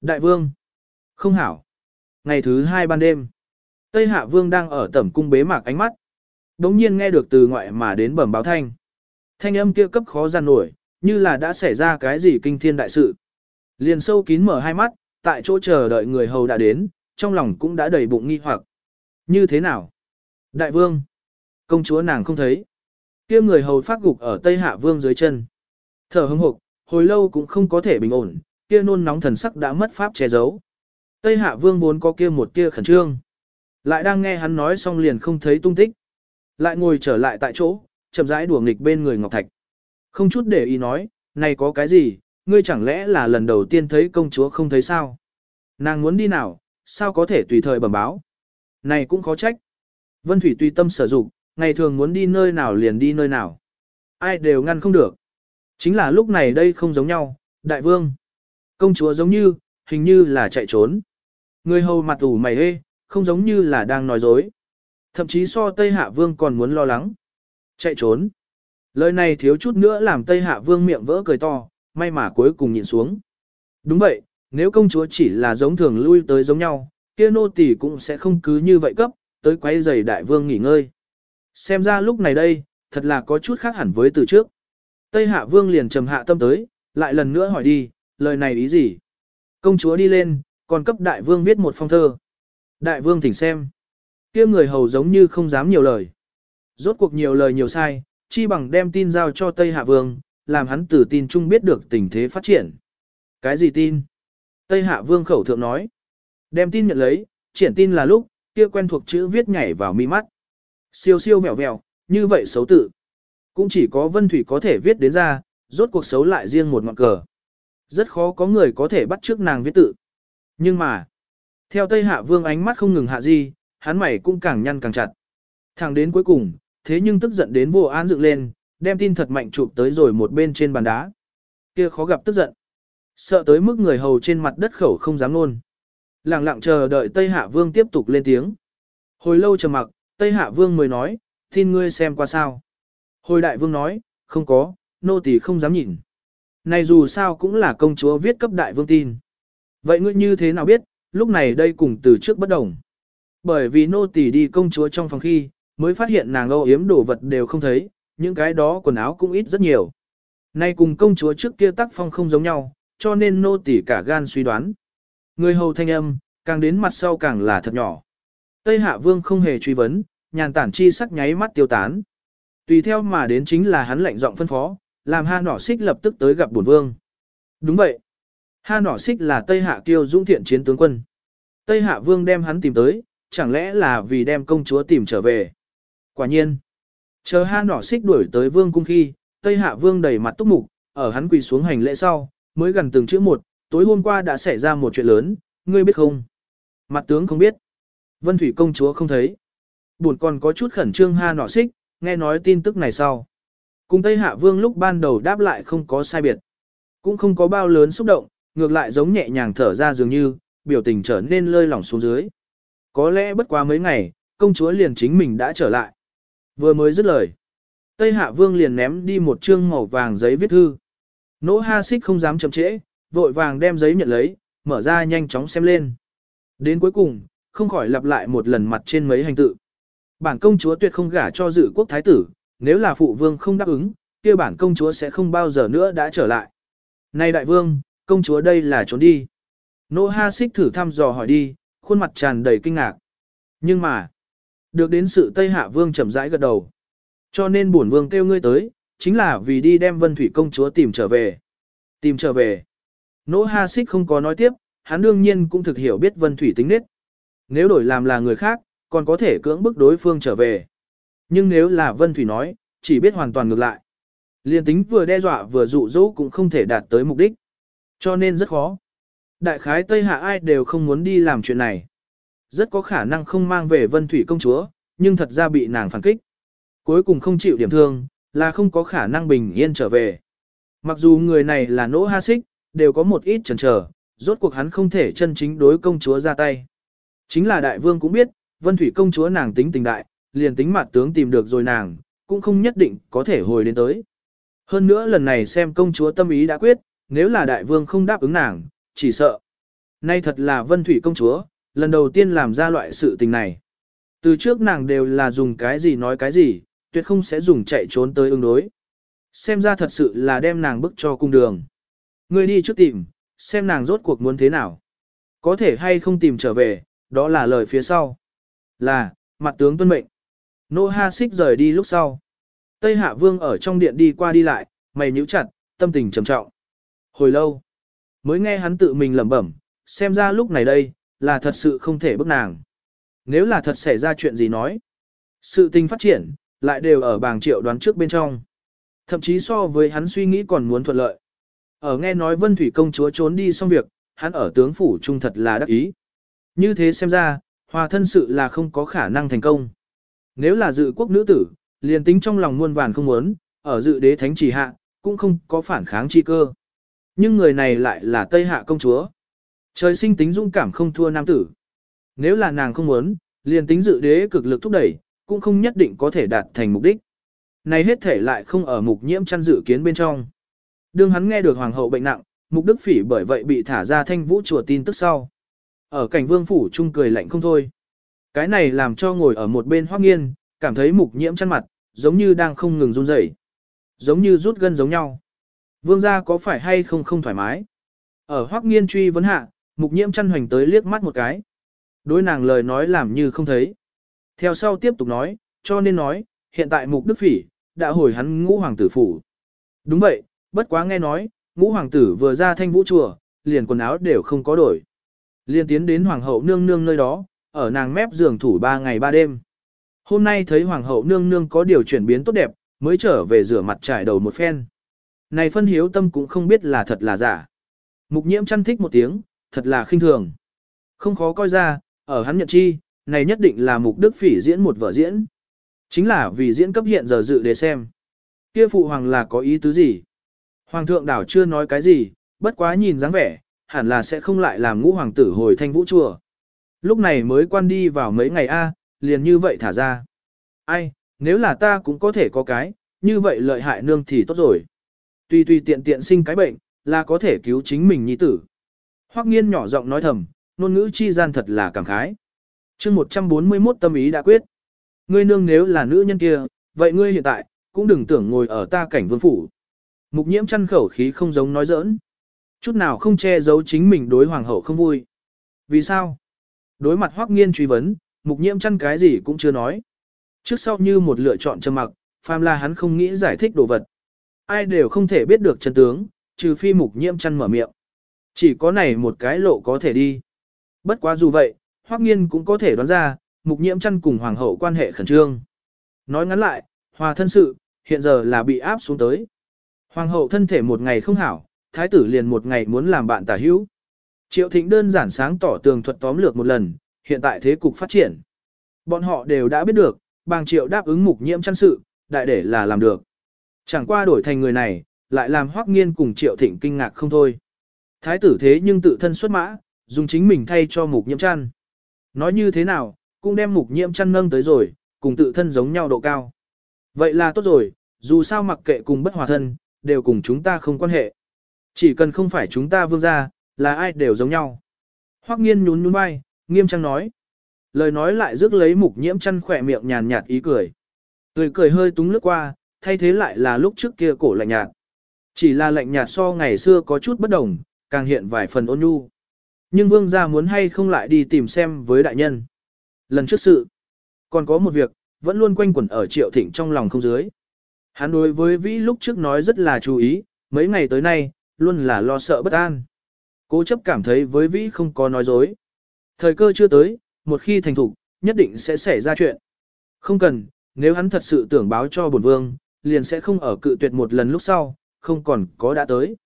Đại vương. Không hảo. Ngày thứ hai ban đêm. Tây Hạ Vương đang ở tẩm cung bế mạc ánh mắt. Đống nhiên nghe được từ ngoại mà đến bẩm báo thanh. Thanh âm kia cấp khó gian nổi, như là đã xảy ra cái gì kinh thiên đại sự. Liền sâu kín mở hai mắt, tại chỗ chờ đợi người hầu đã đến, trong lòng cũng đã đầy bụng nghi hoặc. Như thế nào? Đại vương. Công chúa nàng không thấy. kia người hầu phát gục ở Tây Hạ Vương dưới chân. Thở hững hộc, hồi lâu cũng không có thể bình ổn, kia nôn nóng thần sắc đã mất pháp che giấu. Tây Hạ Vương vốn có kia một tia khẩn trương. Lại đang nghe hắn nói xong liền không thấy tung tích. Lại ngồi trở lại tại chỗ, chậm rãi đùa nghịch bên người Ngọc Thạch. Không chút để ý nói, này có cái gì, ngươi chẳng lẽ là lần đầu tiên thấy công chúa không thấy sao? Nàng muốn đi nào, sao có thể tùy thời bẩm báo? Này cũng khó trách. Vân Thủy tùy tâm sở dụng, ngày thường muốn đi nơi nào liền đi nơi nào. Ai đều ngăn không được. Chính là lúc này đây không giống nhau, đại vương. Công chúa giống như, hình như là chạy trốn. Người hầu mặt ủ mày hê, không giống như là đang nói dối. Thậm chí so Tây Hạ Vương còn muốn lo lắng. Chạy trốn. Lời này thiếu chút nữa làm Tây Hạ Vương miệng vỡ cười to, may mà cuối cùng nhìn xuống. Đúng vậy, nếu công chúa chỉ là giống thường lui tới giống nhau, kia nô tỳ cũng sẽ không cứ như vậy cấp, tới quấy giày đại vương nghỉ ngơi. Xem ra lúc này đây, thật là có chút khác hẳn với từ trước. Tây Hạ Vương liền trầm hạ tâm tới, lại lần nữa hỏi đi, lời này ý gì? Công chúa đi lên, còn cấp đại vương viết một phong thơ. Đại vương thỉnh xem. kia người hầu giống như không dám nhiều lời. Rốt cuộc nhiều lời nhiều sai, chi bằng đem tin giao cho Tây Hạ Vương, làm hắn từ tin chung biết được tình thế phát triển. Cái gì tin? Tây Hạ Vương khẩu thượng nói. Đem tin nhận lấy, triển tin là lúc, kia quen thuộc chữ viết nhảy vào mi mắt. Siêu siêu vẹo vẹo, như vậy xấu tự. Cũng chỉ có Vân Thủy có thể viết đến ra, rốt cuộc xấu lại riêng một ngọn cờ. Rất khó có người có thể bắt trước nàng viết tự. Nhưng mà, theo Tây Hạ Vương ánh mắt không ngừng hạ di, hắn mày cũng càng nhăn càng chặt. Thẳng đến cuối cùng, thế nhưng tức giận đến vô an dựng lên, đem tin thật mạnh chụp tới rồi một bên trên bàn đá. Kia khó gặp tức giận. Sợ tới mức người hầu trên mặt đất khẩu không dám luôn. Lặng lặng chờ đợi Tây Hạ Vương tiếp tục lên tiếng. Hồi lâu trầm mặc, Tây Hạ Vương mới nói, tin ngươi xem qua sao. Hồi Đại Vương nói, không có, nô tỳ không dám nhìn. Này dù sao cũng là công chúa viết cấp Đại Vương tin. Vậy ngươi như thế nào biết, lúc này đây cùng từ trước bất đồng. Bởi vì nô tỳ đi công chúa trong phòng khi, mới phát hiện nàng âu yếm đồ vật đều không thấy, những cái đó quần áo cũng ít rất nhiều. Nay cùng công chúa trước kia tác phong không giống nhau, cho nên nô tỳ cả gan suy đoán. Người hầu thanh âm, càng đến mặt sau càng là thật nhỏ. Tây Hạ Vương không hề truy vấn, nhàn tản chi sắc nháy mắt tiêu tán. Tùy theo mà đến chính là hắn lệnh giọng phân phó, làm Ha Nỏ Xích lập tức tới gặp bổn vương. Đúng vậy. Ha Nỏ Xích là Tây Hạ Kiêu dũng thiện chiến tướng quân. Tây Hạ Vương đem hắn tìm tới, chẳng lẽ là vì đem công chúa tìm trở về. Quả nhiên. Chờ Ha Nỏ Xích đuổi tới vương cung khi, Tây Hạ Vương đầy mặt túc mục, ở hắn quỳ xuống hành lễ sau, mới gần từng chữ một, tối hôm qua đã xảy ra một chuyện lớn, ngươi biết không? Mặt tướng không biết. Vân Thủy công chúa không thấy. Buồn còn có chút khẩn trương ha nọ xích, nghe nói tin tức này sau. Cùng Tây Hạ Vương lúc ban đầu đáp lại không có sai biệt. Cũng không có bao lớn xúc động, ngược lại giống nhẹ nhàng thở ra dường như, biểu tình trở nên lơi lỏng xuống dưới. Có lẽ bất quá mấy ngày, công chúa liền chính mình đã trở lại. Vừa mới dứt lời. Tây Hạ Vương liền ném đi một chương màu vàng giấy viết thư. Nỗ ha xích không dám chậm trễ, vội vàng đem giấy nhận lấy, mở ra nhanh chóng xem lên. Đến cuối cùng, không khỏi lặp lại một lần mặt trên mấy hành tự. Bản công chúa tuyệt không gả cho dự quốc thái tử, nếu là phụ vương không đáp ứng, kia bản công chúa sẽ không bao giờ nữa đã trở lại. Này đại vương, công chúa đây là trốn đi. Nô ha xích thử thăm dò hỏi đi, khuôn mặt tràn đầy kinh ngạc. Nhưng mà, được đến sự Tây Hạ vương chậm rãi gật đầu. Cho nên bổn vương kêu ngươi tới, chính là vì đi đem vân thủy công chúa tìm trở về. Tìm trở về. Nỗ ha xích không có nói tiếp, hắn đương nhiên cũng thực hiểu biết vân thủy tính nết. Nếu đổi làm là người khác, còn có thể cưỡng bức đối phương trở về. Nhưng nếu là vân thủy nói, chỉ biết hoàn toàn ngược lại. Liên tính vừa đe dọa vừa dụ dỗ cũng không thể đạt tới mục đích. Cho nên rất khó. Đại khái Tây Hạ ai đều không muốn đi làm chuyện này. Rất có khả năng không mang về vân thủy công chúa, nhưng thật ra bị nàng phản kích. Cuối cùng không chịu điểm thương, là không có khả năng bình yên trở về. Mặc dù người này là nỗ ha xích, đều có một ít chần chờ, rốt cuộc hắn không thể chân chính đối công chúa ra tay. Chính là đại vương cũng biết, vân thủy công chúa nàng tính tình đại, liền tính mặt tướng tìm được rồi nàng, cũng không nhất định có thể hồi đến tới. Hơn nữa lần này xem công chúa tâm ý đã quyết, nếu là đại vương không đáp ứng nàng, chỉ sợ. Nay thật là vân thủy công chúa, lần đầu tiên làm ra loại sự tình này. Từ trước nàng đều là dùng cái gì nói cái gì, tuyệt không sẽ dùng chạy trốn tới ứng đối. Xem ra thật sự là đem nàng bức cho cung đường. Ngươi đi trước tìm, xem nàng rốt cuộc muốn thế nào. Có thể hay không tìm trở về, đó là lời phía sau. Là, mặt tướng tuân mệnh. Nô Ha Xích rời đi lúc sau. Tây Hạ Vương ở trong điện đi qua đi lại, mày nhíu chặt, tâm tình trầm trọng. Hồi lâu, mới nghe hắn tự mình lẩm bẩm, xem ra lúc này đây, là thật sự không thể bức nàng. Nếu là thật xảy ra chuyện gì nói. Sự tình phát triển, lại đều ở bàng triệu đoán trước bên trong. Thậm chí so với hắn suy nghĩ còn muốn thuận lợi. Ở nghe nói Vân Thủy công chúa trốn đi xong việc, hắn ở tướng phủ trung thật là đắc ý. Như thế xem ra, hòa thân sự là không có khả năng thành công. Nếu là dự quốc nữ tử, liền tính trong lòng muôn vàn không muốn, ở dự đế thánh chỉ hạ, cũng không có phản kháng chi cơ. Nhưng người này lại là Tây Hạ công chúa. Trời sinh tính dũng cảm không thua nam tử. Nếu là nàng không muốn, liền tính dự đế cực lực thúc đẩy, cũng không nhất định có thể đạt thành mục đích. Này hết thể lại không ở mục nhiễm chăn dự kiến bên trong. Đương hắn nghe được hoàng hậu bệnh nặng, mục đức phỉ bởi vậy bị thả ra thanh vũ chùa tin tức sau. Ở cảnh vương phủ trung cười lạnh không thôi. Cái này làm cho ngồi ở một bên hoác nghiên, cảm thấy mục nhiễm chăn mặt, giống như đang không ngừng run rẩy, Giống như rút gân giống nhau. Vương gia có phải hay không không thoải mái? Ở hoác nghiên truy vấn hạ, mục nhiễm chăn hoành tới liếc mắt một cái. Đối nàng lời nói làm như không thấy. Theo sau tiếp tục nói, cho nên nói, hiện tại mục đức phỉ, đã hồi hắn ngũ hoàng tử phủ. Đúng vậy, bất quá nghe nói, ngũ hoàng tử vừa ra thanh vũ chùa, liền quần áo đều không có đổi. Liên tiến đến hoàng hậu nương nương nơi đó, ở nàng mép giường thủ ba ngày ba đêm. Hôm nay thấy hoàng hậu nương nương có điều chuyển biến tốt đẹp, mới trở về rửa mặt trải đầu một phen. Này phân hiếu tâm cũng không biết là thật là giả. Mục nhiễm chăn thích một tiếng, thật là khinh thường. Không khó coi ra, ở hắn nhận chi, này nhất định là mục đức phỉ diễn một vở diễn. Chính là vì diễn cấp hiện giờ dự để xem. Kia phụ hoàng là có ý tứ gì? Hoàng thượng đảo chưa nói cái gì, bất quá nhìn dáng vẻ, hẳn là sẽ không lại làm ngũ hoàng tử hồi thanh vũ chùa. Lúc này mới quan đi vào mấy ngày a, liền như vậy thả ra. Ai, nếu là ta cũng có thể có cái, như vậy lợi hại nương thì tốt rồi. Tuy tuy tiện tiện sinh cái bệnh, là có thể cứu chính mình nhi tử. Hoắc nghiên nhỏ giọng nói thầm, ngôn ngữ chi gian thật là cảm khái. chương 141 tâm ý đã quyết. Ngươi nương nếu là nữ nhân kia, vậy ngươi hiện tại, cũng đừng tưởng ngồi ở ta cảnh vương phủ. Mục nhiễm chăn khẩu khí không giống nói giỡn. Chút nào không che giấu chính mình đối hoàng hậu không vui. Vì sao? Đối mặt hoắc nghiên truy vấn, mục nhiễm chăn cái gì cũng chưa nói. Trước sau như một lựa chọn trầm mặc, phàm là hắn không nghĩ giải thích đồ vật. Ai đều không thể biết được chân tướng, trừ phi mục nhiễm chăn mở miệng. Chỉ có này một cái lộ có thể đi. Bất quá dù vậy, hoắc nghiên cũng có thể đoán ra, mục nhiễm chăn cùng hoàng hậu quan hệ khẩn trương. Nói ngắn lại, hòa thân sự, hiện giờ là bị áp xuống tới. Hoàng hậu thân thể một ngày không hảo, thái tử liền một ngày muốn làm bạn tả hữu. Triệu thịnh đơn giản sáng tỏ tường thuật tóm lược một lần, hiện tại thế cục phát triển. Bọn họ đều đã biết được, bàng triệu đáp ứng mục nhiễm chăn sự, đại để là làm được. Chẳng qua đổi thành người này, lại làm hoắc nghiên cùng triệu thịnh kinh ngạc không thôi. Thái tử thế nhưng tự thân xuất mã, dùng chính mình thay cho mục nhiễm chăn. Nói như thế nào, cũng đem mục nhiễm chăn nâng tới rồi, cùng tự thân giống nhau độ cao. Vậy là tốt rồi, dù sao mặc kệ cùng bất hòa thân, đều cùng chúng ta không quan hệ. Chỉ cần không phải chúng ta vương gia, là ai đều giống nhau. Hoắc nghiên nhún nhún vai, nghiêm trang nói. Lời nói lại rước lấy mục nhiễm chăn khỏe miệng nhàn nhạt ý cười. Cười cười hơi túng lướt qua, thay thế lại là lúc trước kia cổ lạnh nhạt. Chỉ là lạnh nhạt so ngày xưa có chút bất đồng, càng hiện vài phần ôn nhu. Nhưng vương gia muốn hay không lại đi tìm xem với đại nhân. Lần trước sự, còn có một việc, vẫn luôn quanh quẩn ở triệu thịnh trong lòng không dưới. Hắn đối với vĩ lúc trước nói rất là chú ý, mấy ngày tới nay, luôn là lo sợ bất an. Cố chấp cảm thấy với vĩ không có nói dối. Thời cơ chưa tới, một khi thành thục, nhất định sẽ xảy ra chuyện. Không cần, nếu hắn thật sự tưởng báo cho bổn vương, liền sẽ không ở cự tuyệt một lần lúc sau, không còn có đã tới.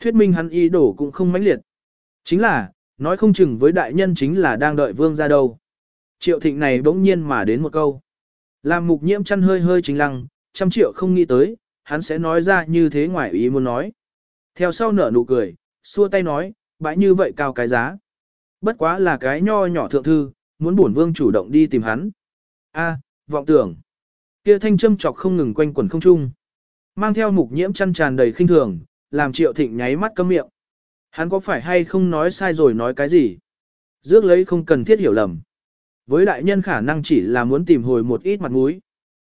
Thuyết minh hắn ý đồ cũng không mãnh liệt. Chính là, nói không chừng với đại nhân chính là đang đợi vương ra đâu. Triệu thịnh này bỗng nhiên mà đến một câu. Làm mục nhiễm chăn hơi hơi chính lăng, trăm triệu không nghĩ tới, hắn sẽ nói ra như thế ngoài ý muốn nói. Theo sau nở nụ cười, xua tay nói, bãi như vậy cao cái giá. Bất quá là cái nho nhỏ thượng thư, muốn bổn vương chủ động đi tìm hắn. A, vọng tưởng. Kia thanh châm chọc không ngừng quanh quẩn không trung. Mang theo mục nhiễm chăn tràn đầy khinh thường, làm triệu thịnh nháy mắt cấm miệng. Hắn có phải hay không nói sai rồi nói cái gì? Dước lấy không cần thiết hiểu lầm. Với đại nhân khả năng chỉ là muốn tìm hồi một ít mặt mũi.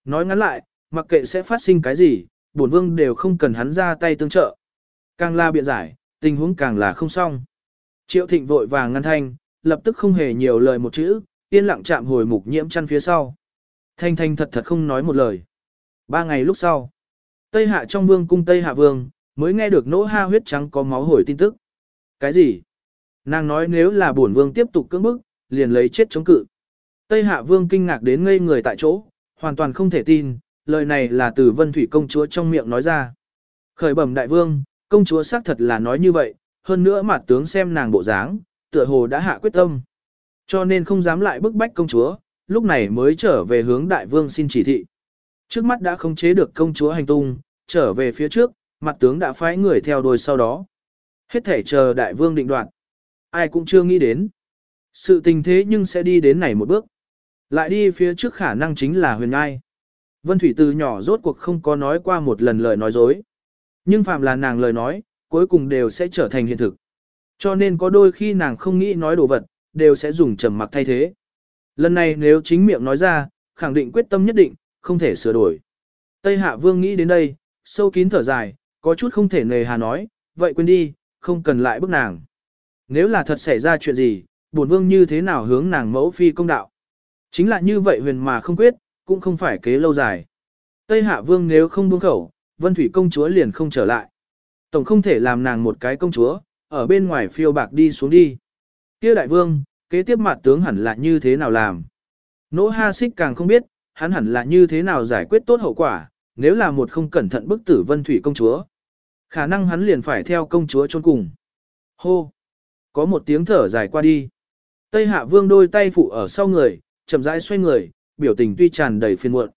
Nói ngắn lại, mặc kệ sẽ phát sinh cái gì, bổn vương đều không cần hắn ra tay tương trợ. Càng la biện giải, tình huống càng là không xong. Triệu thịnh vội vàng ngăn thanh, lập tức không hề nhiều lời một chữ, yên lặng chạm hồi mục nhiễm chăn phía sau. Thanh thanh thật thật không nói một lời. Ba ngày lúc sau, Tây Hạ trong vương cung Tây Hạ vương, mới nghe được nỗ ha huyết trắng có máu hồi tin tức. Cái gì? Nàng nói nếu là bổn vương tiếp tục cưỡng bức, liền lấy chết chống cự. Tây Hạ vương kinh ngạc đến ngây người tại chỗ, hoàn toàn không thể tin, lời này là từ vân thủy công chúa trong miệng nói ra. Khởi bẩm đại vương, công chúa xác thật là nói như vậy, hơn nữa mặt tướng xem nàng bộ dáng, tựa hồ đã hạ quyết tâm. Cho nên không dám lại bức bách công chúa, lúc này mới trở về hướng đại vương xin chỉ thị. Trước mắt đã không chế được công chúa hành tung, trở về phía trước, mặt tướng đã phái người theo đuôi sau đó. Hết thể chờ đại vương định đoạt. Ai cũng chưa nghĩ đến. Sự tình thế nhưng sẽ đi đến này một bước. Lại đi phía trước khả năng chính là huyền Ngai. Vân Thủy từ nhỏ rốt cuộc không có nói qua một lần lời nói dối. Nhưng phạm là nàng lời nói, cuối cùng đều sẽ trở thành hiện thực. Cho nên có đôi khi nàng không nghĩ nói đồ vật, đều sẽ dùng trầm mặc thay thế. Lần này nếu chính miệng nói ra, khẳng định quyết tâm nhất định, không thể sửa đổi. Tây Hạ Vương nghĩ đến đây, sâu kín thở dài, có chút không thể nề hà nói, vậy quên đi, không cần lại bức nàng. Nếu là thật xảy ra chuyện gì, bổn vương như thế nào hướng nàng mẫu phi công đạo. Chính là như vậy huyền mà không quyết, cũng không phải kế lâu dài. Tây Hạ Vương nếu không buông khẩu, Vân Thủy công chúa liền không trở lại. Tổng không thể làm nàng một cái công chúa, ở bên ngoài phiêu bạc đi xuống đi. Kia đại vương, kế tiếp mặt tướng hẳn là như thế nào làm? Nỗ Ha Xích càng không biết, hắn hẳn là như thế nào giải quyết tốt hậu quả, nếu là một không cẩn thận bức tử Vân Thủy công chúa. Khả năng hắn liền phải theo công chúa chôn cùng. Hô! Có một tiếng thở dài qua đi. Tây Hạ Vương đôi tay phụ ở sau người, chậm rãi xoay người, biểu tình tuy tràn đầy phiền muộn.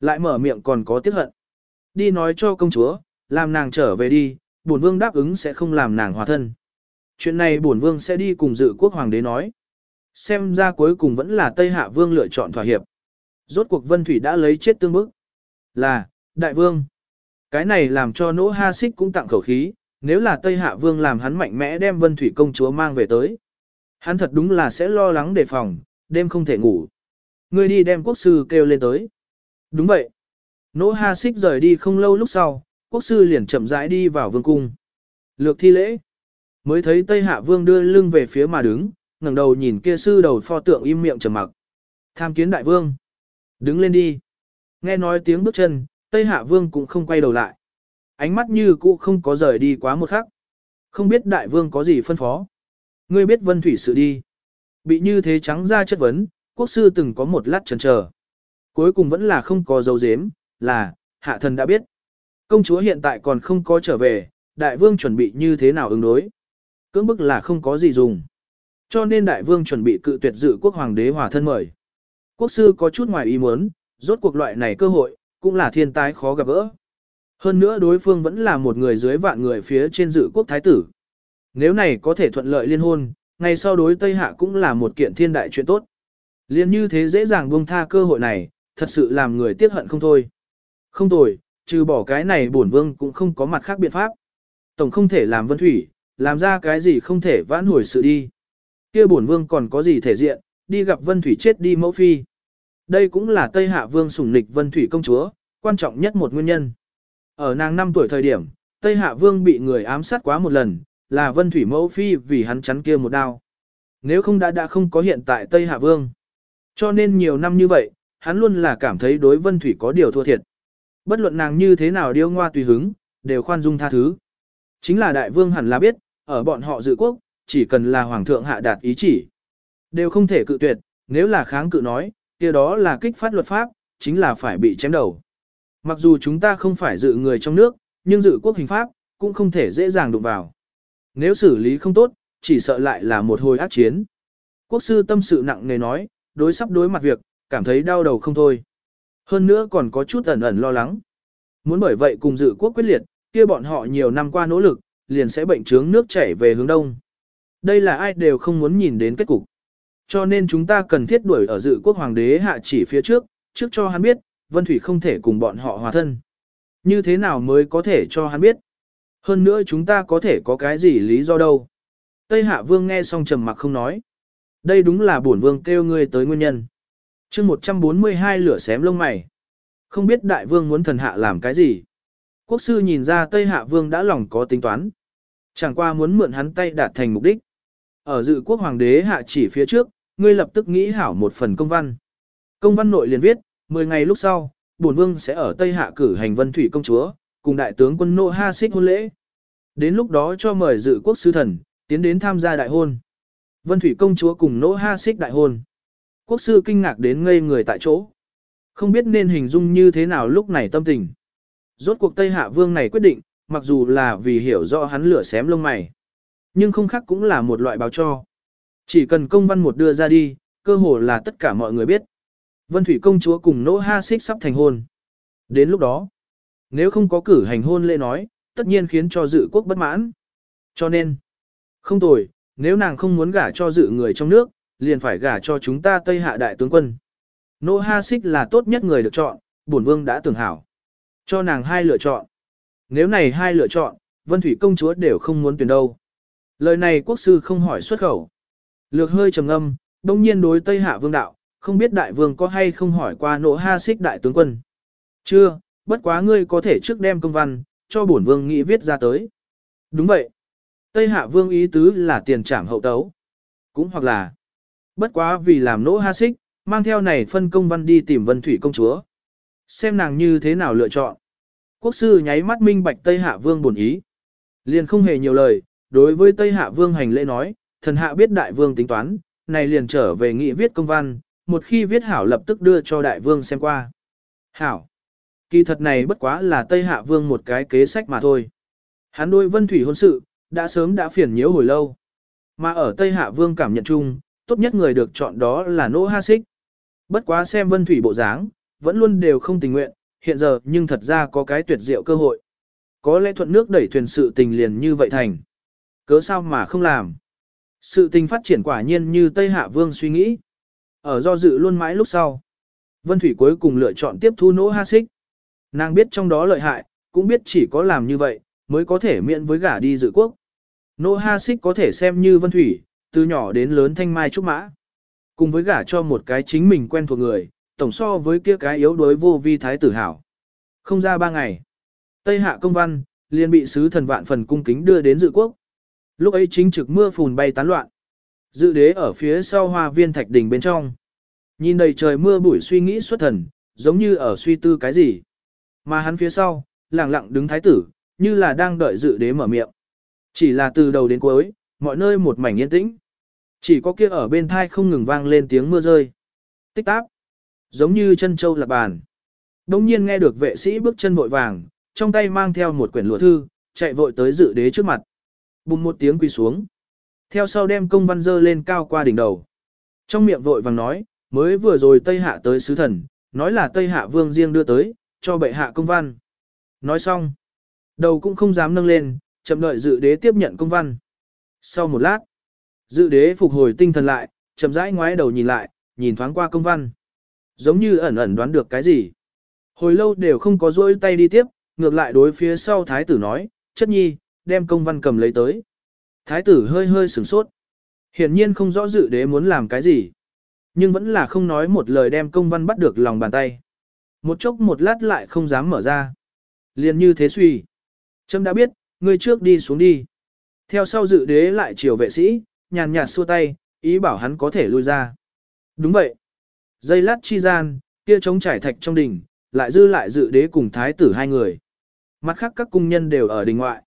Lại mở miệng còn có tiếc hận. Đi nói cho công chúa, làm nàng trở về đi, bổn vương đáp ứng sẽ không làm nàng hòa thân. Chuyện này bổn vương sẽ đi cùng dự quốc hoàng đế nói. Xem ra cuối cùng vẫn là Tây Hạ Vương lựa chọn thỏa hiệp. Rốt cuộc Vân Thủy đã lấy chết tương bức. Là, Đại Vương. Cái này làm cho nỗ ha xích cũng tặng khẩu khí, nếu là Tây Hạ Vương làm hắn mạnh mẽ đem Vân Thủy công chúa mang về tới. Hắn thật đúng là sẽ lo lắng đề phòng, đêm không thể ngủ. Ngươi đi đem quốc sư kêu lên tới. Đúng vậy. Nỗ ha xích rời đi không lâu lúc sau, quốc sư liền chậm rãi đi vào vương cung. Lược thi lễ. Mới thấy Tây Hạ Vương đưa lưng về phía mà đứng, ngẩng đầu nhìn kia sư đầu pho tượng im miệng trầm mặc. Tham kiến đại vương. Đứng lên đi. Nghe nói tiếng bước chân, Tây Hạ Vương cũng không quay đầu lại. Ánh mắt như cũ không có rời đi quá một khắc. Không biết đại vương có gì phân phó. Ngươi biết vân thủy sự đi. Bị như thế trắng ra chất vấn, quốc sư từng có một lát chần chờ. Cuối cùng vẫn là không có dấu dếm, là, hạ thần đã biết. Công chúa hiện tại còn không có trở về, đại vương chuẩn bị như thế nào ứng đối. Cưỡng bức là không có gì dùng. Cho nên đại vương chuẩn bị cự tuyệt dự quốc hoàng đế hòa thân mời. Quốc sư có chút ngoài ý muốn, rốt cuộc loại này cơ hội, cũng là thiên tai khó gặp gỡ. Hơn nữa đối phương vẫn là một người dưới vạn người phía trên dự quốc thái tử. Nếu này có thể thuận lợi liên hôn, ngày sau đối Tây Hạ cũng là một kiện thiên đại chuyện tốt. Liên như thế dễ dàng buông tha cơ hội này, thật sự làm người tiếc hận không thôi. Không tồi, trừ bỏ cái này bổn vương cũng không có mặt khác biện pháp. Tổng không thể làm vân thủy, làm ra cái gì không thể vãn hồi sự đi. kia bổn vương còn có gì thể diện, đi gặp vân thủy chết đi mẫu phi. Đây cũng là Tây Hạ vương sủng nịch vân thủy công chúa, quan trọng nhất một nguyên nhân. Ở nàng 5 tuổi thời điểm, Tây Hạ vương bị người ám sát quá một lần, là vân thủy mẫu phi vì hắn chắn kia một đao. Nếu không đã đã không có hiện tại Tây Hạ vương. Cho nên nhiều năm như vậy, hắn luôn là cảm thấy đối vân thủy có điều thua thiệt. Bất luận nàng như thế nào điêu ngoa tùy hứng, đều khoan dung tha thứ. Chính là đại vương hẳn là biết, ở bọn họ dự quốc, chỉ cần là hoàng thượng hạ đạt ý chỉ. Đều không thể cự tuyệt, nếu là kháng cự nói, kia đó là kích phát luật pháp, chính là phải bị chém đầu. Mặc dù chúng ta không phải dự người trong nước, nhưng dự quốc hình pháp, cũng không thể dễ dàng đụng vào. Nếu xử lý không tốt, chỉ sợ lại là một hồi ác chiến. Quốc sư tâm sự nặng nề nói, đối sắp đối mặt việc, cảm thấy đau đầu không thôi. Hơn nữa còn có chút ẩn ẩn lo lắng. Muốn bởi vậy cùng dự quốc quyết liệt, kia bọn họ nhiều năm qua nỗ lực, liền sẽ bệnh trướng nước chảy về hướng đông. Đây là ai đều không muốn nhìn đến kết cục. Cho nên chúng ta cần thiết đuổi ở dự quốc hoàng đế hạ chỉ phía trước, trước cho hắn biết, Vân Thủy không thể cùng bọn họ hòa thân. Như thế nào mới có thể cho hắn biết? Hơn nữa chúng ta có thể có cái gì lý do đâu. Tây Hạ Vương nghe xong trầm mặc không nói. Đây đúng là bổn vương kêu ngươi tới nguyên nhân chương 142 lửa xém lông mày. Không biết đại vương muốn thần hạ làm cái gì. Quốc sư nhìn ra Tây Hạ Vương đã lòng có tính toán. Chẳng qua muốn mượn hắn tay đạt thành mục đích. Ở dự quốc hoàng đế hạ chỉ phía trước, ngươi lập tức nghĩ hảo một phần công văn. Công văn nội liền viết, 10 ngày lúc sau, bổn vương sẽ ở Tây Hạ cử hành vân thủy công chúa, cùng đại tướng quân nô Ha Xích hôn lễ. Đến lúc đó cho mời dự quốc sư thần, tiến đến tham gia đại hôn. Vân thủy công chúa cùng nô Ha Xích đại hôn. Quốc sư kinh ngạc đến ngây người tại chỗ. Không biết nên hình dung như thế nào lúc này tâm tình. Rốt cuộc Tây Hạ Vương này quyết định, mặc dù là vì hiểu rõ hắn lửa xém lông mày. Nhưng không khác cũng là một loại báo cho. Chỉ cần công văn một đưa ra đi, cơ hồ là tất cả mọi người biết. Vân Thủy công chúa cùng Nỗ Ha Xích sắp thành hôn. Đến lúc đó, nếu không có cử hành hôn lễ nói, tất nhiên khiến cho dự quốc bất mãn. Cho nên, không tồi, nếu nàng không muốn gả cho dự người trong nước, liền phải gả cho chúng ta Tây Hạ đại tướng quân. Nỗ Ha Xích là tốt nhất người được chọn, bổn vương đã tưởng hảo. Cho nàng hai lựa chọn. Nếu này hai lựa chọn, Vân Thủy công chúa đều không muốn tuyển đâu. Lời này quốc sư không hỏi xuất khẩu. Lược hơi trầm âm, đông nhiên đối Tây Hạ vương đạo, không biết đại vương có hay không hỏi qua nỗ ha xích đại tướng quân. Chưa, bất quá ngươi có thể trước đem công văn, cho bổn vương nghĩ viết ra tới. Đúng vậy. Tây Hạ vương ý tứ là tiền trảm hậu tấu. Cũng hoặc là, bất quá vì làm nỗ ha xích, mang theo này phân công văn đi tìm vân thủy công chúa. Xem nàng như thế nào lựa chọn. Quốc sư nháy mắt minh bạch Tây Hạ vương buồn ý. Liền không hề nhiều lời, đối với Tây Hạ vương hành lễ nói, thần hạ biết đại vương tính toán, này liền trở về nghị viết công văn, một khi viết hảo lập tức đưa cho đại vương xem qua. Hảo. Kỳ thật này bất quá là Tây Hạ Vương một cái kế sách mà thôi. Hắn đôi vân thủy hôn sự, đã sớm đã phiền nhiễu hồi lâu. Mà ở Tây Hạ Vương cảm nhận chung, tốt nhất người được chọn đó là Nỗ Ha Xích. Bất quá xem vân thủy bộ dáng, vẫn luôn đều không tình nguyện, hiện giờ nhưng thật ra có cái tuyệt diệu cơ hội. Có lẽ thuận nước đẩy thuyền sự tình liền như vậy thành. Cớ sao mà không làm. Sự tình phát triển quả nhiên như Tây Hạ Vương suy nghĩ. Ở do dự luôn mãi lúc sau. Vân Thủy cuối cùng lựa chọn tiếp thu nỗ ha xích. Nàng biết trong đó lợi hại, cũng biết chỉ có làm như vậy, mới có thể miễn với gả đi dự quốc. Nỗ ha xích có thể xem như Vân Thủy, từ nhỏ đến lớn thanh mai trúc mã. Cùng với gả cho một cái chính mình quen thuộc người, tổng so với kia cái yếu đuối vô vi thái tử hảo. Không ra ba ngày. Tây hạ công văn, liền bị sứ thần vạn phần cung kính đưa đến dự quốc. Lúc ấy chính trực mưa phùn bay tán loạn. Dự đế ở phía sau hoa viên thạch đỉnh bên trong. Nhìn đầy trời mưa bụi suy nghĩ xuất thần, giống như ở suy tư cái gì. Mà hắn phía sau, lặng lặng đứng thái tử, như là đang đợi dự đế mở miệng. Chỉ là từ đầu đến cuối, mọi nơi một mảnh yên tĩnh. Chỉ có kia ở bên thai không ngừng vang lên tiếng mưa rơi. Tích táp. Giống như chân châu lạc bàn. Đông nhiên nghe được vệ sĩ bước chân vội vàng, trong tay mang theo một quyển lụa thư, chạy vội tới dự đế trước mặt. Bùng một tiếng quỳ xuống. Theo sau đem công văn dơ lên cao qua đỉnh đầu. Trong miệng vội vàng nói, mới vừa rồi Tây Hạ tới sứ thần, nói là Tây Hạ vương riêng đưa tới, cho bệ hạ công văn. Nói xong, đầu cũng không dám nâng lên, chậm đợi dự đế tiếp nhận công văn. Sau một lát, dự đế phục hồi tinh thần lại, chậm rãi ngoái đầu nhìn lại, nhìn thoáng qua công văn. Giống như ẩn ẩn đoán được cái gì. Hồi lâu đều không có rỗi tay đi tiếp, ngược lại đối phía sau thái tử nói, chất nhi, đem công văn cầm lấy tới. Thái tử hơi hơi sửng sốt. Hiển nhiên không rõ dự đế muốn làm cái gì. Nhưng vẫn là không nói một lời đem công văn bắt được lòng bàn tay. Một chốc một lát lại không dám mở ra. Liền như thế suy. Trâm đã biết, người trước đi xuống đi. Theo sau dự đế lại chiều vệ sĩ, nhàn nhạt xua tay, ý bảo hắn có thể lui ra. Đúng vậy. Dây lát chi gian, kia trống trải thạch trong đình, lại dư lại dự đế cùng thái tử hai người. Mặt khác các cung nhân đều ở đình ngoại.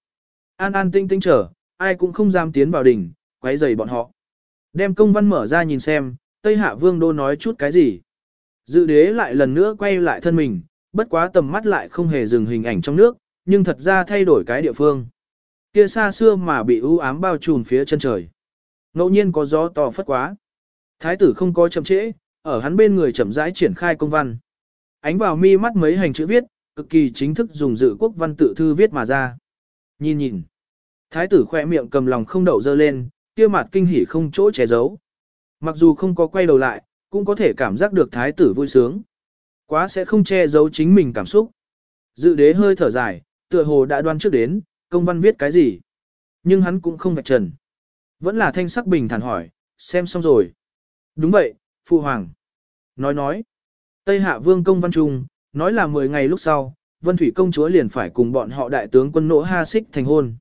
An an tinh tinh chờ, ai cũng không dám tiến vào đình, quấy rầy bọn họ. Đem công văn mở ra nhìn xem, Tây Hạ Vương Đô nói chút cái gì. Dự đế lại lần nữa quay lại thân mình, bất quá tầm mắt lại không hề dừng hình ảnh trong nước, nhưng thật ra thay đổi cái địa phương. Kia xa xưa mà bị u ám bao trùm phía chân trời. Ngẫu nhiên có gió to phất quá. Thái tử không có chậm trễ, ở hắn bên người chậm rãi triển khai công văn. Ánh vào mi mắt mấy hành chữ viết, cực kỳ chính thức dùng dự quốc văn tự thư viết mà ra. Nhìn nhìn. Thái tử khỏe miệng cầm lòng không đậu dơ lên, kia mặt kinh hỉ không chỗ che giấu. Mặc dù không có quay đầu lại, cũng có thể cảm giác được thái tử vui sướng. Quá sẽ không che giấu chính mình cảm xúc. Dự đế hơi thở dài, tựa hồ đã đoán trước đến, công văn viết cái gì. Nhưng hắn cũng không vạch trần. Vẫn là thanh sắc bình thản hỏi, xem xong rồi. Đúng vậy, Phụ Hoàng. Nói nói. Tây Hạ Vương công văn trung, nói là 10 ngày lúc sau, Vân Thủy công chúa liền phải cùng bọn họ đại tướng quân nỗ Ha Xích thành hôn.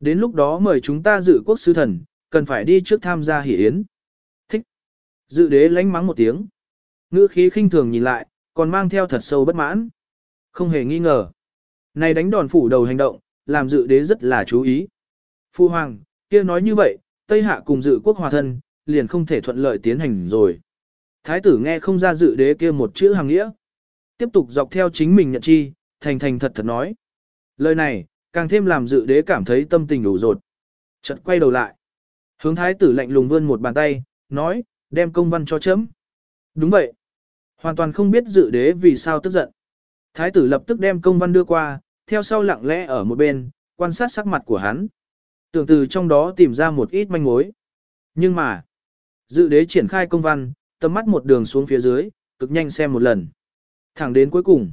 Đến lúc đó mời chúng ta dự quốc sứ thần, cần phải đi trước tham gia hỷ yến. Thích. Dự đế lánh mắng một tiếng. Ngữ khí khinh thường nhìn lại, còn mang theo thật sâu bất mãn. Không hề nghi ngờ. Này đánh đòn phủ đầu hành động, làm dự đế rất là chú ý. Phu Hoàng, kia nói như vậy, Tây Hạ cùng dự quốc hòa thân, liền không thể thuận lợi tiến hành rồi. Thái tử nghe không ra dự đế kia một chữ hàng nghĩa. Tiếp tục dọc theo chính mình nhận chi, thành thành thật thật nói. Lời này, càng thêm làm dự đế cảm thấy tâm tình đủ rột. Chợt quay đầu lại. Hướng thái tử lạnh lùng vươn một bàn tay, nói, đem công văn cho chấm. Đúng vậy. Hoàn toàn không biết dự đế vì sao tức giận. Thái tử lập tức đem công văn đưa qua, theo sau lặng lẽ ở một bên, quan sát sắc mặt của hắn. Tưởng từ trong đó tìm ra một ít manh mối. Nhưng mà, dự đế triển khai công văn, tầm mắt một đường xuống phía dưới, cực nhanh xem một lần. Thẳng đến cuối cùng.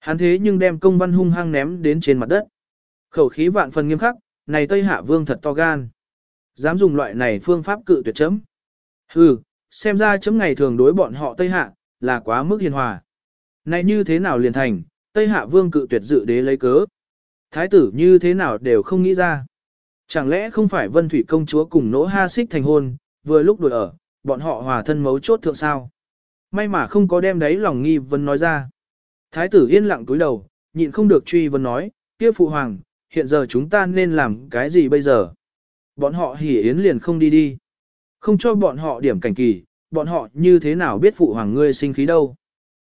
Hắn thế nhưng đem công văn hung hăng ném đến trên mặt đất. Khẩu khí vạn phần nghiêm khắc, này Tây Hạ Vương thật to gan. Dám dùng loại này phương pháp cự tuyệt chấm. Hừ, xem ra chấm ngày thường đối bọn họ Tây Hạ, là quá mức hiền hòa. Này như thế nào liền thành, Tây Hạ Vương cự tuyệt dự đế lấy cớ. Thái tử như thế nào đều không nghĩ ra. Chẳng lẽ không phải Vân Thủy công chúa cùng nỗ ha xích thành hôn, vừa lúc đổi ở, bọn họ hòa thân mấu chốt thượng sao. May mà không có đem đấy lòng nghi vấn nói ra. Thái tử yên lặng túi đầu, nhịn không được truy vấn nói, kia phụ hoàng, hiện giờ chúng ta nên làm cái gì bây giờ? Bọn họ hỉ yến liền không đi đi. Không cho bọn họ điểm cảnh kỳ, bọn họ như thế nào biết phụ hoàng ngươi sinh khí đâu.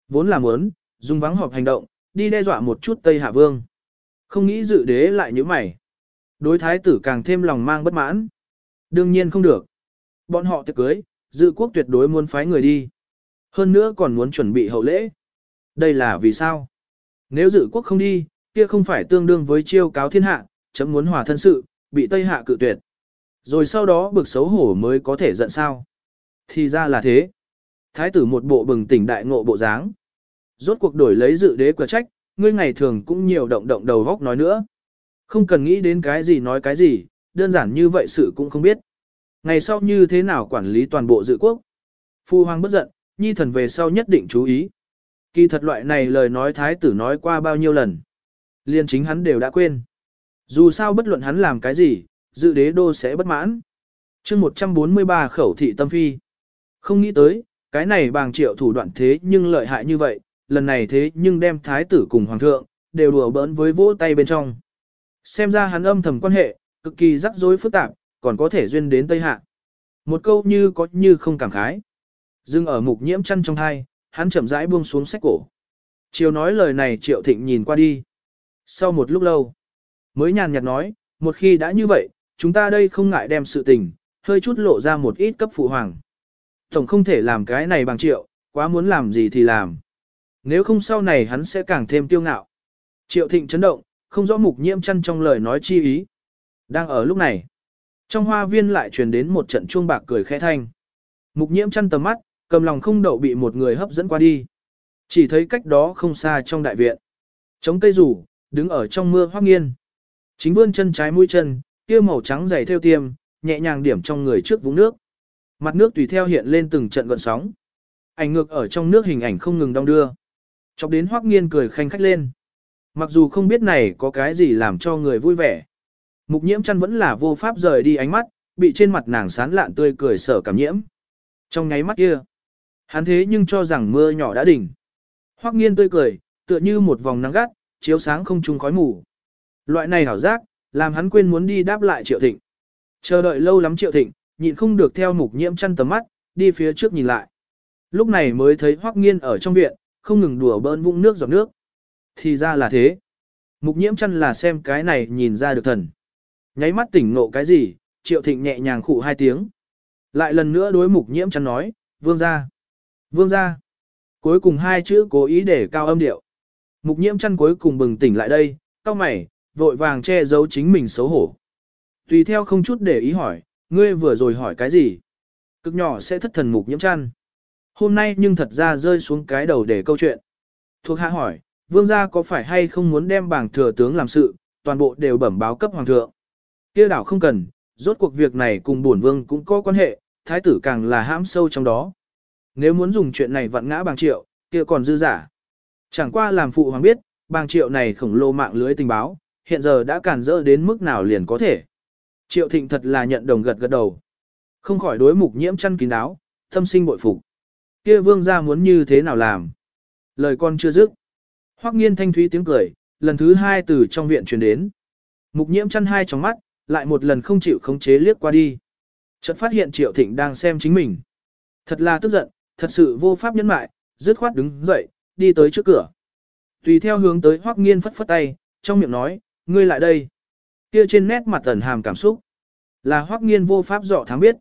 Vốn là muốn, dùng vắng họp hành động, đi đe dọa một chút Tây Hạ Vương. Không nghĩ dự đế lại như mày. Đối thái tử càng thêm lòng mang bất mãn. Đương nhiên không được. Bọn họ tiệc cưới, dự quốc tuyệt đối muốn phái người đi. Hơn nữa còn muốn chuẩn bị hậu lễ. Đây là vì sao? Nếu dự quốc không đi, kia không phải tương đương với chiêu cáo thiên hạ, chấm muốn hòa thân sự, bị Tây Hạ cự tuyệt. Rồi sau đó bực xấu hổ mới có thể giận sao. Thì ra là thế. Thái tử một bộ bừng tỉnh đại ngộ bộ dáng. Rốt cuộc đổi lấy dự đế quả trách, ngươi ngày thường cũng nhiều động động đầu góc nói nữa. Không cần nghĩ đến cái gì nói cái gì, đơn giản như vậy sự cũng không biết. Ngày sau như thế nào quản lý toàn bộ dự quốc. Phu hoàng bất giận, nhi thần về sau nhất định chú ý. Kỳ thật loại này lời nói thái tử nói qua bao nhiêu lần. Liên chính hắn đều đã quên. Dù sao bất luận hắn làm cái gì, dự đế đô sẽ bất mãn. chương 143 khẩu thị tâm phi. Không nghĩ tới, cái này bàng triệu thủ đoạn thế nhưng lợi hại như vậy, lần này thế nhưng đem thái tử cùng hoàng thượng, đều đùa bỡn với vỗ tay bên trong. Xem ra hắn âm thầm quan hệ, cực kỳ rắc rối phức tạp, còn có thể duyên đến Tây Hạ. Một câu như có như không cảm khái. Dưng ở mục nhiễm chăn trong hai, hắn chậm rãi buông xuống sách cổ. Chiều nói lời này triệu thịnh nhìn qua đi. Sau một lúc lâu, mới nhàn nhạt nói, một khi đã như vậy, chúng ta đây không ngại đem sự tình, hơi chút lộ ra một ít cấp phụ hoàng. Tổng không thể làm cái này bằng triệu, quá muốn làm gì thì làm. Nếu không sau này hắn sẽ càng thêm tiêu ngạo. Triệu thịnh chấn động, không rõ mục nhiễm chăn trong lời nói chi ý. Đang ở lúc này, trong hoa viên lại truyền đến một trận chuông bạc cười khẽ thanh. Mục nhiễm chăn tầm mắt, cầm lòng không đậu bị một người hấp dẫn qua đi. Chỉ thấy cách đó không xa trong đại viện. Chống cây rủ, đứng ở trong mưa hoác nghiên. Chính vươn chân trái mũi chân, kia màu trắng dày theo tiêm, nhẹ nhàng điểm trong người trước vũng nước. Mặt nước tùy theo hiện lên từng trận gợn sóng. Ảnh ngược ở trong nước hình ảnh không ngừng đong đưa. Chọc đến hoác nghiên cười khanh khách lên. Mặc dù không biết này có cái gì làm cho người vui vẻ. Mục nhiễm chăn vẫn là vô pháp rời đi ánh mắt, bị trên mặt nàng sán lạn tươi cười sở cảm nhiễm. Trong ngáy mắt kia, hắn thế nhưng cho rằng mưa nhỏ đã đỉnh. Hoắc nghiên tươi cười, tựa như một vòng nắng gắt, chiếu sáng không trung khói mù. Loại này hảo giác, làm hắn quên muốn đi đáp lại triệu thịnh. Chờ đợi lâu lắm triệu thịnh, nhịn không được theo mục nhiễm chăn tầm mắt, đi phía trước nhìn lại. Lúc này mới thấy Hoắc nghiên ở trong viện, không ngừng đùa bỡn vũng nước giọt nước. Thì ra là thế. Mục nhiễm chăn là xem cái này nhìn ra được thần. Nháy mắt tỉnh ngộ cái gì, triệu thịnh nhẹ nhàng khụ hai tiếng. Lại lần nữa đối mục nhiễm chăn nói, vương gia, Vương gia. Cuối cùng hai chữ cố ý để cao âm điệu. Mục nhiễm chăn cuối cùng bừng tỉnh lại đây, cao mày, vội vàng che giấu chính mình xấu hổ. Tùy theo không chút để ý hỏi, ngươi vừa rồi hỏi cái gì? Cực nhỏ sẽ thất thần mục nhiễm chăn. Hôm nay nhưng thật ra rơi xuống cái đầu để câu chuyện. Thuộc hạ hỏi, vương gia có phải hay không muốn đem bảng thừa tướng làm sự, toàn bộ đều bẩm báo cấp hoàng thượng. Kia đảo không cần, rốt cuộc việc này cùng bổn vương cũng có quan hệ, thái tử càng là hãm sâu trong đó. Nếu muốn dùng chuyện này vặn ngã bàng triệu, kia còn dư giả. Chẳng qua làm phụ hoàng biết, bàng triệu này khổng lồ mạng lưới tình báo, hiện giờ đã cản rỡ đến mức nào liền có thể. Triệu thịnh thật là nhận đồng gật gật đầu. Không khỏi đối mục nhiễm chăn kín đáo, thâm sinh bội phục. Kia vương gia muốn như thế nào làm? Lời con chưa dứt. Hoắc nghiên thanh thúy tiếng cười, lần thứ hai từ trong viện truyền đến. Mục nhiễm chăn hai trong mắt, lại một lần không chịu khống chế liếc qua đi. Chợt phát hiện Triệu Thịnh đang xem chính mình. Thật là tức giận, thật sự vô pháp nhẫn mại, dứt khoát đứng dậy, đi tới trước cửa. Tùy theo hướng tới Hoắc Nghiên phất phất tay, trong miệng nói, ngươi lại đây. Kia trên nét mặt ẩn hàm cảm xúc, là Hoắc Nghiên vô pháp dọ thắng biết.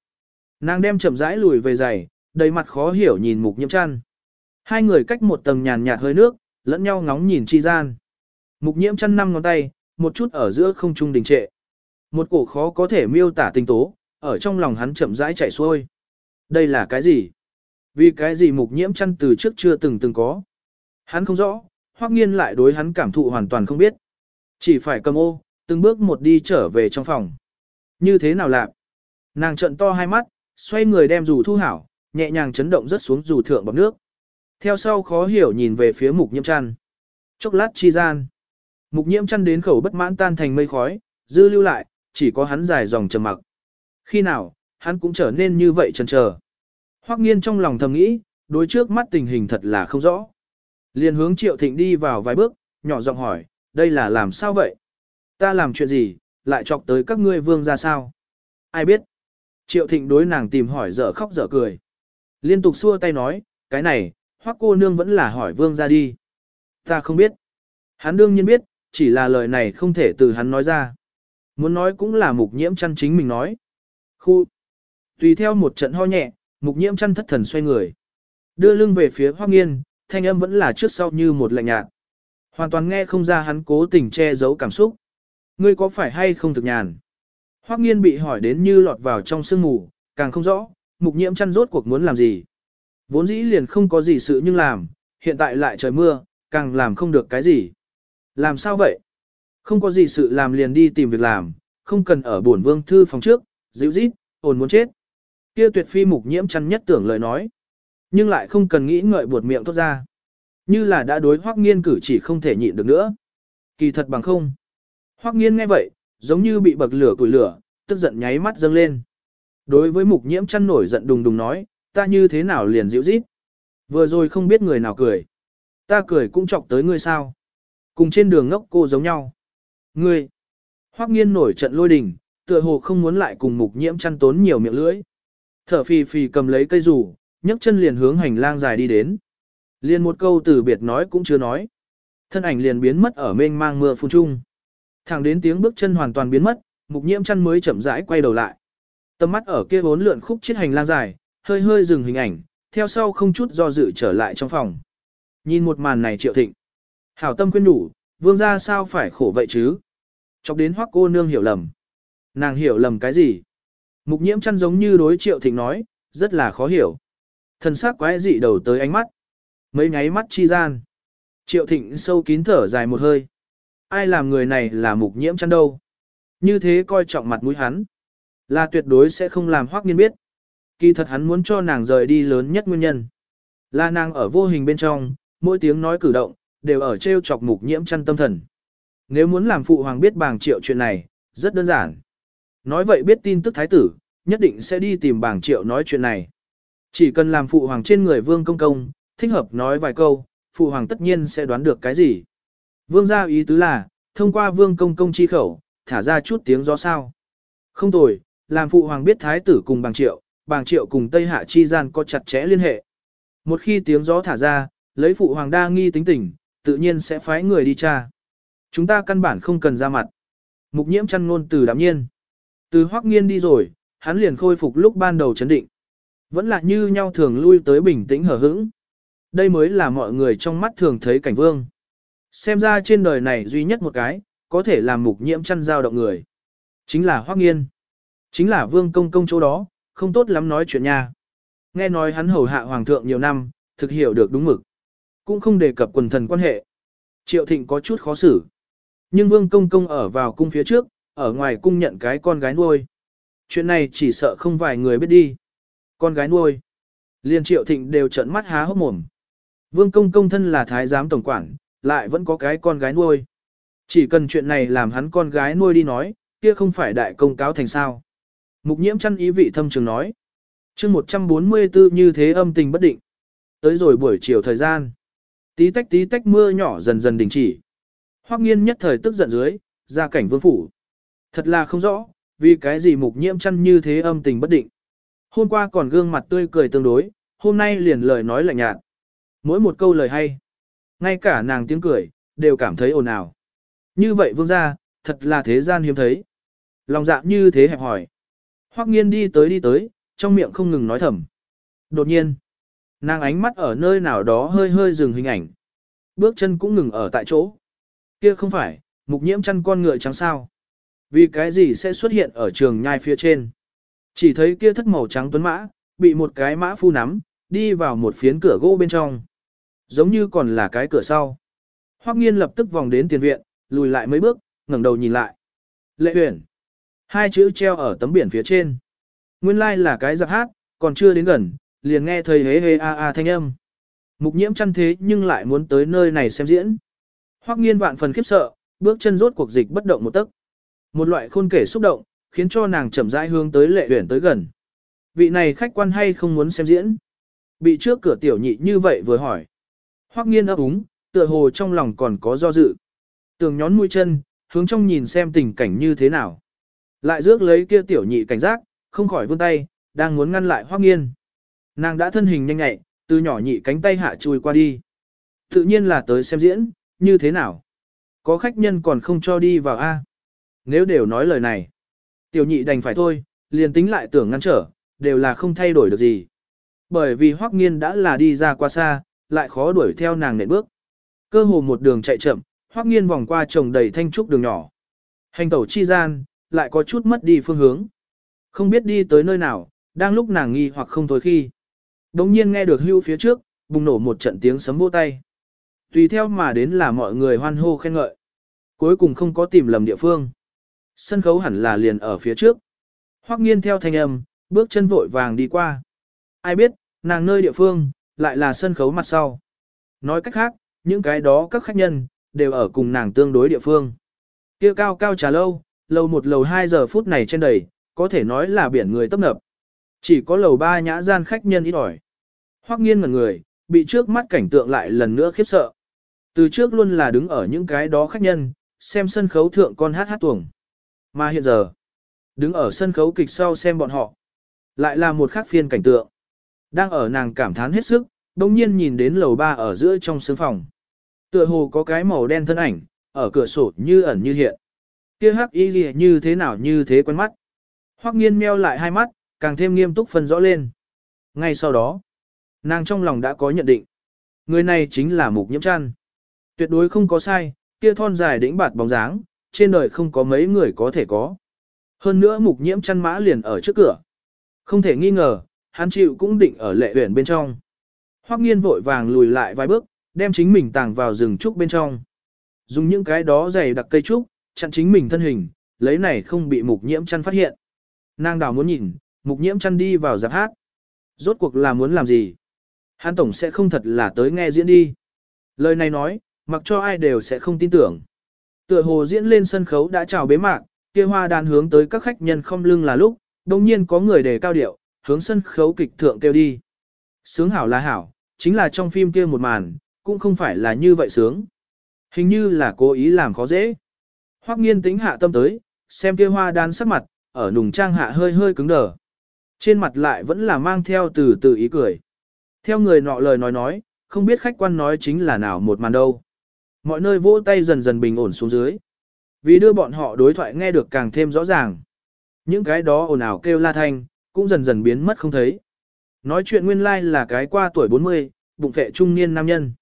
Nàng đem chậm rãi lùi về giày, đầy mặt khó hiểu nhìn Mục Nhiễm Chân. Hai người cách một tầng nhàn nhạt hơi nước, lẫn nhau ngóng nhìn chi gian. Mục Nhiễm Chân năm ngón tay, một chút ở giữa không trung đình trệ. Một cổ khó có thể miêu tả tình tố, ở trong lòng hắn chậm rãi chảy xuôi. Đây là cái gì? Vì cái gì mục nhiễm chăn từ trước chưa từng từng có? Hắn không rõ, hoắc nghiên lại đối hắn cảm thụ hoàn toàn không biết. Chỉ phải cầm ô, từng bước một đi trở về trong phòng. Như thế nào lạc? Nàng trận to hai mắt, xoay người đem dù thu hảo, nhẹ nhàng chấn động rất xuống dù thượng bọc nước. Theo sau khó hiểu nhìn về phía mục nhiễm chăn. Chốc lát chi gian. Mục nhiễm chăn đến khẩu bất mãn tan thành mây khói, dư lưu lại, chỉ có hắn dài dòng trầm mặc. Khi nào, hắn cũng trở nên như vậy chần chờ. Hoắc nghiên trong lòng thầm nghĩ, đối trước mắt tình hình thật là không rõ. Liền hướng Triệu Thịnh đi vào vài bước, nhỏ giọng hỏi, đây là làm sao vậy? Ta làm chuyện gì, lại chọc tới các ngươi vương ra sao? Ai biết? Triệu Thịnh đối nàng tìm hỏi dở khóc dở cười. Liên tục xua tay nói, cái này, Hoắc cô nương vẫn là hỏi vương ra đi. Ta không biết. Hắn đương nhiên biết, chỉ là lời này không thể từ hắn nói ra. Muốn nói cũng là mục nhiễm chăn chính mình nói. Khu. Tùy theo một trận ho nhẹ, mục nhiễm chăn thất thần xoay người. Đưa lưng về phía Hoắc nghiên, thanh âm vẫn là trước sau như một lạnh nhạt. Hoàn toàn nghe không ra hắn cố tình che giấu cảm xúc. Ngươi có phải hay không thực nhàn? Hoắc nghiên bị hỏi đến như lọt vào trong sương mù, càng không rõ, mục nhiễm chăn rốt cuộc muốn làm gì. Vốn dĩ liền không có gì sự nhưng làm, hiện tại lại trời mưa, càng làm không được cái gì. Làm sao vậy? Không có gì sự làm liền đi tìm việc làm, không cần ở buồn vương thư phòng trước, dịu rít, ồn muốn chết. Kia tuyệt phi mục nhiễm chăn nhất tưởng lời nói. Nhưng lại không cần nghĩ ngợi buột miệng thốt ra. Như là đã đối hoắc nghiên cử chỉ không thể nhịn được nữa. Kỳ thật bằng không. Hoắc nghiên nghe vậy, giống như bị bậc lửa củi lửa, tức giận nháy mắt dâng lên. Đối với mục nhiễm chăn nổi giận đùng đùng nói, ta như thế nào liền dịu rít. Vừa rồi không biết người nào cười. Ta cười cũng chọc tới ngươi sao. Cùng trên đường ngốc cô giống nhau. Ngươi. Hoắc nghiên nổi trận lôi đình, tựa hồ không muốn lại cùng mục nhiễm chăn tốn nhiều miệng lưỡi. Thở phì phì cầm lấy cây rủ, nhấc chân liền hướng hành lang dài đi đến. Liền một câu từ biệt nói cũng chưa nói. Thân ảnh liền biến mất ở mênh mang mưa phun trung. Thẳng đến tiếng bước chân hoàn toàn biến mất, mục nhiễm chăn mới chậm rãi quay đầu lại. Tầm mắt ở kia vốn lượn khúc chiết hành lang dài, hơi hơi dừng hình ảnh, theo sau không chút do dự trở lại trong phòng. Nhìn một màn này triệu thịnh. Hảo tâm khuyên đủ, vương gia sao phải khổ vậy chứ? Chọc đến hoắc cô nương hiểu lầm. Nàng hiểu lầm cái gì? Mục nhiễm chăn giống như đối triệu thịnh nói, rất là khó hiểu. Thần sắc quái dị đầu tới ánh mắt. Mấy nháy mắt chi gian. Triệu thịnh sâu kín thở dài một hơi. Ai làm người này là mục nhiễm chăn đâu? Như thế coi trọng mặt mũi hắn. Là tuyệt đối sẽ không làm hoắc nghiên biết. Kỳ thật hắn muốn cho nàng rời đi lớn nhất nguyên nhân. Là nàng ở vô hình bên trong, mỗi tiếng nói cử động, đều ở treo chọc mục nhiễm chăn tâm thần. Nếu muốn làm phụ hoàng biết bàng triệu chuyện này, rất đơn giản. Nói vậy biết tin tức thái tử, nhất định sẽ đi tìm bàng triệu nói chuyện này. Chỉ cần làm phụ hoàng trên người vương công công, thích hợp nói vài câu, phụ hoàng tất nhiên sẽ đoán được cái gì. Vương gia ý tứ là, thông qua vương công công chi khẩu, thả ra chút tiếng gió sao. Không tồi, làm phụ hoàng biết thái tử cùng bàng triệu, bàng triệu cùng Tây Hạ chi gian có chặt chẽ liên hệ. Một khi tiếng gió thả ra, lấy phụ hoàng đa nghi tính tình, tự nhiên sẽ phái người đi tra. Chúng ta căn bản không cần ra mặt. Mục nhiễm chăn ngôn từ đạm nhiên. Từ hoắc nghiên đi rồi, hắn liền khôi phục lúc ban đầu chấn định. Vẫn là như nhau thường lui tới bình tĩnh hờ hững. Đây mới là mọi người trong mắt thường thấy cảnh vương. Xem ra trên đời này duy nhất một cái, có thể làm mục nhiễm chăn giao động người. Chính là hoắc nghiên. Chính là vương công công chỗ đó, không tốt lắm nói chuyện nha. Nghe nói hắn hầu hạ hoàng thượng nhiều năm, thực hiểu được đúng mực. Cũng không đề cập quần thần quan hệ. Triệu thịnh có chút khó xử. nhưng Vương Công Công ở vào cung phía trước, ở ngoài cung nhận cái con gái nuôi. Chuyện này chỉ sợ không vài người biết đi. Con gái nuôi. Liên triệu thịnh đều trợn mắt há hốc mồm. Vương Công Công thân là thái giám tổng quản, lại vẫn có cái con gái nuôi. Chỉ cần chuyện này làm hắn con gái nuôi đi nói, kia không phải đại công cáo thành sao. Mục nhiễm chăn ý vị thâm trường nói. chương 144 như thế âm tình bất định. Tới rồi buổi chiều thời gian. Tí tách tí tách mưa nhỏ dần dần đình chỉ. Hoắc nghiên nhất thời tức giận dưới, ra cảnh vương phủ. Thật là không rõ, vì cái gì mục nhiễm chăn như thế âm tình bất định. Hôm qua còn gương mặt tươi cười tương đối, hôm nay liền lời nói lạnh nhạt. Mỗi một câu lời hay, ngay cả nàng tiếng cười, đều cảm thấy ồn ào. Như vậy vương gia, thật là thế gian hiếm thấy. Lòng dạ như thế hẹp hỏi. Hoắc nghiên đi tới đi tới, trong miệng không ngừng nói thầm. Đột nhiên, nàng ánh mắt ở nơi nào đó hơi hơi dừng hình ảnh. Bước chân cũng ngừng ở tại chỗ. Kia không phải, mục nhiễm chăn con ngựa trắng sao. Vì cái gì sẽ xuất hiện ở trường nhai phía trên. Chỉ thấy kia thất màu trắng tuấn mã, bị một cái mã phu nắm, đi vào một phiến cửa gỗ bên trong. Giống như còn là cái cửa sau. Hoắc nghiên lập tức vòng đến tiền viện, lùi lại mấy bước, ngẩng đầu nhìn lại. Lệ huyền. Hai chữ treo ở tấm biển phía trên. Nguyên lai like là cái giặc hát, còn chưa đến gần, liền nghe thầy hế hế a a thanh âm. Mục nhiễm chăn thế nhưng lại muốn tới nơi này xem diễn. Hoắc nghiên vạn phần khiếp sợ, bước chân rốt cuộc dịch bất động một tấc. Một loại khôn kể xúc động, khiến cho nàng chậm rãi hướng tới lệ huyền tới gần. Vị này khách quan hay không muốn xem diễn? Bị trước cửa tiểu nhị như vậy vừa hỏi. Hoắc nghiên ấp úng, tựa hồ trong lòng còn có do dự. Tường nhón mũi chân, hướng trong nhìn xem tình cảnh như thế nào. Lại rước lấy kia tiểu nhị cảnh giác, không khỏi vươn tay, đang muốn ngăn lại Hoắc nghiên. Nàng đã thân hình nhanh nhẹ, từ nhỏ nhị cánh tay hạ chui qua đi. Tự nhiên là tới xem diễn, như thế nào? Có khách nhân còn không cho đi vào A. Nếu đều nói lời này, tiểu nhị đành phải thôi, liền tính lại tưởng ngăn trở, đều là không thay đổi được gì. Bởi vì Hoắc Nghiên đã là đi ra quá xa, lại khó đuổi theo nàng nện bước. Cơ hồ một đường chạy chậm, Hoắc Nghiên vòng qua trồng đầy thanh trúc đường nhỏ. Hành tẩu chi gian, lại có chút mất đi phương hướng. Không biết đi tới nơi nào, đang lúc nàng nghi hoặc không thôi khi. Đống nhiên nghe được hưu phía trước, bùng nổ một trận tiếng sấm vỗ tay. Tùy theo mà đến là mọi người hoan hô khen ngợi. Cuối cùng không có tìm lầm địa phương. Sân khấu hẳn là liền ở phía trước. Hoắc nghiên theo thanh âm, bước chân vội vàng đi qua. Ai biết, nàng nơi địa phương, lại là sân khấu mặt sau. Nói cách khác, những cái đó các khách nhân, đều ở cùng nàng tương đối địa phương. Kia cao cao trà lâu, lầu một lầu hai giờ phút này trên đầy, có thể nói là biển người tấp nập. Chỉ có lầu ba nhã gian khách nhân ít ỏi. Hoắc nghiên ngẩn người, bị trước mắt cảnh tượng lại lần nữa khiếp sợ. Từ trước luôn là đứng ở những cái đó khách nhân, xem sân khấu thượng con hát hát tuồng. Mà hiện giờ, đứng ở sân khấu kịch sau xem bọn họ, lại là một khác phiên cảnh tượng. Đang ở nàng cảm thán hết sức, đồng nhiên nhìn đến lầu ba ở giữa trong sương phòng. Tựa hồ có cái màu đen thân ảnh, ở cửa sổ như ẩn như hiện. Kia hắc y gì như thế nào như thế quen mắt. Hoắc nghiên meo lại hai mắt, càng thêm nghiêm túc phân rõ lên. Ngay sau đó, nàng trong lòng đã có nhận định. Người này chính là mục nhiễm chăn. Tuyệt đối không có sai, kia thon dài đĩnh bạt bóng dáng, trên đời không có mấy người có thể có. Hơn nữa mục nhiễm chăn mã liền ở trước cửa. Không thể nghi ngờ, hắn chịu cũng định ở lệ huyển bên trong. Hoắc nghiên vội vàng lùi lại vài bước, đem chính mình tàng vào rừng trúc bên trong. Dùng những cái đó dày đặc cây trúc, chặn chính mình thân hình, lấy này không bị mục nhiễm chăn phát hiện. Nàng đào muốn nhìn, mục nhiễm chăn đi vào giáp hát. Rốt cuộc là muốn làm gì? Hắn tổng sẽ không thật là tới nghe diễn đi. Lời này nói, mặc cho ai đều sẽ không tin tưởng. Tựa hồ diễn lên sân khấu đã chào bế mạc, kia hoa đàn hướng tới các khách nhân không lưng là lúc, đồng nhiên có người đề cao điệu, hướng sân khấu kịch thượng kêu đi. Sướng hảo là hảo, chính là trong phim kia một màn, cũng không phải là như vậy sướng. Hình như là cố ý làm khó dễ. Hoắc nghiên tính hạ tâm tới, xem kia hoa đan sắc mặt, ở nùng trang hạ hơi hơi cứng đờ. Trên mặt lại vẫn là mang theo từ từ ý cười. Theo người nọ lời nói nói, không biết khách quan nói chính là nào một màn đâu. Mọi nơi vỗ tay dần dần bình ổn xuống dưới. Vì đưa bọn họ đối thoại nghe được càng thêm rõ ràng. Những cái đó ồn ào kêu la thanh, cũng dần dần biến mất không thấy. Nói chuyện nguyên lai like là cái qua tuổi 40, bụng phệ trung niên nam nhân.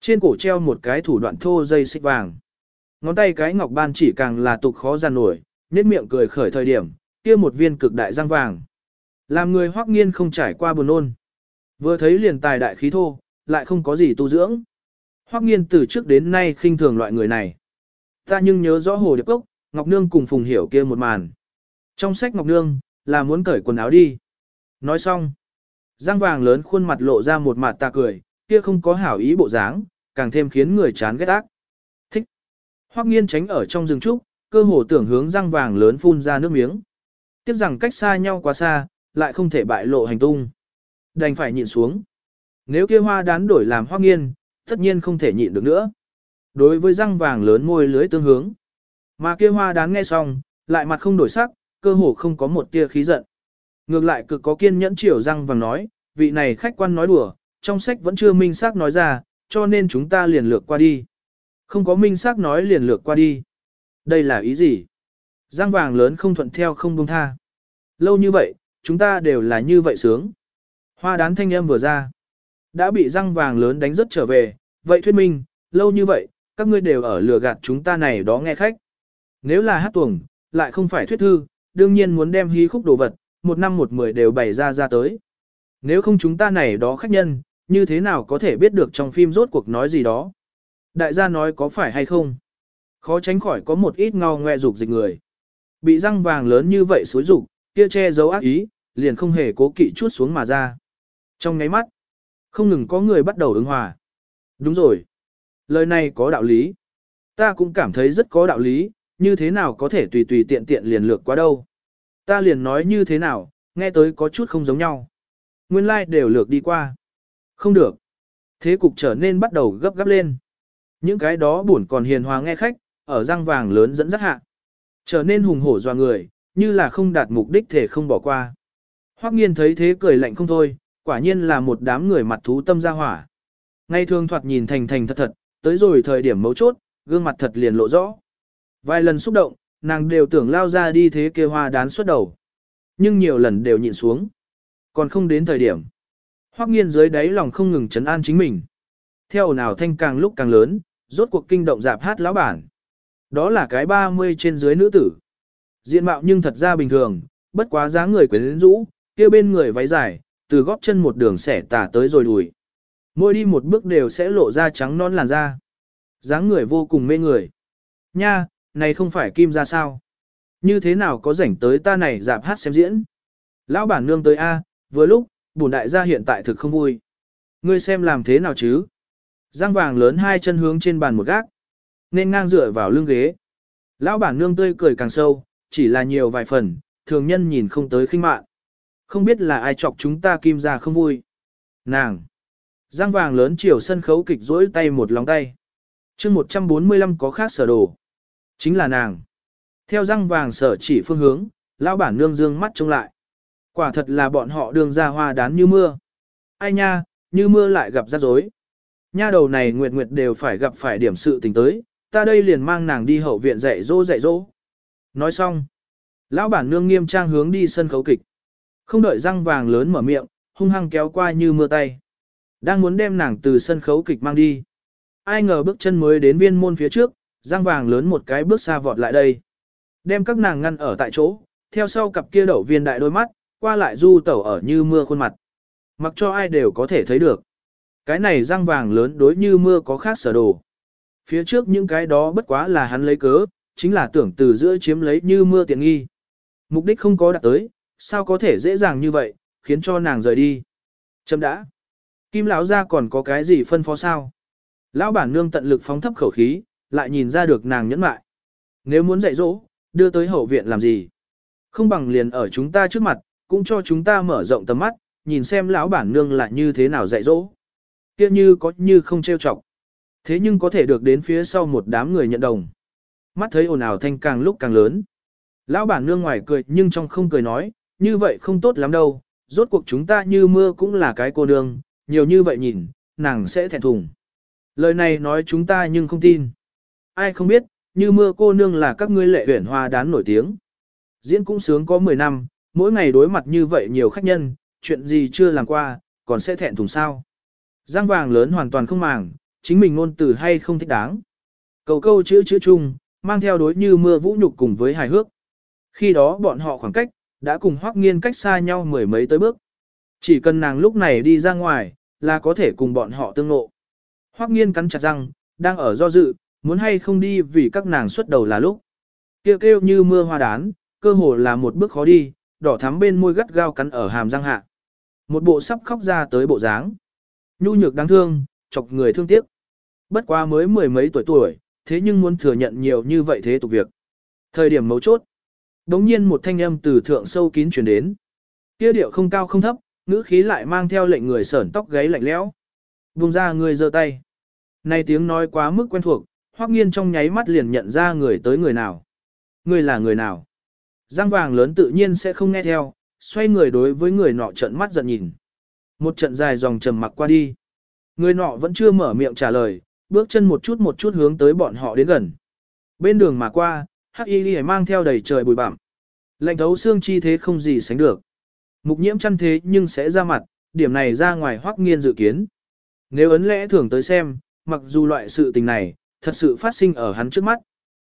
Trên cổ treo một cái thủ đoạn thô dây xích vàng. Ngón tay cái ngọc ban chỉ càng là tục khó giàn nổi, nét miệng cười khởi thời điểm, kia một viên cực đại răng vàng. Làm người hoắc nghiên không trải qua buồn ôn. Vừa thấy liền tài đại khí thô, lại không có gì tu dưỡng. Hoắc nghiên từ trước đến nay khinh thường loại người này. Ta nhưng nhớ rõ hồ điệp cốc, Ngọc Nương cùng Phùng Hiểu kia một màn. Trong sách Ngọc Nương, là muốn cởi quần áo đi. Nói xong, răng vàng lớn khuôn mặt lộ ra một mặt ta cười, kia không có hảo ý bộ dáng, càng thêm khiến người chán ghét ác. Hoắc nghiên tránh ở trong rừng trúc, cơ hồ tưởng hướng răng vàng lớn phun ra nước miếng. Tiếp rằng cách xa nhau quá xa, lại không thể bại lộ hành tung. Đành phải nhịn xuống. Nếu kia hoa đán đổi làm Hoắc nghiên, tất nhiên không thể nhịn được nữa. Đối với răng vàng lớn môi lưới tương hướng. Mà kia hoa đán nghe xong, lại mặt không đổi sắc, cơ hồ không có một tia khí giận. Ngược lại cực có kiên nhẫn chiều răng vàng nói, vị này khách quan nói đùa, trong sách vẫn chưa minh xác nói ra, cho nên chúng ta liền lược qua đi. Không có minh xác nói liền lược qua đi. Đây là ý gì? Giang vàng lớn không thuận theo không buông tha. Lâu như vậy, chúng ta đều là như vậy sướng. Hoa đán thanh âm vừa ra. Đã bị răng vàng lớn đánh rất trở về, vậy thuyết minh, lâu như vậy, các ngươi đều ở lừa gạt chúng ta này đó nghe khách. Nếu là hát tuồng, lại không phải thuyết thư, đương nhiên muốn đem hí khúc đồ vật, một năm một mười đều bày ra ra tới. Nếu không chúng ta này đó khách nhân, như thế nào có thể biết được trong phim rốt cuộc nói gì đó. Đại gia nói có phải hay không? Khó tránh khỏi có một ít ngao ngoe dục dịch người. Bị răng vàng lớn như vậy xối dục, kia che giấu ác ý, liền không hề cố kỵ chút xuống mà ra. Trong ngáy mắt, không ngừng có người bắt đầu ứng hòa. Đúng rồi. Lời này có đạo lý. Ta cũng cảm thấy rất có đạo lý, như thế nào có thể tùy tùy tiện tiện liền lược qua đâu. Ta liền nói như thế nào, nghe tới có chút không giống nhau. Nguyên lai like đều lược đi qua. Không được. Thế cục trở nên bắt đầu gấp gáp lên. Những cái đó buồn còn hiền hòa nghe khách, ở răng vàng lớn dẫn dắt hạ. Trở nên hùng hổ doa người, như là không đạt mục đích thể không bỏ qua. Hoắc nghiên thấy thế cười lạnh không thôi, quả nhiên là một đám người mặt thú tâm ra hỏa. Ngay thường thoạt nhìn thành thành thật thật, tới rồi thời điểm mấu chốt, gương mặt thật liền lộ rõ. Vài lần xúc động, nàng đều tưởng lao ra đi thế kia hoa đán xuất đầu. Nhưng nhiều lần đều nhịn xuống. Còn không đến thời điểm. Hoắc nghiên dưới đáy lòng không ngừng chấn an chính mình. Theo nào thanh càng lúc càng lớn, rốt cuộc kinh động dạp hát lão bản. Đó là cái 30 trên dưới nữ tử. Diện mạo nhưng thật ra bình thường, bất quá dáng người quyến rũ, kia bên người váy dài, từ góp chân một đường xẻ tả tới rồi đùi. Mỗi đi một bước đều sẽ lộ ra trắng non làn da. dáng người vô cùng mê người. Nha, này không phải kim ra sao? Như thế nào có rảnh tới ta này dạp hát xem diễn? Lão bản nương tới A, vừa lúc, bùn đại gia hiện tại thực không vui. Ngươi xem làm thế nào chứ? Giang vàng lớn hai chân hướng trên bàn một gác, nên ngang dựa vào lưng ghế. Lão bản nương tươi cười càng sâu, chỉ là nhiều vài phần, thường nhân nhìn không tới khinh mạn. Không biết là ai chọc chúng ta kim ra không vui. Nàng! Giang vàng lớn chiều sân khấu kịch rỗi tay một lòng tay. chương 145 có khác sở đồ. Chính là nàng. Theo răng vàng sở chỉ phương hướng, lão bản nương dương mắt trông lại. Quả thật là bọn họ đường ra hoa đán như mưa. Ai nha, như mưa lại gặp rắc rối. Nha đầu này nguyệt nguyệt đều phải gặp phải điểm sự tình tới, ta đây liền mang nàng đi hậu viện dạy dỗ dạy dỗ. Nói xong, lão bản nương nghiêm trang hướng đi sân khấu kịch. Không đợi răng vàng lớn mở miệng, hung hăng kéo qua như mưa tay. Đang muốn đem nàng từ sân khấu kịch mang đi. Ai ngờ bước chân mới đến viên môn phía trước, răng vàng lớn một cái bước xa vọt lại đây. Đem các nàng ngăn ở tại chỗ, theo sau cặp kia đậu viên đại đôi mắt, qua lại du tẩu ở như mưa khuôn mặt. Mặc cho ai đều có thể thấy được. Cái này răng vàng lớn đối như mưa có khác sở đồ. Phía trước những cái đó bất quá là hắn lấy cớ, chính là tưởng từ giữa chiếm lấy như mưa tiện nghi. Mục đích không có đạt tới, sao có thể dễ dàng như vậy, khiến cho nàng rời đi. Chấm đã. Kim lão ra còn có cái gì phân phó sao? Lão bản nương tận lực phóng thấp khẩu khí, lại nhìn ra được nàng nhẫn mại. Nếu muốn dạy dỗ, đưa tới hậu viện làm gì? Không bằng liền ở chúng ta trước mặt, cũng cho chúng ta mở rộng tầm mắt, nhìn xem lão bản nương là như thế nào dạy dỗ. Kia như có như không trêu chọc. Thế nhưng có thể được đến phía sau một đám người nhận đồng. Mắt thấy ồn ào thanh càng lúc càng lớn. Lão bản nương ngoài cười nhưng trong không cười nói, như vậy không tốt lắm đâu, rốt cuộc chúng ta như mưa cũng là cái cô nương, nhiều như vậy nhìn, nàng sẽ thẹn thùng. Lời này nói chúng ta nhưng không tin. Ai không biết, như mưa cô nương là các ngươi lệ huyển hoa đán nổi tiếng. Diễn cũng sướng có 10 năm, mỗi ngày đối mặt như vậy nhiều khách nhân, chuyện gì chưa làm qua, còn sẽ thẹn thùng sao. Giang vàng lớn hoàn toàn không màng, chính mình ngôn từ hay không thích đáng. Cầu câu chữ chữ chung, mang theo đối như mưa vũ nhục cùng với hài hước. Khi đó bọn họ khoảng cách, đã cùng hoác nghiên cách xa nhau mười mấy tới bước. Chỉ cần nàng lúc này đi ra ngoài, là có thể cùng bọn họ tương ngộ. Hoắc nghiên cắn chặt răng, đang ở do dự, muốn hay không đi vì các nàng xuất đầu là lúc. Kêu kêu như mưa hoa đán, cơ hồ là một bước khó đi, đỏ thắm bên môi gắt gao cắn ở hàm răng hạ. Một bộ sắp khóc ra tới bộ dáng. Nhu nhược đáng thương, chọc người thương tiếc. Bất quá mới mười mấy tuổi tuổi, thế nhưng muốn thừa nhận nhiều như vậy thế tục việc. Thời điểm mấu chốt. Đống nhiên một thanh âm từ thượng sâu kín truyền đến. Kia điệu không cao không thấp, ngữ khí lại mang theo lệnh người sởn tóc gáy lạnh lẽo. Vùng ra người giơ tay. Này tiếng nói quá mức quen thuộc, hoắc nghiên trong nháy mắt liền nhận ra người tới người nào. Người là người nào? Giang vàng lớn tự nhiên sẽ không nghe theo, xoay người đối với người nọ trận mắt giận nhìn. Một trận dài dòng trầm mặc qua đi. Người nọ vẫn chưa mở miệng trả lời, bước chân một chút một chút hướng tới bọn họ đến gần. Bên đường mà qua, hắc y ghi mang theo đầy trời bụi bặm. Lạnh thấu xương chi thế không gì sánh được. Mục nhiễm chăn thế nhưng sẽ ra mặt, điểm này ra ngoài hoắc nghiên dự kiến. Nếu ấn lẽ thường tới xem, mặc dù loại sự tình này, thật sự phát sinh ở hắn trước mắt.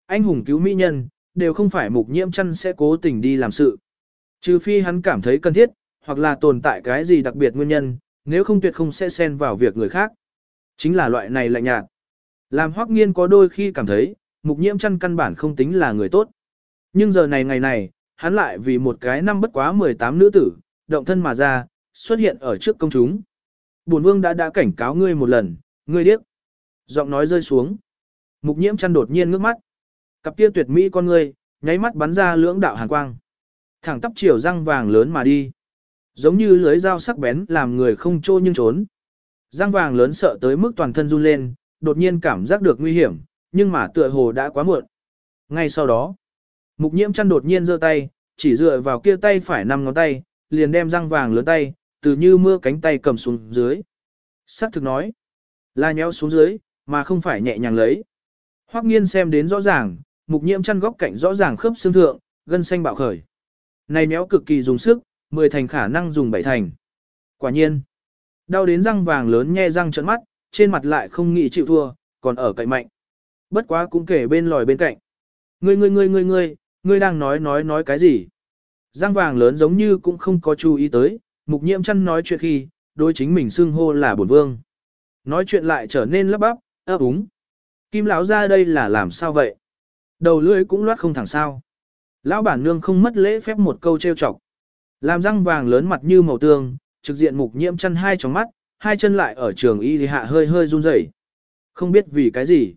Anh hùng cứu mỹ nhân, đều không phải mục nhiễm chăn sẽ cố tình đi làm sự. Trừ phi hắn cảm thấy cần thiết, hoặc là tồn tại cái gì đặc biệt nguyên nhân, nếu không tuyệt không sẽ xen vào việc người khác. Chính là loại này lạnh nhạt. Làm hoắc nghiên có đôi khi cảm thấy, mục nhiễm chăn căn bản không tính là người tốt. Nhưng giờ này ngày này, hắn lại vì một cái năm bất quá 18 nữ tử, động thân mà ra, xuất hiện ở trước công chúng. Bổn vương đã đã cảnh cáo ngươi một lần, ngươi điếc. Giọng nói rơi xuống. Mục nhiễm chăn đột nhiên ngước mắt. Cặp kia tuyệt mỹ con ngươi, nháy mắt bắn ra lưỡng đạo hàn quang. Thẳng tắp chiều răng vàng lớn mà đi. Giống như lưới dao sắc bén làm người không trô nhưng trốn. giang vàng lớn sợ tới mức toàn thân run lên, đột nhiên cảm giác được nguy hiểm, nhưng mà tựa hồ đã quá muộn. Ngay sau đó, mục nhiễm chăn đột nhiên giơ tay, chỉ dựa vào kia tay phải năm ngón tay, liền đem răng vàng lớn tay, từ như mưa cánh tay cầm xuống dưới. Sắc thực nói, là nhéo xuống dưới, mà không phải nhẹ nhàng lấy. Hoắc nghiên xem đến rõ ràng, mục nhiễm chăn góc cạnh rõ ràng khớp xương thượng, gân xanh bạo khởi. Này nhéo cực kỳ dùng sức, mười thành khả năng dùng bảy thành. Quả nhiên, đau đến răng vàng lớn nhe răng trợn mắt, trên mặt lại không nghĩ chịu thua, còn ở cạnh mạnh. Bất quá cũng kể bên lòi bên cạnh. Ngươi ngươi ngươi ngươi ngươi, ngươi đang nói nói nói cái gì? Răng vàng lớn giống như cũng không có chú ý tới, mục nhiễm chăn nói chuyện khi, đối chính mình xưng hô là bổn vương. Nói chuyện lại trở nên lấp bắp, ấp úng. Kim lão ra đây là làm sao vậy? Đầu lưỡi cũng loát không thẳng sao. Lão bản nương không mất lễ phép một câu trêu chọc. Làm răng vàng lớn mặt như màu tương, trực diện mục nhiễm chăn hai trong mắt, hai chân lại ở trường y thì hạ hơi hơi run rẩy. Không biết vì cái gì.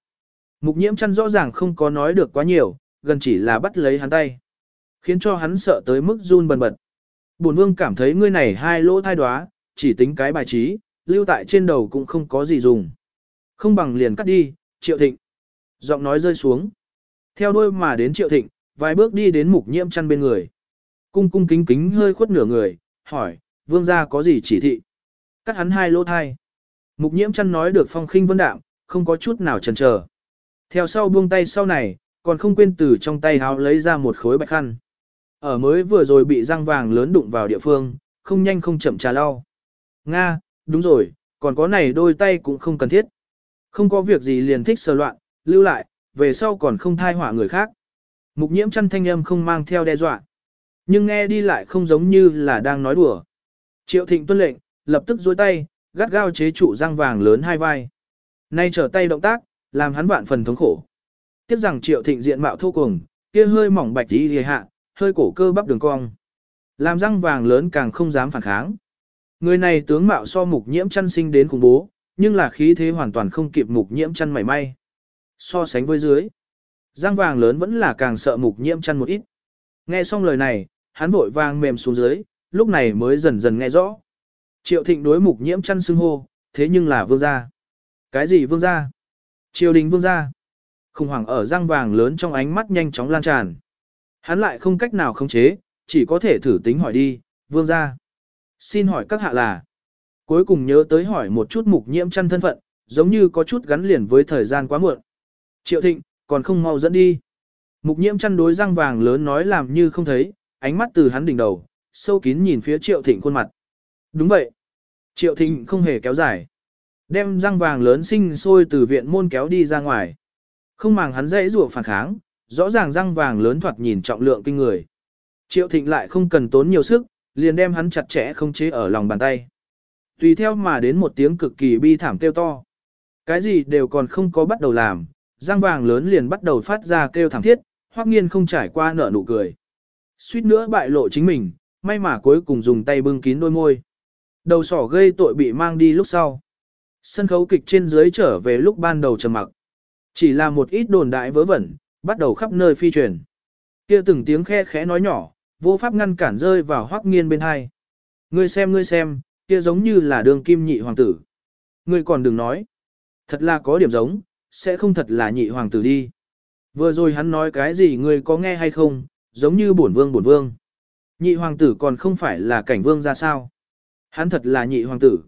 Mục nhiễm chăn rõ ràng không có nói được quá nhiều, gần chỉ là bắt lấy hắn tay. Khiến cho hắn sợ tới mức run bần bật. Bổn vương cảm thấy ngươi này hai lỗ thai đoá, chỉ tính cái bài trí, lưu tại trên đầu cũng không có gì dùng. Không bằng liền cắt đi, triệu thịnh. Giọng nói rơi xuống. Theo đuôi mà đến triệu thịnh, vài bước đi đến mục nhiễm chăn bên người. Cung cung kính kính hơi khuất nửa người, hỏi, vương gia có gì chỉ thị? Cắt hắn hai lỗ thai. Mục nhiễm chăn nói được phong khinh vân đạm, không có chút nào chần chờ. Theo sau buông tay sau này, còn không quên từ trong tay háo lấy ra một khối bạch khăn. Ở mới vừa rồi bị răng vàng lớn đụng vào địa phương, không nhanh không chậm trà lau. Nga, đúng rồi, còn có này đôi tay cũng không cần thiết. Không có việc gì liền thích sờ loạn, lưu lại, về sau còn không thai hỏa người khác. Mục nhiễm chăn thanh âm không mang theo đe dọa. Nhưng nghe đi lại không giống như là đang nói đùa. Triệu thịnh tuân lệnh, lập tức dối tay, gắt gao chế trụ răng vàng lớn hai vai. Nay trở tay động tác, làm hắn vạn phần thống khổ. Tiếp rằng triệu thịnh diện mạo thô cùng, kia hơi mỏng bạch đi hề hạ, hơi cổ cơ bắp đường cong. Làm răng vàng lớn càng không dám phản kháng. Người này tướng mạo so mục nhiễm chăn sinh đến khủng bố, nhưng là khí thế hoàn toàn không kịp mục nhiễm chăn mảy may. So sánh với dưới, răng vàng lớn vẫn là càng sợ mục nhiễm chăn một ít. Nghe xong lời này, hắn vội vàng mềm xuống dưới, lúc này mới dần dần nghe rõ. Triệu thịnh đối mục nhiễm chăn xưng hô, thế nhưng là vương gia. Cái gì vương gia? Triều đình vương gia. Khủng hoảng ở răng vàng lớn trong ánh mắt nhanh chóng lan tràn. Hắn lại không cách nào khống chế, chỉ có thể thử tính hỏi đi, vương gia. Xin hỏi các hạ là. Cuối cùng nhớ tới hỏi một chút mục nhiễm chăn thân phận, giống như có chút gắn liền với thời gian quá muộn. Triệu thịnh, còn không mau dẫn đi. Mục nhiễm chăn đối răng vàng lớn nói làm như không thấy, ánh mắt từ hắn đỉnh đầu, sâu kín nhìn phía triệu thịnh khuôn mặt. Đúng vậy. Triệu thịnh không hề kéo dài. Đem răng vàng lớn sinh sôi từ viện môn kéo đi ra ngoài. Không màng hắn dãy rủa phản kháng, rõ ràng răng vàng lớn thoạt nhìn trọng lượng kinh người. Triệu thịnh lại không cần tốn nhiều sức, liền đem hắn chặt chẽ không chế ở lòng bàn tay. Tùy theo mà đến một tiếng cực kỳ bi thảm kêu to. Cái gì đều còn không có bắt đầu làm, răng vàng lớn liền bắt đầu phát ra kêu thảm thiết, hoắc nghiên không trải qua nở nụ cười. Suýt nữa bại lộ chính mình, may mà cuối cùng dùng tay bưng kín đôi môi. Đầu sỏ gây tội bị mang đi lúc sau. Sân khấu kịch trên dưới trở về lúc ban đầu trầm mặc. Chỉ là một ít đồn đại vớ vẩn, bắt đầu khắp nơi phi truyền. Kia từng tiếng khe khẽ nói nhỏ, vô pháp ngăn cản rơi vào hoắc nghiên bên hai. Ngươi xem ngươi xem, kia giống như là đường kim nhị hoàng tử. Ngươi còn đừng nói. Thật là có điểm giống, sẽ không thật là nhị hoàng tử đi. Vừa rồi hắn nói cái gì ngươi có nghe hay không, giống như bổn vương bổn vương. Nhị hoàng tử còn không phải là cảnh vương ra sao. Hắn thật là nhị hoàng tử.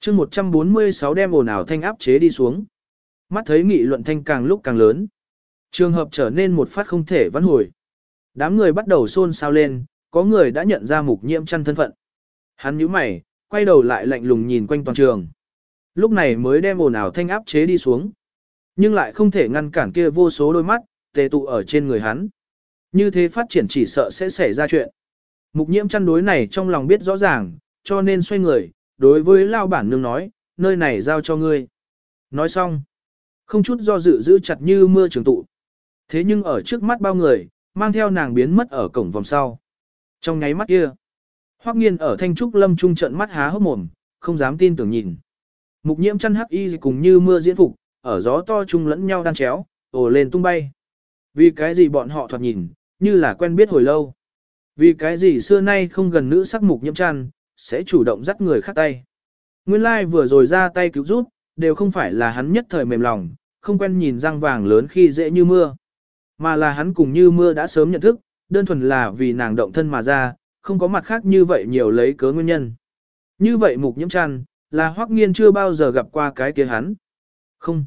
chương 146 đem ồn ào thanh áp chế đi xuống. Mắt thấy nghị luận thanh càng lúc càng lớn. Trường hợp trở nên một phát không thể vãn hồi. Đám người bắt đầu xôn xao lên, có người đã nhận ra mục nhiễm chăn thân phận. Hắn nhíu mày, quay đầu lại lạnh lùng nhìn quanh toàn trường. Lúc này mới đem ồn ào thanh áp chế đi xuống. Nhưng lại không thể ngăn cản kia vô số đôi mắt, tề tụ ở trên người hắn. Như thế phát triển chỉ sợ sẽ xảy ra chuyện. Mục nhiễm chăn đối này trong lòng biết rõ ràng, cho nên xoay người, đối với lao bản nương nói, nơi này giao cho ngươi. Nói xong, không chút do dự giữ chặt như mưa trường tụ. Thế nhưng ở trước mắt bao người, mang theo nàng biến mất ở cổng vòng sau. Trong nháy mắt kia, Hoắc Nghiên ở Thanh Trúc Lâm trung trận mắt há hốc mồm, không dám tin tưởng nhìn. Mục Nhiễm chăn hắc y cùng như mưa diễn phục, ở gió to chung lẫn nhau đan chéo, ồ lên tung bay. Vì cái gì bọn họ thoạt nhìn, như là quen biết hồi lâu. Vì cái gì xưa nay không gần nữ sắc mục Nhiễm chăn, sẽ chủ động dắt người khác tay. Nguyên lai like vừa rồi ra tay cứu giúp, đều không phải là hắn nhất thời mềm lòng, không quen nhìn răng vàng lớn khi dễ như mưa. Mà là hắn cùng như mưa đã sớm nhận thức, đơn thuần là vì nàng động thân mà ra, không có mặt khác như vậy nhiều lấy cớ nguyên nhân. Như vậy mục nhiễm chăn, là hoắc nghiên chưa bao giờ gặp qua cái kia hắn. Không.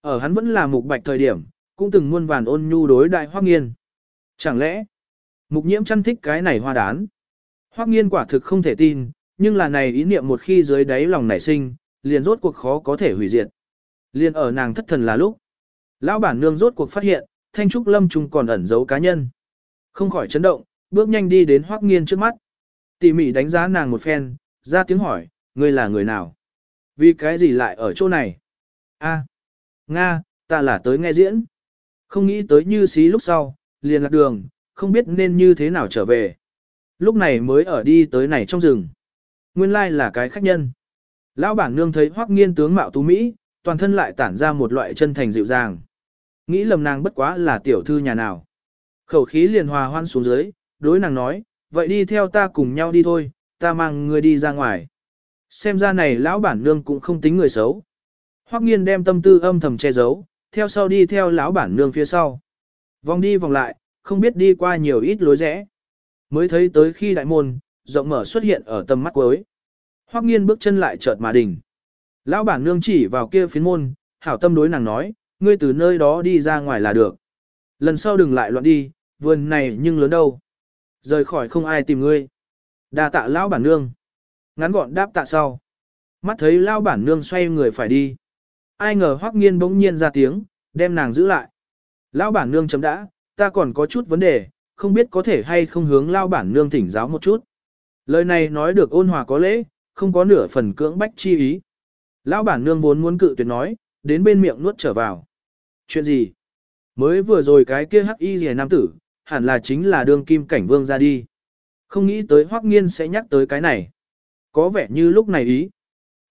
Ở hắn vẫn là mục bạch thời điểm, cũng từng muôn vàn ôn nhu đối đại hoắc nghiên. Chẳng lẽ, mục nhiễm chăn thích cái này hoa đán. Hoắc nghiên quả thực không thể tin, nhưng là này ý niệm một khi dưới đáy lòng nảy sinh, liền rốt cuộc khó có thể hủy diệt. Liền ở nàng thất thần là lúc. Lão bản nương rốt cuộc phát hiện, thanh trúc lâm trung còn ẩn giấu cá nhân. Không khỏi chấn động, bước nhanh đi đến hoắc nghiên trước mắt. Tỉ mỉ đánh giá nàng một phen, ra tiếng hỏi, ngươi là người nào? Vì cái gì lại ở chỗ này? A, Nga, ta là tới nghe diễn. Không nghĩ tới như xí lúc sau, liền lạc đường, không biết nên như thế nào trở về. Lúc này mới ở đi tới này trong rừng. Nguyên lai là cái khách nhân. Lão bản nương thấy hoắc nghiên tướng mạo tú Mỹ, toàn thân lại tản ra một loại chân thành dịu dàng. Nghĩ lầm nàng bất quá là tiểu thư nhà nào. Khẩu khí liền hòa hoan xuống dưới, đối nàng nói, vậy đi theo ta cùng nhau đi thôi, ta mang người đi ra ngoài. Xem ra này lão bản nương cũng không tính người xấu. Hoắc nghiên đem tâm tư âm thầm che giấu, theo sau đi theo lão bản nương phía sau. Vòng đi vòng lại, không biết đi qua nhiều ít lối rẽ. Mới thấy tới khi đại môn, rộng mở xuất hiện ở tầm mắt cuối. Hoắc nghiên bước chân lại chợt mà đỉnh. Lão bản nương chỉ vào kia phiến môn, hảo tâm đối nàng nói, ngươi từ nơi đó đi ra ngoài là được. Lần sau đừng lại loạn đi, vườn này nhưng lớn đâu. Rời khỏi không ai tìm ngươi. Đa tạ lão bản nương. Ngắn gọn đáp tạ sau. Mắt thấy lão bản nương xoay người phải đi. Ai ngờ hoắc nghiên bỗng nhiên ra tiếng, đem nàng giữ lại. Lão bản nương chấm đã, ta còn có chút vấn đề, không biết có thể hay không hướng lão bản nương thỉnh giáo một chút. Lời này nói được ôn hòa có lễ, không có nửa phần cưỡng bách chi ý. Lão bản nương vốn muốn cự tuyệt nói, đến bên miệng nuốt trở vào. Chuyện gì? Mới vừa rồi cái kia hắc y rìa nam tử, hẳn là chính là đương kim cảnh vương ra đi. Không nghĩ tới hoắc nghiên sẽ nhắc tới cái này. Có vẻ như lúc này ý.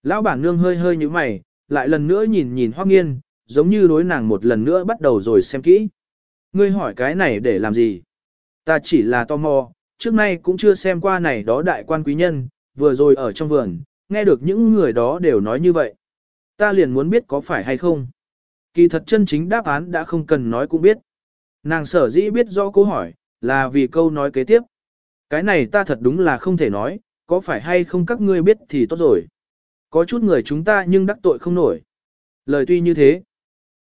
Lão bản nương hơi hơi như mày, lại lần nữa nhìn nhìn hoắc nghiên, giống như đối nàng một lần nữa bắt đầu rồi xem kỹ. Ngươi hỏi cái này để làm gì? Ta chỉ là tò mò, trước nay cũng chưa xem qua này đó đại quan quý nhân, vừa rồi ở trong vườn, nghe được những người đó đều nói như vậy. Ta liền muốn biết có phải hay không. Kỳ thật chân chính đáp án đã không cần nói cũng biết. Nàng sở dĩ biết rõ câu hỏi, là vì câu nói kế tiếp. Cái này ta thật đúng là không thể nói, có phải hay không các ngươi biết thì tốt rồi. Có chút người chúng ta nhưng đắc tội không nổi. Lời tuy như thế,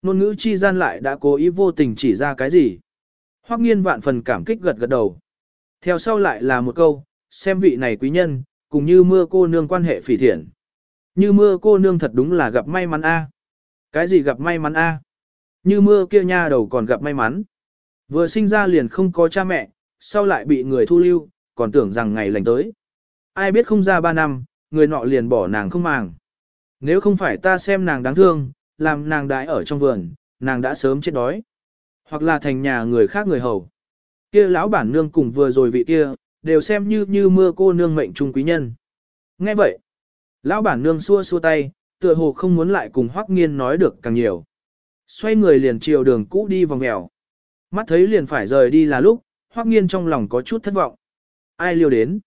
ngôn ngữ chi gian lại đã cố ý vô tình chỉ ra cái gì. Hoắc nghiên vạn phần cảm kích gật gật đầu. Theo sau lại là một câu, xem vị này quý nhân, cùng như mưa cô nương quan hệ phỉ thiện. Như mưa cô nương thật đúng là gặp may mắn a. Cái gì gặp may mắn a? Như mưa kia nha đầu còn gặp may mắn. Vừa sinh ra liền không có cha mẹ, sau lại bị người thu lưu, còn tưởng rằng ngày lành tới. Ai biết không ra ba năm, người nọ liền bỏ nàng không màng. Nếu không phải ta xem nàng đáng thương, làm nàng đái ở trong vườn, nàng đã sớm chết đói. Hoặc là thành nhà người khác người hầu. Kia lão bản nương cùng vừa rồi vị kia, đều xem như như mưa cô nương mệnh trung quý nhân. Nghe vậy, lão bản nương xua xua tay, tựa hồ không muốn lại cùng Hoắc Nghiên nói được càng nhiều. Xoay người liền chiều đường cũ đi vòng mèo. Mắt thấy liền phải rời đi là lúc, Hoắc Nghiên trong lòng có chút thất vọng. Ai liêu đến?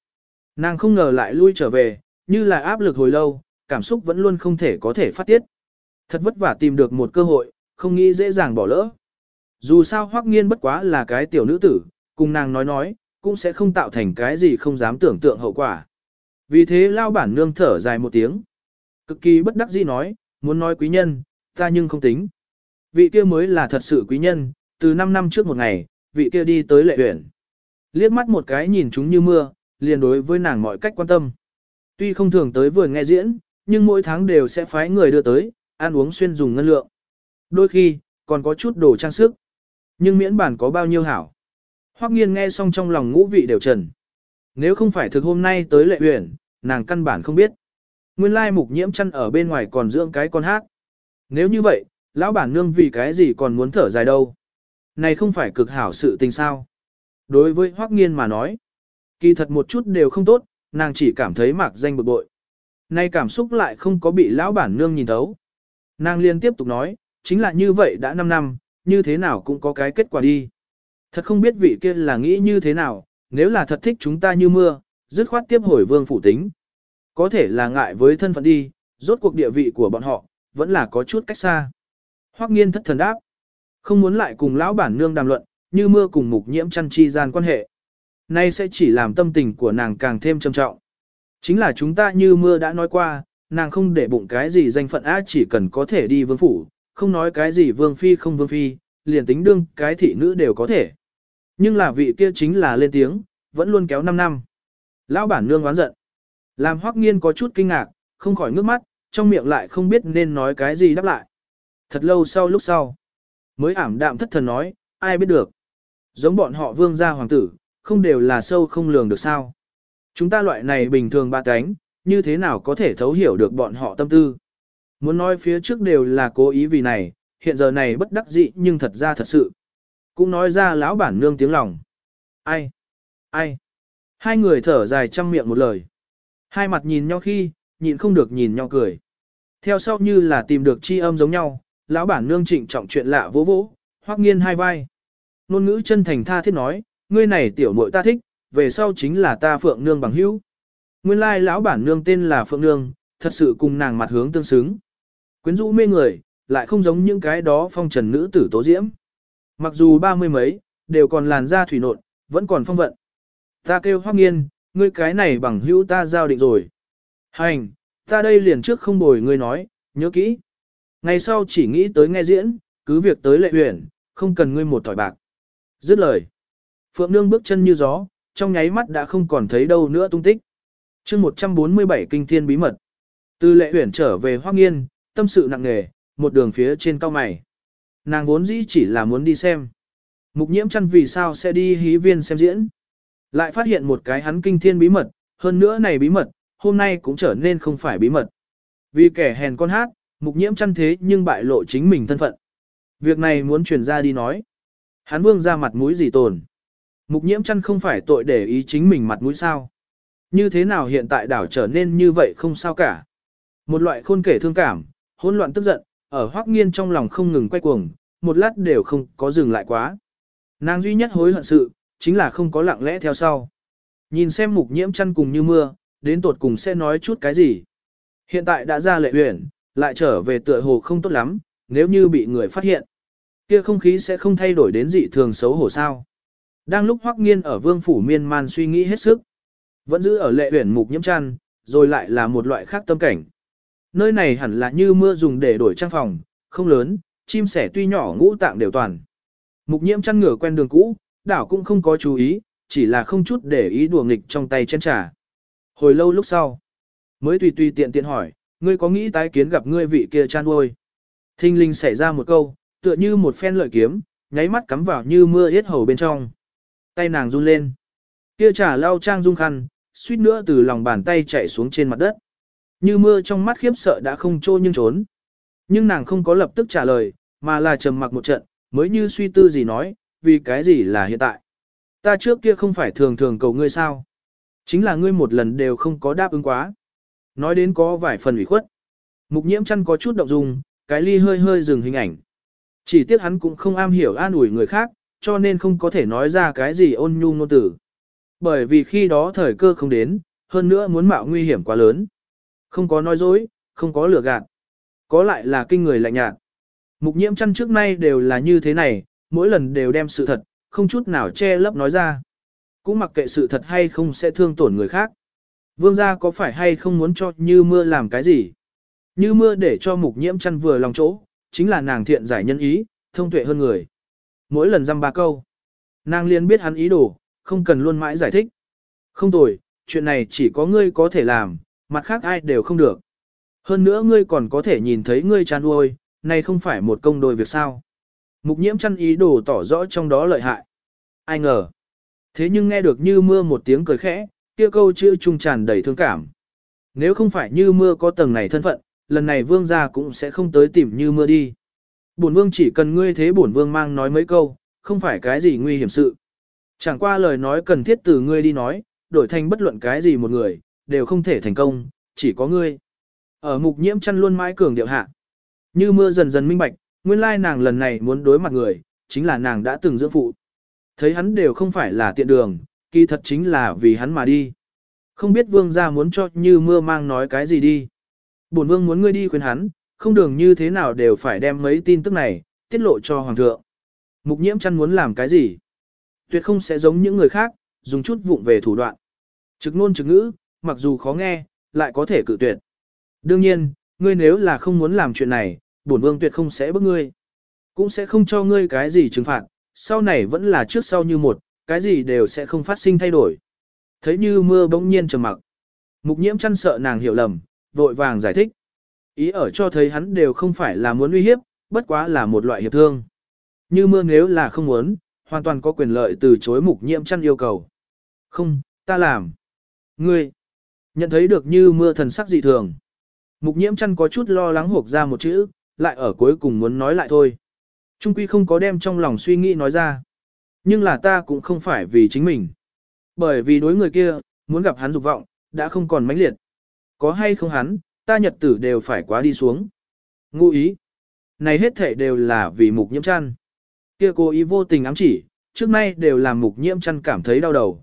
Nàng không ngờ lại lui trở về, như là áp lực hồi lâu, cảm xúc vẫn luôn không thể có thể phát tiết. Thật vất vả tìm được một cơ hội, không nghĩ dễ dàng bỏ lỡ. Dù sao Hoắc Nghiên bất quá là cái tiểu nữ tử, cùng nàng nói nói, cũng sẽ không tạo thành cái gì không dám tưởng tượng hậu quả. Vì thế lao bản nương thở dài một tiếng. Cực kỳ bất đắc dĩ nói, muốn nói quý nhân, ta nhưng không tính. Vị kia mới là thật sự quý nhân, từ 5 năm trước một ngày, vị kia đi tới lệ huyện. Liếc mắt một cái nhìn chúng như mưa, liền đối với nàng mọi cách quan tâm. Tuy không thường tới vườn nghe diễn, nhưng mỗi tháng đều sẽ phái người đưa tới, ăn uống xuyên dùng ngân lượng. Đôi khi, còn có chút đồ trang sức. Nhưng miễn bản có bao nhiêu hảo. Hoắc nghiên nghe xong trong lòng ngũ vị đều trần. Nếu không phải thực hôm nay tới lệ uyển, nàng căn bản không biết. Nguyên lai mục nhiễm chăn ở bên ngoài còn dưỡng cái con hát. Nếu như vậy, lão bản nương vì cái gì còn muốn thở dài đâu. Này không phải cực hảo sự tình sao. Đối với Hoắc nghiên mà nói, kỳ thật một chút đều không tốt, nàng chỉ cảm thấy mạc danh bực bội. Nay cảm xúc lại không có bị lão bản nương nhìn thấu. Nàng liên tiếp tục nói, chính là như vậy đã 5 năm, như thế nào cũng có cái kết quả đi. Thật không biết vị kia là nghĩ như thế nào, nếu là thật thích chúng ta như mưa, dứt khoát tiếp hồi vương phủ tính. Có thể là ngại với thân phận đi, rốt cuộc địa vị của bọn họ, vẫn là có chút cách xa. Hoắc nghiên thất thần đáp. Không muốn lại cùng lão bản nương đàm luận, như mưa cùng mục nhiễm chăn chi gian quan hệ. Nay sẽ chỉ làm tâm tình của nàng càng thêm trầm trọng. Chính là chúng ta như mưa đã nói qua, nàng không để bụng cái gì danh phận á chỉ cần có thể đi vương phủ, không nói cái gì vương phi không vương phi, liền tính đương cái thị nữ đều có thể. Nhưng là vị kia chính là lên tiếng, vẫn luôn kéo 5 năm. Lão bản nương oán giận. Làm hoắc nghiên có chút kinh ngạc, không khỏi ngước mắt, trong miệng lại không biết nên nói cái gì đáp lại. Thật lâu sau lúc sau, mới ảm đạm thất thần nói, ai biết được. Giống bọn họ vương gia hoàng tử, không đều là sâu không lường được sao. Chúng ta loại này bình thường ba cánh, như thế nào có thể thấu hiểu được bọn họ tâm tư. Muốn nói phía trước đều là cố ý vì này, hiện giờ này bất đắc dĩ nhưng thật ra thật sự. Cũng nói ra lão bản nương tiếng lòng. Ai? Ai? Hai người thở dài trăm miệng một lời. Hai mặt nhìn nhau khi, nhịn không được nhìn nhau cười. Theo sau như là tìm được chi âm giống nhau, lão bản nương trịnh trọng chuyện lạ vỗ vỗ, hoắc nghiên hai vai. Nôn ngữ chân thành tha thiết nói, ngươi này tiểu muội ta thích, về sau chính là ta phượng nương bằng hữu. Nguyên lai lão bản nương tên là phượng nương, thật sự cùng nàng mặt hướng tương xứng. Quyến rũ mê người, lại không giống những cái đó phong trần nữ tử tố diễm. Mặc dù ba mươi mấy, đều còn làn da thủy nộn, vẫn còn phong vận. Ta kêu hoắc nghiên, ngươi cái này bằng hữu ta giao định rồi. Hành, ta đây liền trước không bồi ngươi nói, nhớ kỹ. Ngày sau chỉ nghĩ tới nghe diễn, cứ việc tới lệ huyền, không cần ngươi một thỏi bạc. Dứt lời. Phượng Nương bước chân như gió, trong nháy mắt đã không còn thấy đâu nữa tung tích chương 147 kinh thiên bí mật. Từ lệ huyển trở về Hoác Nghiên, tâm sự nặng nề, một đường phía trên cao mày. Nàng vốn dĩ chỉ là muốn đi xem. Mục nhiễm chăn vì sao sẽ đi hí viên xem diễn. Lại phát hiện một cái hắn kinh thiên bí mật, hơn nữa này bí mật, hôm nay cũng trở nên không phải bí mật. Vì kẻ hèn con hát, mục nhiễm chăn thế nhưng bại lộ chính mình thân phận. Việc này muốn truyền ra đi nói. Hắn vương ra mặt mũi gì tồn. Mục nhiễm chăn không phải tội để ý chính mình mặt mũi sao. Như thế nào hiện tại đảo trở nên như vậy không sao cả. Một loại khôn kể thương cảm, hỗn loạn tức giận, ở hoắc nghiên trong lòng không ngừng quay cuồng, một lát đều không có dừng lại quá. Nàng duy nhất hối hận sự, chính là không có lặng lẽ theo sau. Nhìn xem mục nhiễm chăn cùng như mưa, đến tột cùng sẽ nói chút cái gì. Hiện tại đã ra lệ huyển, lại trở về tựa hồ không tốt lắm, nếu như bị người phát hiện. Kia không khí sẽ không thay đổi đến dị thường xấu hổ sao. Đang lúc hoắc nghiên ở vương phủ miên man suy nghĩ hết sức. Vẫn giữ ở lệ huyển mục nhiễm chăn, rồi lại là một loại khác tâm cảnh. Nơi này hẳn là như mưa dùng để đổi trang phòng, không lớn, chim sẻ tuy nhỏ ngũ tạng đều toàn. Mục nhiễm chăn ngửa quen đường cũ, đảo cũng không có chú ý, chỉ là không chút để ý đùa nghịch trong tay chén trà. Hồi lâu lúc sau, mới tùy tùy tiện tiện hỏi, ngươi có nghĩ tái kiến gặp ngươi vị kia chan uôi? Thinh linh xảy ra một câu, tựa như một phen lợi kiếm, nháy mắt cắm vào như mưa yết hầu bên trong. Tay nàng run lên. Kia trà lau trang dung khăn, suýt nữa từ lòng bàn tay chạy xuống trên mặt đất. Như mưa trong mắt khiếp sợ đã không trôi nhưng trốn. Nhưng nàng không có lập tức trả lời, mà là trầm mặc một trận, mới như suy tư gì nói, vì cái gì là hiện tại. Ta trước kia không phải thường thường cầu ngươi sao. Chính là ngươi một lần đều không có đáp ứng quá. Nói đến có vài phần ủy khuất. Mục nhiễm chăn có chút động dung, cái ly hơi hơi dừng hình ảnh. Chỉ tiếc hắn cũng không am hiểu an ủi người khác, cho nên không có thể nói ra cái gì ôn nhu ngôn tử. Bởi vì khi đó thời cơ không đến, hơn nữa muốn mạo nguy hiểm quá lớn. Không có nói dối, không có lừa gạt. Có lại là kinh người lạnh nhạt. Mục nhiễm chăn trước nay đều là như thế này, mỗi lần đều đem sự thật, không chút nào che lấp nói ra. Cũng mặc kệ sự thật hay không sẽ thương tổn người khác. Vương gia có phải hay không muốn cho như mưa làm cái gì? Như mưa để cho mục nhiễm chăn vừa lòng chỗ, chính là nàng thiện giải nhân ý, thông tuệ hơn người. Mỗi lần dăm ba câu, nàng liền biết hắn ý đồ, không cần luôn mãi giải thích. Không tồi, chuyện này chỉ có ngươi có thể làm, mặt khác ai đều không được. Hơn nữa ngươi còn có thể nhìn thấy ngươi chán uôi, này không phải một công đôi việc sao. Mục nhiễm chăn ý đồ tỏ rõ trong đó lợi hại. Ai ngờ. Thế nhưng nghe được như mưa một tiếng cười khẽ, kia câu chữ trung tràn đầy thương cảm. Nếu không phải như mưa có tầng này thân phận, lần này vương gia cũng sẽ không tới tìm như mưa đi. Bổn vương chỉ cần ngươi thế bổn vương mang nói mấy câu, không phải cái gì nguy hiểm sự. Chẳng qua lời nói cần thiết từ ngươi đi nói, đổi thành bất luận cái gì một người, đều không thể thành công, chỉ có ngươi. Ở mục nhiễm chăn luôn mãi cường điệu hạ. Như mưa dần dần minh bạch, nguyên lai nàng lần này muốn đối mặt người, chính là nàng đã từng dưỡng phụ. Thấy hắn đều không phải là tiện đường, kỳ thật chính là vì hắn mà đi. Không biết vương gia muốn cho như mưa mang nói cái gì đi. Bổn vương muốn ngươi đi khuyên hắn, không đường như thế nào đều phải đem mấy tin tức này, tiết lộ cho hoàng thượng. Mục nhiễm chăn muốn làm cái gì? Tuyệt không sẽ giống những người khác, dùng chút vụng về thủ đoạn. Trực ngôn trực ngữ, mặc dù khó nghe, lại có thể cự tuyệt. Đương nhiên, ngươi nếu là không muốn làm chuyện này, bổn vương tuyệt không sẽ bức ngươi. Cũng sẽ không cho ngươi cái gì trừng phạt, sau này vẫn là trước sau như một, cái gì đều sẽ không phát sinh thay đổi. Thấy như mưa bỗng nhiên trầm mặc. Mục nhiễm chăn sợ nàng hiểu lầm, vội vàng giải thích. Ý ở cho thấy hắn đều không phải là muốn uy hiếp, bất quá là một loại hiệp thương. Như mưa nếu là không muốn, hoàn toàn có quyền lợi từ chối mục nhiễm chăn yêu cầu. Không, ta làm. Ngươi, nhận thấy được như mưa thần sắc dị thường. Mục nhiễm chăn có chút lo lắng hộp ra một chữ, lại ở cuối cùng muốn nói lại thôi. Trung quy không có đem trong lòng suy nghĩ nói ra. Nhưng là ta cũng không phải vì chính mình. Bởi vì đối người kia, muốn gặp hắn dục vọng, đã không còn mãnh liệt. Có hay không hắn, ta nhật tử đều phải quá đi xuống. Ngụ ý. Này hết thể đều là vì mục nhiễm chăn. Kia cố ý vô tình ám chỉ, trước nay đều làm mục nhiễm chăn cảm thấy đau đầu.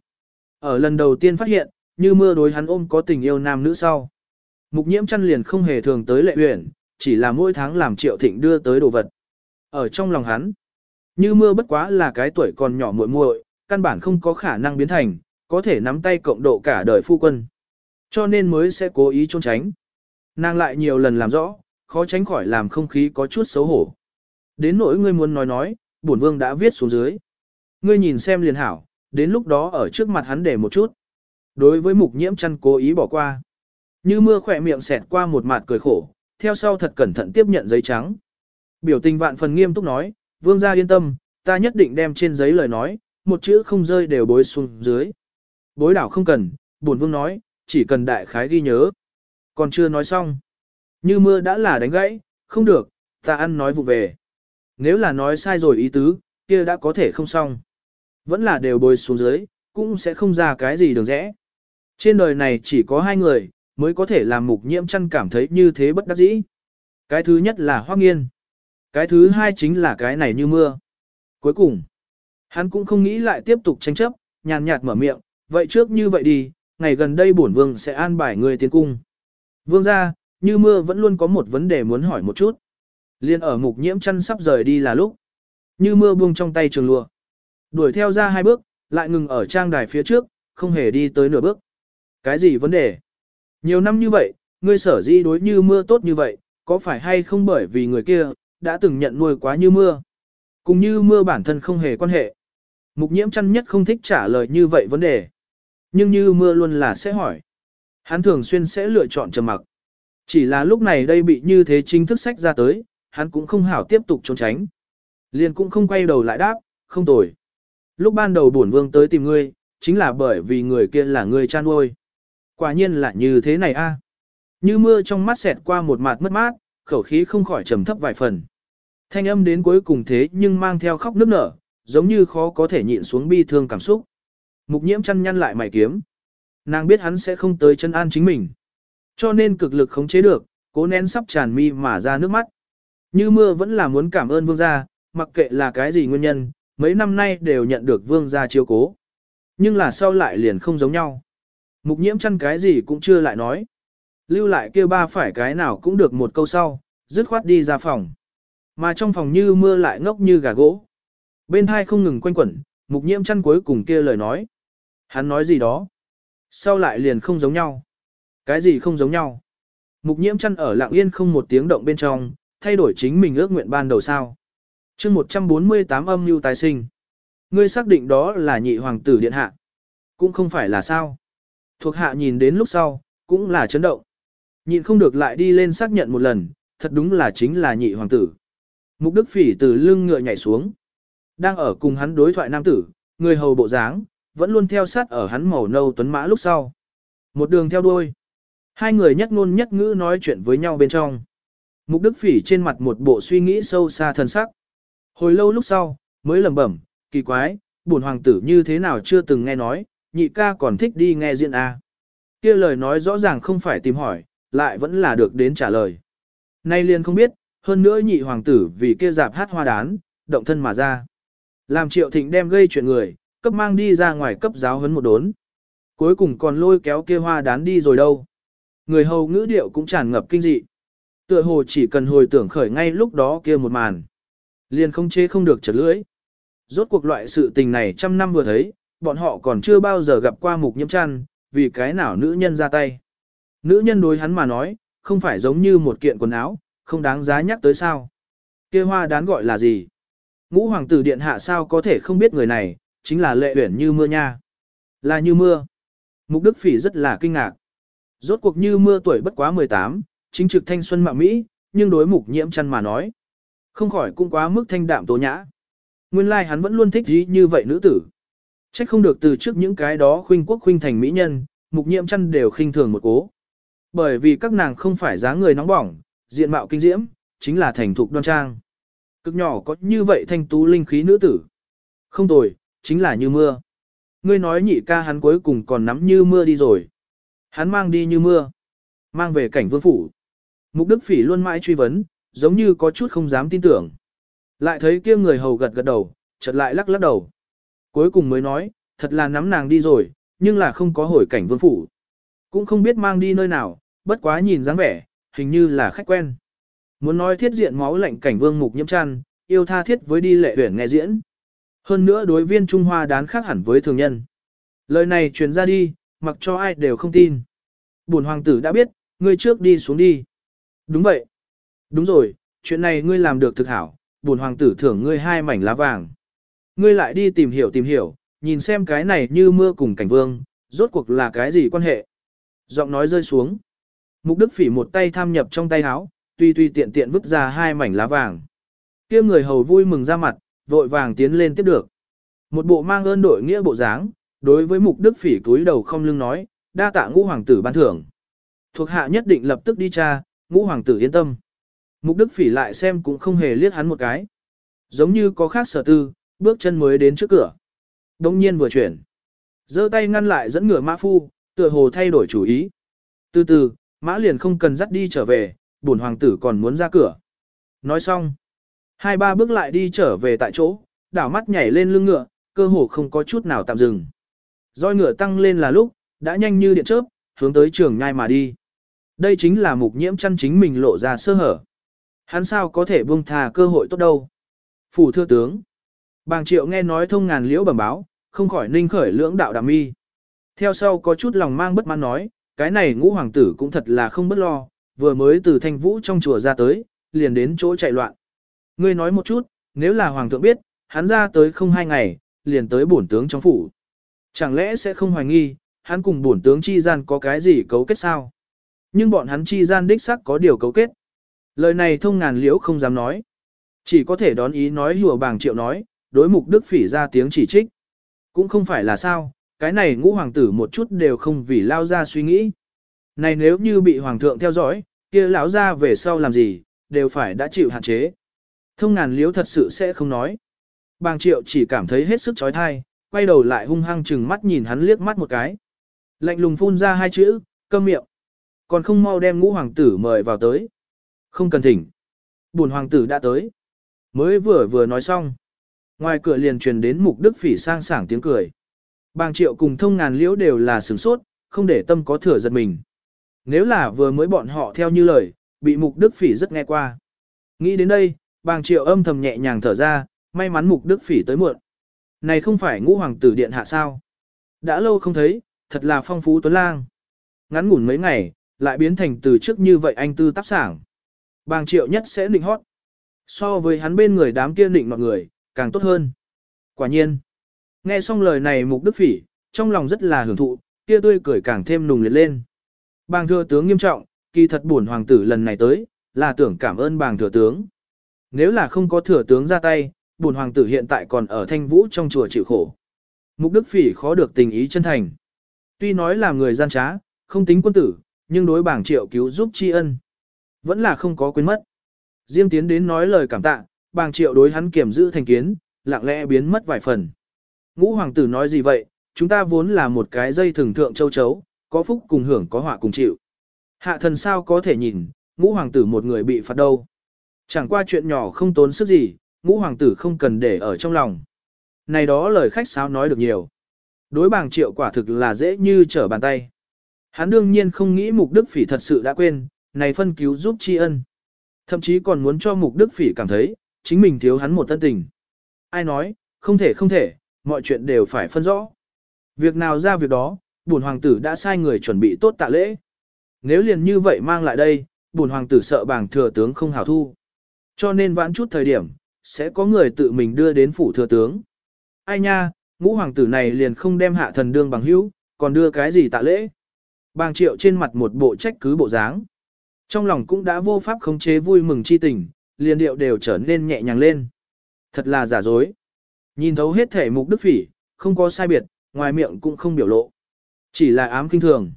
Ở lần đầu tiên phát hiện, như mưa đối hắn ôm có tình yêu nam nữ sau. Mục nhiễm chăn liền không hề thường tới lệ uyển, chỉ là mỗi tháng làm triệu thịnh đưa tới đồ vật. Ở trong lòng hắn, như mưa bất quá là cái tuổi còn nhỏ muội muội, căn bản không có khả năng biến thành, có thể nắm tay cộng độ cả đời phu quân. Cho nên mới sẽ cố ý trốn tránh. Nàng lại nhiều lần làm rõ, khó tránh khỏi làm không khí có chút xấu hổ. Đến nỗi ngươi muốn nói nói, bổn vương đã viết xuống dưới. Ngươi nhìn xem liền hảo, đến lúc đó ở trước mặt hắn để một chút. Đối với mục nhiễm chăn cố ý bỏ qua. Như mưa khỏe miệng xẹt qua một mặt cười khổ, theo sau thật cẩn thận tiếp nhận giấy trắng. Biểu tình vạn phần nghiêm túc nói, vương gia yên tâm, ta nhất định đem trên giấy lời nói, một chữ không rơi đều bối xuống dưới. Bối đảo không cần, bổn vương nói, chỉ cần đại khái ghi nhớ. Còn chưa nói xong. Như mưa đã là đánh gãy, không được, ta ăn nói vụ về. Nếu là nói sai rồi ý tứ, kia đã có thể không xong. Vẫn là đều bồi xuống dưới, cũng sẽ không ra cái gì đường rẽ. Trên đời này chỉ có hai người, mới có thể làm mục nhiễm chăn cảm thấy như thế bất đắc dĩ. Cái thứ nhất là Hoắc Nghiên. Cái thứ hai chính là cái này như mưa. Cuối cùng, hắn cũng không nghĩ lại tiếp tục tranh chấp, nhàn nhạt mở miệng, vậy trước như vậy đi, ngày gần đây bổn vương sẽ an bài người tiến cung. Vương ra, như mưa vẫn luôn có một vấn đề muốn hỏi một chút. Liên ở mục nhiễm chăn sắp rời đi là lúc. Như mưa buông trong tay trường lụa. Đuổi theo ra hai bước, lại ngừng ở trang đài phía trước, không hề đi tới nửa bước. Cái gì vấn đề? Nhiều năm như vậy, ngươi sở di đối như mưa tốt như vậy, có phải hay không bởi vì người kia, đã từng nhận nuôi quá như mưa? Cùng như mưa bản thân không hề quan hệ. Mục nhiễm chăn nhất không thích trả lời như vậy vấn đề. Nhưng như mưa luôn là sẽ hỏi. Hắn thường xuyên sẽ lựa chọn trầm mặc. Chỉ là lúc này đây bị như thế chính thức sách ra tới, hắn cũng không hảo tiếp tục trốn tránh. Liền cũng không quay đầu lại đáp, không tồi. Lúc ban đầu bổn vương tới tìm ngươi, chính là bởi vì người kia là người cha nuôi. Quả nhiên là như thế này a. Như mưa trong mắt xẹt qua một mặt mất mát, khẩu khí không khỏi trầm thấp vài phần. Thanh âm đến cuối cùng thế nhưng mang theo khóc nức nở, giống như khó có thể nhịn xuống bi thương cảm xúc. Mục nhiễm chăn nhăn lại mày kiếm. Nàng biết hắn sẽ không tới chân an chính mình. Cho nên cực lực khống chế được, cố nén sắp tràn mi mà ra nước mắt. Như mưa vẫn là muốn cảm ơn vương gia, mặc kệ là cái gì nguyên nhân, mấy năm nay đều nhận được vương gia chiếu cố. Nhưng là sau lại liền không giống nhau. Mục nhiễm chăn cái gì cũng chưa lại nói. Lưu lại kêu ba phải cái nào cũng được một câu sau, dứt khoát đi ra phòng. Mà trong phòng như mưa lại ngốc như gà gỗ. Bên hai không ngừng quanh quẩn, mục nhiễm chăn cuối cùng kia lời nói. Hắn nói gì đó. Sau lại liền không giống nhau. Cái gì không giống nhau. Mục nhiễm chăn ở lặng yên không một tiếng động bên trong, thay đổi chính mình ước nguyện ban đầu sao. chương 148 âm mưu tái sinh. Ngươi xác định đó là nhị hoàng tử điện hạ. Cũng không phải là sao. Thuộc hạ nhìn đến lúc sau, cũng là chấn động. Nhịn không được lại đi lên xác nhận một lần, thật đúng là chính là nhị hoàng tử. Mục Đức Phỉ từ lưng ngựa nhảy xuống. Đang ở cùng hắn đối thoại nam tử, người hầu bộ dáng, vẫn luôn theo sát ở hắn màu nâu tuấn mã lúc sau. Một đường theo đuôi. Hai người nhất ngôn nhất ngữ nói chuyện với nhau bên trong. Mục Đức Phỉ trên mặt một bộ suy nghĩ sâu xa thần sắc. Hồi lâu lúc sau, mới lẩm bẩm, kỳ quái, bổn hoàng tử như thế nào chưa từng nghe nói, nhị ca còn thích đi nghe diễn A. kia lời nói rõ ràng không phải tìm hỏi, lại vẫn là được đến trả lời. Nay liền không biết, hơn nữa nhị hoàng tử vì kia dạp hát hoa đán, động thân mà ra. Làm triệu thịnh đem gây chuyện người, cấp mang đi ra ngoài cấp giáo huấn một đốn. Cuối cùng còn lôi kéo kia hoa đán đi rồi đâu. Người hầu ngữ điệu cũng tràn ngập kinh dị. Tựa hồ chỉ cần hồi tưởng khởi ngay lúc đó kia một màn. Liền không chế không được chật lưỡi. Rốt cuộc loại sự tình này trăm năm vừa thấy, bọn họ còn chưa bao giờ gặp qua mục nhiễm chăn, vì cái nào nữ nhân ra tay. Nữ nhân đối hắn mà nói, không phải giống như một kiện quần áo, không đáng giá nhắc tới sao. kia hoa đán gọi là gì? Ngũ hoàng tử điện hạ sao có thể không biết người này, chính là lệ uyển như mưa nha. Là như mưa. Mục Đức Phỉ rất là kinh ngạc. Rốt cuộc như mưa tuổi bất quá 18, chính trực thanh xuân mạo Mỹ, nhưng đối mục nhiễm chăn mà nói. Không khỏi cũng quá mức thanh đạm tố nhã. Nguyên lai like hắn vẫn luôn thích gì như vậy nữ tử. Trách không được từ trước những cái đó khuynh quốc khuynh thành mỹ nhân, mục nhiễm chăn đều khinh thường một cố. Bởi vì các nàng không phải dáng người nóng bỏng, diện mạo kinh diễm, chính là thành thục đoan trang. Cực nhỏ có như vậy thanh tú linh khí nữ tử. Không tồi, chính là như mưa. Ngươi nói nhị ca hắn cuối cùng còn nắm như mưa đi rồi. Hắn mang đi như mưa. Mang về cảnh vương phủ. Mục Đức Phỉ luôn mãi truy vấn, giống như có chút không dám tin tưởng. Lại thấy kia người hầu gật gật đầu, chợt lại lắc lắc đầu. Cuối cùng mới nói, thật là nắm nàng đi rồi, nhưng là không có hồi cảnh vương phủ. Cũng không biết mang đi nơi nào, bất quá nhìn dáng vẻ, hình như là khách quen. Muốn nói thiết diện máu lạnh cảnh vương mục nhiễm chăn, yêu tha thiết với đi lệ huyển nghe diễn. Hơn nữa đối viên Trung Hoa đán khác hẳn với thường nhân. Lời này truyền ra đi, mặc cho ai đều không tin. Bổn hoàng tử đã biết, ngươi trước đi xuống đi. Đúng vậy. Đúng rồi, chuyện này ngươi làm được thực hảo, bổn hoàng tử thưởng ngươi hai mảnh lá vàng. Ngươi lại đi tìm hiểu tìm hiểu, nhìn xem cái này như mưa cùng cảnh vương, rốt cuộc là cái gì quan hệ. Giọng nói rơi xuống. Mục Đức Phỉ một tay tham nhập trong tay áo, tuy tuy tiện tiện vứt ra hai mảnh lá vàng. Kia người hầu vui mừng ra mặt, vội vàng tiến lên tiếp được. Một bộ mang ơn đội nghĩa bộ dáng, đối với Mục Đức Phỉ cúi đầu không lưng nói, đa tạ ngũ hoàng tử ban thưởng. Thuộc hạ nhất định lập tức đi tra, ngũ hoàng tử yên tâm. Mục Đức Phỉ lại xem cũng không hề liếc hắn một cái. Giống như có khác sở tư, bước chân mới đến trước cửa. Đông nhiên vừa chuyển. giơ tay ngăn lại dẫn ngựa mã phu, tựa hồ thay đổi chủ ý. Từ từ, mã liền không cần dắt đi trở về, bổn hoàng tử còn muốn ra cửa. Nói xong. Hai ba bước lại đi trở về tại chỗ, đảo mắt nhảy lên lưng ngựa, cơ hồ không có chút nào tạm dừng. Roi ngựa tăng lên là lúc, đã nhanh như điện chớp, hướng tới trường nhai mà đi. Đây chính là mục nhiễm chân chính mình lộ ra sơ hở. Hắn sao có thể buông thà cơ hội tốt đâu. Phủ thưa tướng. Bàng triệu nghe nói thông ngàn liễu bẩm báo, không khỏi ninh khởi lưỡng đạo đàm mi. Theo sau có chút lòng mang bất mãn nói, cái này ngũ hoàng tử cũng thật là không bất lo, vừa mới từ thanh vũ trong chùa ra tới, liền đến chỗ chạy loạn. Ngươi nói một chút, nếu là hoàng thượng biết, hắn ra tới không hai ngày, liền tới bổn tướng trong phủ. Chẳng lẽ sẽ không hoài nghi, hắn cùng bổn tướng chi gian có cái gì cấu kết sao? Nhưng bọn hắn chi gian đích sắc có điều cấu kết. Lời này thông ngàn liễu không dám nói. Chỉ có thể đón ý nói hùa bàng triệu nói, đối mục đức phỉ ra tiếng chỉ trích. Cũng không phải là sao, cái này ngũ hoàng tử một chút đều không vì lao ra suy nghĩ. Này nếu như bị hoàng thượng theo dõi, kia lão ra về sau làm gì, đều phải đã chịu hạn chế. Thông ngàn liếu thật sự sẽ không nói. Bàng triệu chỉ cảm thấy hết sức chói thai, quay đầu lại hung hăng chừng mắt nhìn hắn liếc mắt một cái. Lạnh lùng phun ra hai chữ, câm miệng. Còn không mau đem ngũ hoàng tử mời vào tới. Không cần thỉnh. Buồn hoàng tử đã tới. Mới vừa vừa nói xong. Ngoài cửa liền truyền đến mục đức phỉ sang sảng tiếng cười. Bàng triệu cùng thông ngàn liễu đều là sửng sốt, không để tâm có thừa giật mình. Nếu là vừa mới bọn họ theo như lời, bị mục đức phỉ rất nghe qua. Nghĩ đến đây, bàng triệu âm thầm nhẹ nhàng thở ra, may mắn mục đức phỉ tới muộn. Này không phải ngũ hoàng tử điện hạ sao? Đã lâu không thấy, thật là phong phú tuấn lang. Ngắn ngủn mấy ngày, lại biến thành từ trước như vậy anh tư tác sảng. Bàng triệu nhất sẽ nịnh hót. So với hắn bên người đám kia nịnh mọi người, càng tốt hơn. Quả nhiên. Nghe xong lời này mục đức phỉ, trong lòng rất là hưởng thụ, kia tươi cười càng thêm nùng liệt lên. Bàng thừa tướng nghiêm trọng, kỳ thật buồn hoàng tử lần này tới, là tưởng cảm ơn bàng thừa tướng. Nếu là không có thừa tướng ra tay, buồn hoàng tử hiện tại còn ở thanh vũ trong chùa chịu khổ. Mục đức phỉ khó được tình ý chân thành. Tuy nói là người gian trá, không tính quân tử, nhưng đối bảng triệu cứu giúp tri ân. Vẫn là không có quên mất. diêm tiến đến nói lời cảm tạ, bảng triệu đối hắn kiểm giữ thành kiến, lặng lẽ biến mất vài phần. Ngũ hoàng tử nói gì vậy, chúng ta vốn là một cái dây thường thượng châu chấu, có phúc cùng hưởng có họa cùng chịu. Hạ thần sao có thể nhìn, ngũ hoàng tử một người bị phạt đâu. Chẳng qua chuyện nhỏ không tốn sức gì, ngũ hoàng tử không cần để ở trong lòng. Này đó lời khách sáo nói được nhiều. Đối bảng triệu quả thực là dễ như trở bàn tay. Hắn đương nhiên không nghĩ mục đức phỉ thật sự đã quên, này phân cứu giúp tri ân. Thậm chí còn muốn cho mục đức phỉ cảm thấy, chính mình thiếu hắn một tân tình. Ai nói, không thể không thể, mọi chuyện đều phải phân rõ. Việc nào ra việc đó, bổn hoàng tử đã sai người chuẩn bị tốt tạ lễ. Nếu liền như vậy mang lại đây, bổn hoàng tử sợ bảng thừa tướng không hảo thu. Cho nên vãn chút thời điểm, sẽ có người tự mình đưa đến phủ thừa tướng. Ai nha, ngũ hoàng tử này liền không đem hạ thần đương bằng hữu, còn đưa cái gì tạ lễ. Bàng triệu trên mặt một bộ trách cứ bộ dáng. Trong lòng cũng đã vô pháp khống chế vui mừng chi tình, liền điệu đều trở nên nhẹ nhàng lên. Thật là giả dối. Nhìn thấu hết thể mục đức phỉ, không có sai biệt, ngoài miệng cũng không biểu lộ. Chỉ là ám kinh thường.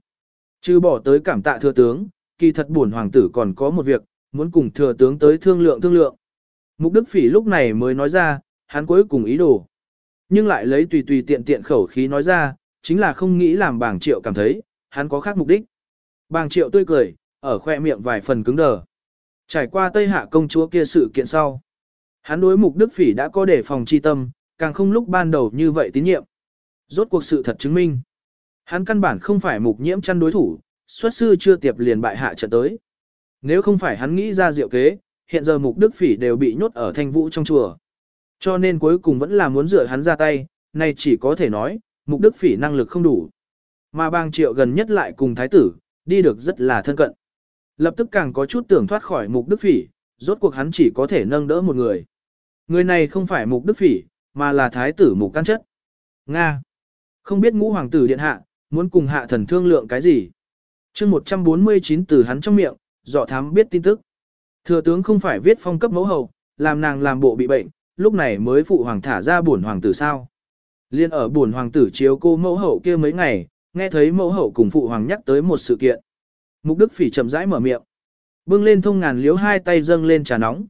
Chứ bỏ tới cảm tạ thừa tướng, kỳ thật buồn hoàng tử còn có một việc, muốn cùng thừa tướng tới thương lượng thương lượng. Mục đức phỉ lúc này mới nói ra, hắn cuối cùng ý đồ. Nhưng lại lấy tùy tùy tiện tiện khẩu khí nói ra, chính là không nghĩ làm bảng triệu cảm thấy, hắn có khác mục đích. Bàng triệu tươi cười, ở khoe miệng vài phần cứng đờ. Trải qua Tây Hạ công chúa kia sự kiện sau. Hắn đối mục đức phỉ đã có đề phòng chi tâm, càng không lúc ban đầu như vậy tín nhiệm. Rốt cuộc sự thật chứng minh. Hắn căn bản không phải mục nhiễm chăn đối thủ, xuất sư chưa tiệp liền bại hạ trận tới. Nếu không phải hắn nghĩ ra diệu kế, hiện giờ mục đức phỉ đều bị nhốt ở thanh vũ trong chùa. Cho nên cuối cùng vẫn là muốn dựa hắn ra tay, nay chỉ có thể nói, mục đức phỉ năng lực không đủ. Mà bang triệu gần nhất lại cùng thái tử, đi được rất là thân cận. Lập tức càng có chút tưởng thoát khỏi mục đức phỉ, rốt cuộc hắn chỉ có thể nâng đỡ một người. Người này không phải mục đức phỉ, mà là thái tử mục căn chất. Nga. Không biết ngũ hoàng tử điện hạ, muốn cùng hạ thần thương lượng cái gì. chương 149 từ hắn trong miệng, dọ thám biết tin tức. Thừa tướng không phải viết phong cấp mẫu hậu, làm nàng làm bộ bị bệnh, lúc này mới phụ hoàng thả ra buồn hoàng tử sao. Liên ở buồn hoàng tử chiếu cô mẫu hậu kia mấy ngày, nghe thấy mẫu hậu cùng phụ hoàng nhắc tới một sự kiện. Mục Đức Phỉ chậm rãi mở miệng. Bưng lên thông ngàn liếu hai tay dâng lên trà nóng.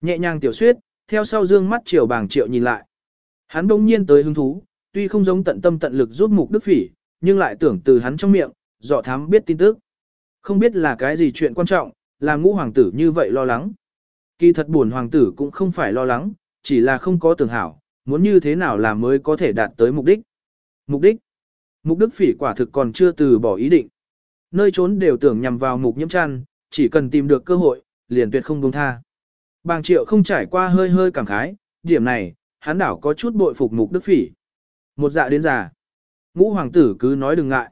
Nhẹ nhàng tiểu suyết, theo sau dương mắt chiều bàng triệu nhìn lại. Hắn đông nhiên tới hứng thú, tuy không giống tận tâm tận lực giúp Mục Đức Phỉ, nhưng lại tưởng từ hắn trong miệng, dọ thám biết tin tức. Không biết là cái gì chuyện quan trọng, làm ngũ hoàng tử như vậy lo lắng. Kỳ thật buồn hoàng tử cũng không phải lo lắng, chỉ là không có tưởng hảo, muốn như thế nào là mới có thể đạt tới mục đích. Mục đích? Mục đức phỉ quả thực còn chưa từ bỏ ý định. Nơi trốn đều tưởng nhằm vào mục nhiễm chăn, chỉ cần tìm được cơ hội, liền tuyệt không buông tha. Bàng triệu không trải qua hơi hơi cảm khái, điểm này, hắn đảo có chút bội phục mục đức phỉ. Một dạ đến già. Ngũ hoàng tử cứ nói đừng ngại.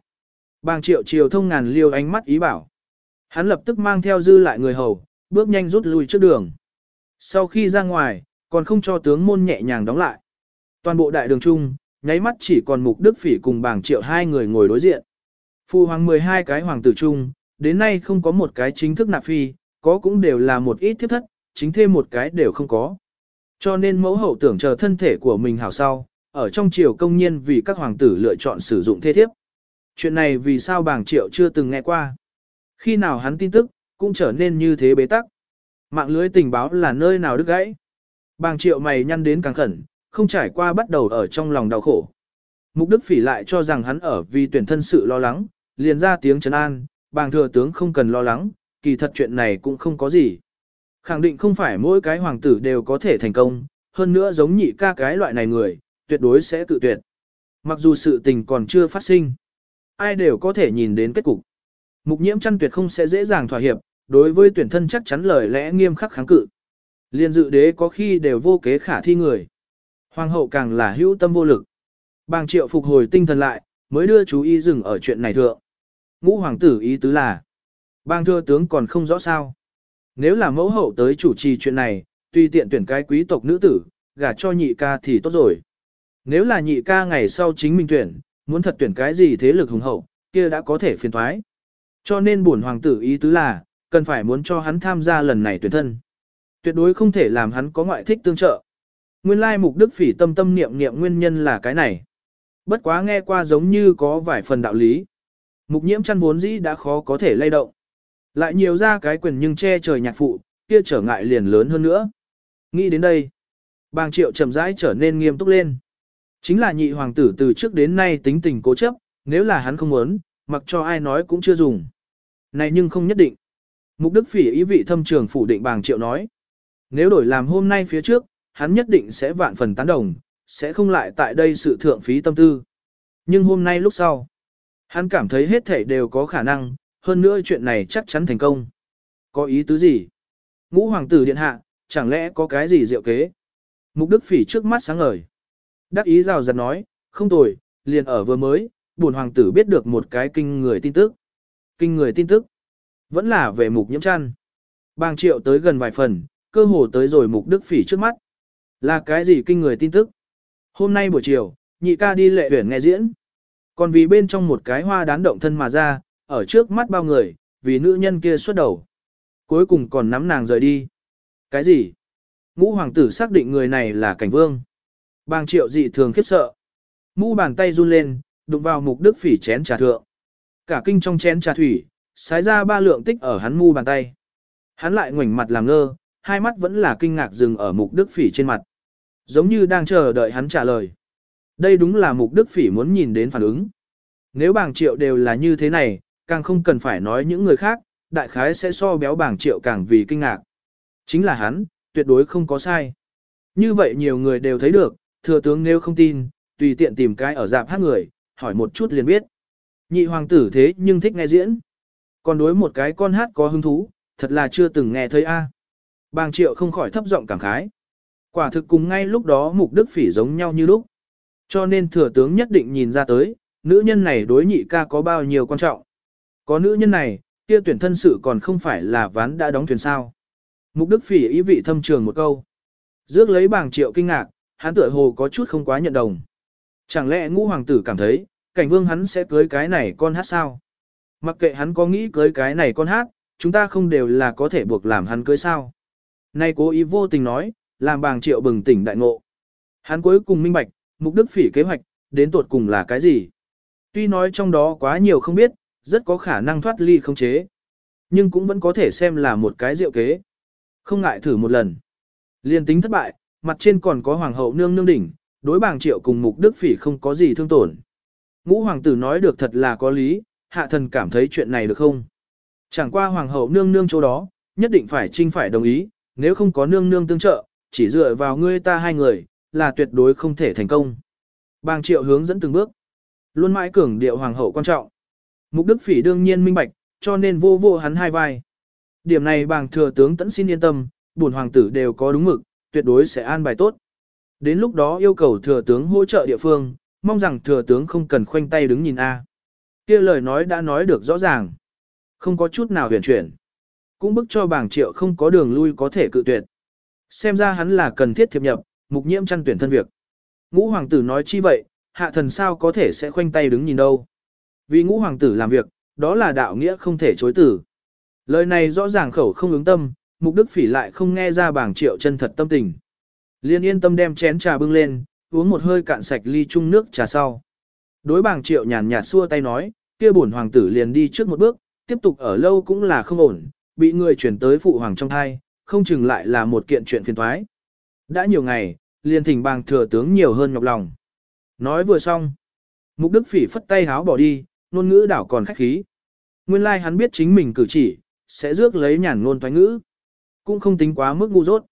Bàng triệu chiều thông ngàn liêu ánh mắt ý bảo. Hắn lập tức mang theo dư lại người hầu, bước nhanh rút lui trước đường. Sau khi ra ngoài, còn không cho tướng môn nhẹ nhàng đóng lại. Toàn bộ đại đường trung, nháy mắt chỉ còn mục đức phỉ cùng bảng triệu hai người ngồi đối diện. Phu hoàng 12 cái hoàng tử trung, đến nay không có một cái chính thức nạp phi, có cũng đều là một ít thiếp thất, chính thêm một cái đều không có. Cho nên mẫu hậu tưởng chờ thân thể của mình hảo sau, ở trong triều công nhiên vì các hoàng tử lựa chọn sử dụng thế thiếp. Chuyện này vì sao bảng triệu chưa từng nghe qua. Khi nào hắn tin tức, cũng trở nên như thế bế tắc. Mạng lưới tình báo là nơi nào đứt gãy. Bàng triệu mày nhăn đến càng khẩn, không trải qua bắt đầu ở trong lòng đau khổ. Mục Đức Phỉ lại cho rằng hắn ở vì tuyển thân sự lo lắng, liền ra tiếng trấn an, bàng thừa tướng không cần lo lắng, kỳ thật chuyện này cũng không có gì. Khẳng định không phải mỗi cái hoàng tử đều có thể thành công, hơn nữa giống nhị ca cái loại này người, tuyệt đối sẽ tự tuyệt. Mặc dù sự tình còn chưa phát sinh, ai đều có thể nhìn đến kết cục. Mục nhiễm chăn tuyệt không sẽ dễ dàng thỏa hiệp, đối với tuyển thân chắc chắn lời lẽ nghiêm khắc kháng cự. Liên dự đế có khi đều vô kế khả thi người. Hoàng hậu càng là hữu tâm vô lực. Bàng triệu phục hồi tinh thần lại, mới đưa chú ý dừng ở chuyện này thượng. Ngũ hoàng tử ý tứ là, bang thưa tướng còn không rõ sao. Nếu là mẫu hậu tới chủ trì chuyện này, tùy tiện tuyển cái quý tộc nữ tử, gả cho nhị ca thì tốt rồi. Nếu là nhị ca ngày sau chính mình tuyển, muốn thật tuyển cái gì thế lực hùng hậu, kia đã có thể phiền thoái. Cho nên buồn hoàng tử ý tứ là, cần phải muốn cho hắn tham gia lần này tuyển thân. Tuyệt đối không thể làm hắn có ngoại thích tương trợ. Nguyên lai mục đức phỉ tâm tâm niệm niệm nguyên nhân là cái này. Bất quá nghe qua giống như có vài phần đạo lý. Mục nhiễm chăn vốn dĩ đã khó có thể lay động. Lại nhiều ra cái quyền nhưng che trời nhạc phụ, kia trở ngại liền lớn hơn nữa. Nghĩ đến đây, bàng triệu chậm rãi trở nên nghiêm túc lên. Chính là nhị hoàng tử từ trước đến nay tính tình cố chấp, nếu là hắn không muốn, mặc cho ai nói cũng chưa dùng. Này nhưng không nhất định. Mục Đức Phỉ ý vị thâm trường phủ định bàng triệu nói. Nếu đổi làm hôm nay phía trước, hắn nhất định sẽ vạn phần tán đồng, sẽ không lại tại đây sự thượng phí tâm tư. Nhưng hôm nay lúc sau, hắn cảm thấy hết thảy đều có khả năng, hơn nữa chuyện này chắc chắn thành công. Có ý tứ gì? Ngũ hoàng tử điện hạ, chẳng lẽ có cái gì diệu kế? Mục Đức Phỉ trước mắt sáng ngời. Đắc ý rào rạt nói, không tồi, liền ở vừa mới, buồn hoàng tử biết được một cái kinh người tin tức. Kinh người tin tức, vẫn là về mục nhiễm chăn. Bàng triệu tới gần vài phần, cơ hồ tới rồi mục đức phỉ trước mắt. Là cái gì kinh người tin tức? Hôm nay buổi chiều, nhị ca đi lệ huyển nghe diễn. Còn vì bên trong một cái hoa đán động thân mà ra, ở trước mắt bao người, vì nữ nhân kia xuất đầu. Cuối cùng còn nắm nàng rời đi. Cái gì? Ngũ hoàng tử xác định người này là cảnh vương. Bàng triệu dị thường khiếp sợ. Mu bàn tay run lên, đụng vào mục đức phỉ chén trà thượng. Cả kinh trong chén trà thủy, sái ra ba lượng tích ở hắn mu bàn tay. Hắn lại ngoảnh mặt làm ngơ, hai mắt vẫn là kinh ngạc dừng ở mục đức phỉ trên mặt. Giống như đang chờ đợi hắn trả lời. Đây đúng là mục đức phỉ muốn nhìn đến phản ứng. Nếu bảng triệu đều là như thế này, càng không cần phải nói những người khác, đại khái sẽ so béo bảng triệu càng vì kinh ngạc. Chính là hắn, tuyệt đối không có sai. Như vậy nhiều người đều thấy được, thừa tướng nếu không tin, tùy tiện tìm cái ở dạp hát người, hỏi một chút liền biết. Nhị hoàng tử thế nhưng thích nghe diễn. Còn đối một cái con hát có hứng thú, thật là chưa từng nghe thấy a. Bàng triệu không khỏi thấp giọng cảm khái. Quả thực cùng ngay lúc đó mục đức phỉ giống nhau như lúc. Cho nên thừa tướng nhất định nhìn ra tới, nữ nhân này đối nhị ca có bao nhiêu quan trọng. Có nữ nhân này, kia tuyển thân sự còn không phải là ván đã đóng thuyền sao. Mục đức phỉ ý vị thâm trường một câu. Dước lấy bàng triệu kinh ngạc, hắn tựa hồ có chút không quá nhận đồng. Chẳng lẽ ngũ hoàng tử cảm thấy, cảnh vương hắn sẽ cưới cái này con hát sao? Mặc kệ hắn có nghĩ cưới cái này con hát, chúng ta không đều là có thể buộc làm hắn cưới sao? Nay cố ý vô tình nói, làm bàng triệu bừng tỉnh đại ngộ. Hắn cuối cùng minh bạch, mục đức phỉ kế hoạch, đến tột cùng là cái gì? Tuy nói trong đó quá nhiều không biết, rất có khả năng thoát ly không chế. Nhưng cũng vẫn có thể xem là một cái diệu kế. Không ngại thử một lần. Liên tính thất bại, mặt trên còn có hoàng hậu nương nương đỉnh, đối bàng triệu cùng mục đức phỉ không có gì thương tổn. Ngũ hoàng tử nói được thật là có lý, hạ thần cảm thấy chuyện này được không? Chẳng qua hoàng hậu nương nương chỗ đó, nhất định phải trinh phải đồng ý, nếu không có nương nương tương trợ, chỉ dựa vào ngươi ta hai người, là tuyệt đối không thể thành công. Bàng triệu hướng dẫn từng bước, luôn mãi cường điệu hoàng hậu quan trọng. Mục đức phỉ đương nhiên minh bạch, cho nên vô vô hắn hai vai. Điểm này bàng thừa tướng tẫn xin yên tâm, bổn hoàng tử đều có đúng mực, tuyệt đối sẽ an bài tốt. Đến lúc đó yêu cầu thừa tướng hỗ trợ địa phương, mong rằng thừa tướng không cần khoanh tay đứng nhìn A. kia lời nói đã nói được rõ ràng. Không có chút nào huyền chuyển. Cũng bức cho bảng triệu không có đường lui có thể cự tuyệt. Xem ra hắn là cần thiết thiệp nhập, mục nhiễm chăn tuyển thân việc. Ngũ hoàng tử nói chi vậy, hạ thần sao có thể sẽ khoanh tay đứng nhìn đâu. Vì ngũ hoàng tử làm việc, đó là đạo nghĩa không thể chối tử. Lời này rõ ràng khẩu không ứng tâm, mục đức phỉ lại không nghe ra bảng triệu chân thật tâm tình. Liên yên tâm đem chén trà bưng lên, uống một hơi cạn sạch ly chung nước trà sau. Đối bảng triệu nhàn nhạt xua tay nói, kia bổn hoàng tử liền đi trước một bước, tiếp tục ở lâu cũng là không ổn, bị người chuyển tới phụ hoàng trong thai, không chừng lại là một kiện chuyện phiền toái. Đã nhiều ngày, liền thỉnh bàng thừa tướng nhiều hơn nhọc lòng. Nói vừa xong. Mục Đức Phỉ phất tay háo bỏ đi, ngôn ngữ đảo còn khách khí. Nguyên lai like hắn biết chính mình cử chỉ, sẽ rước lấy nhàn ngôn thoái ngữ. Cũng không tính quá mức ngu dốt.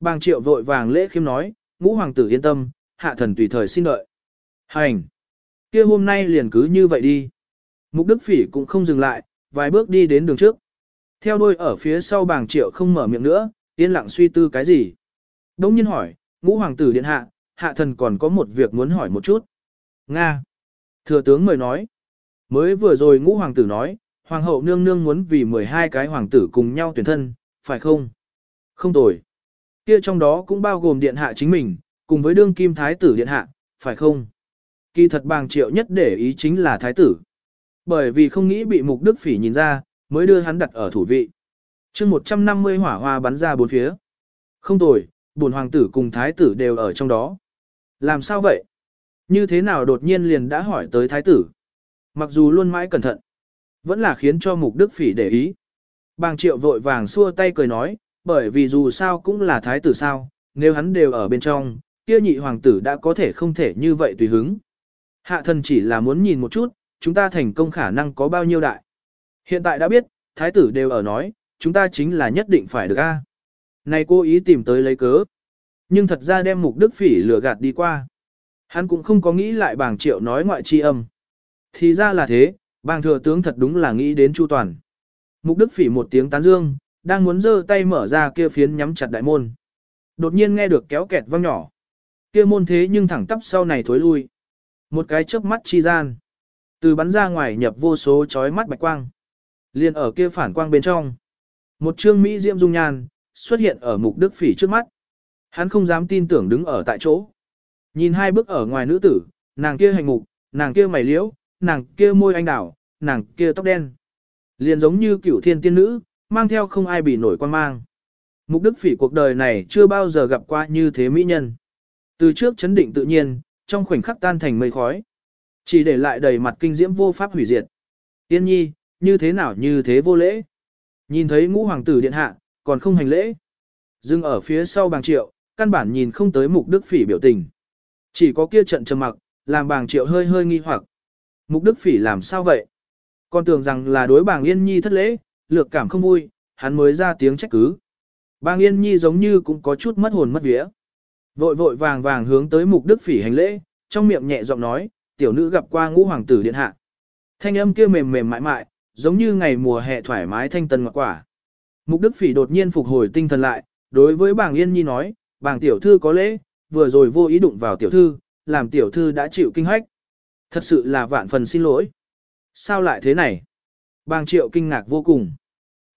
Bàng triệu vội vàng lễ khiêm nói, ngũ hoàng tử yên tâm, hạ thần tùy thời xin đợi. Hành! kia hôm nay liền cứ như vậy đi. Mục Đức Phỉ cũng không dừng lại, vài bước đi đến đường trước. Theo đuôi ở phía sau bàng triệu không mở miệng nữa, yên lặng suy tư cái gì. Đông nhiên hỏi, ngũ hoàng tử điện hạ, hạ thần còn có một việc muốn hỏi một chút. Nga. Thừa tướng mời nói. Mới vừa rồi ngũ hoàng tử nói, hoàng hậu nương nương muốn vì 12 cái hoàng tử cùng nhau tuyển thân, phải không? Không tồi. Kia trong đó cũng bao gồm điện hạ chính mình, cùng với đương kim thái tử điện hạ, phải không? Kỳ thật bàng triệu nhất để ý chính là thái tử. Bởi vì không nghĩ bị mục đức phỉ nhìn ra, mới đưa hắn đặt ở thủ vị. chương 150 hỏa hoa bắn ra bốn phía. Không tồi, bổn hoàng tử cùng thái tử đều ở trong đó. Làm sao vậy? Như thế nào đột nhiên liền đã hỏi tới thái tử? Mặc dù luôn mãi cẩn thận, vẫn là khiến cho mục đức phỉ để ý. Bàng triệu vội vàng xua tay cười nói, bởi vì dù sao cũng là thái tử sao, nếu hắn đều ở bên trong, kia nhị hoàng tử đã có thể không thể như vậy tùy hứng. Hạ thần chỉ là muốn nhìn một chút, chúng ta thành công khả năng có bao nhiêu đại. Hiện tại đã biết, thái tử đều ở nói, chúng ta chính là nhất định phải được a. Này cô ý tìm tới lấy cớ. Nhưng thật ra đem mục đức phỉ lừa gạt đi qua. Hắn cũng không có nghĩ lại bàng triệu nói ngoại chi âm. Thì ra là thế, bàng thừa tướng thật đúng là nghĩ đến chu toàn. Mục đức phỉ một tiếng tán dương, đang muốn giơ tay mở ra kia phiến nhắm chặt đại môn. Đột nhiên nghe được kéo kẹt vang nhỏ. Kia môn thế nhưng thẳng tắp sau này thối lui. Một cái chớp mắt chi gian. Từ bắn ra ngoài nhập vô số chói mắt bạch quang. Liên ở kia phản quang bên trong. Một trương Mỹ diễm dung nhan, xuất hiện ở mục đức phỉ trước mắt. Hắn không dám tin tưởng đứng ở tại chỗ. Nhìn hai bước ở ngoài nữ tử, nàng kia hành mục, nàng kia mày liễu, nàng kia môi anh đảo, nàng kia tóc đen. Liền giống như cửu thiên tiên nữ, mang theo không ai bị nổi quan mang. Mục đức phỉ cuộc đời này chưa bao giờ gặp qua như thế mỹ nhân. Từ trước chấn định tự nhiên, trong khoảnh khắc tan thành mây khói. Chỉ để lại đầy mặt kinh diễm vô pháp hủy diệt. Tiên nhi, như thế nào như thế vô lễ. Nhìn thấy ngũ hoàng tử điện hạ, còn không hành lễ. Dưng ở phía sau bàng triệu, căn bản nhìn không tới mục đức phỉ biểu tình. Chỉ có kia trận trầm mặc, làm bàng triệu hơi hơi nghi hoặc. Mục đức phỉ làm sao vậy? Con tưởng rằng là đối bàng yên nhi thất lễ, lược cảm không vui, hắn mới ra tiếng trách cứ. Bàng yên nhi giống như cũng có chút mất hồn mất vía. Vội vội vàng vàng hướng tới mục đức phỉ hành lễ, trong miệng nhẹ giọng nói, tiểu nữ gặp qua ngũ hoàng tử điện hạ. Thanh âm kia mềm mềm mại mại, giống như ngày mùa hè thoải mái thanh tân ngọt quả. Mục đức phỉ đột nhiên phục hồi tinh thần lại, đối với bàng yên nhi nói, bàng tiểu thư có lễ, vừa rồi vô ý đụng vào tiểu thư, làm tiểu thư đã chịu kinh hách. Thật sự là vạn phần xin lỗi. Sao lại thế này? Bàng triệu kinh ngạc vô cùng.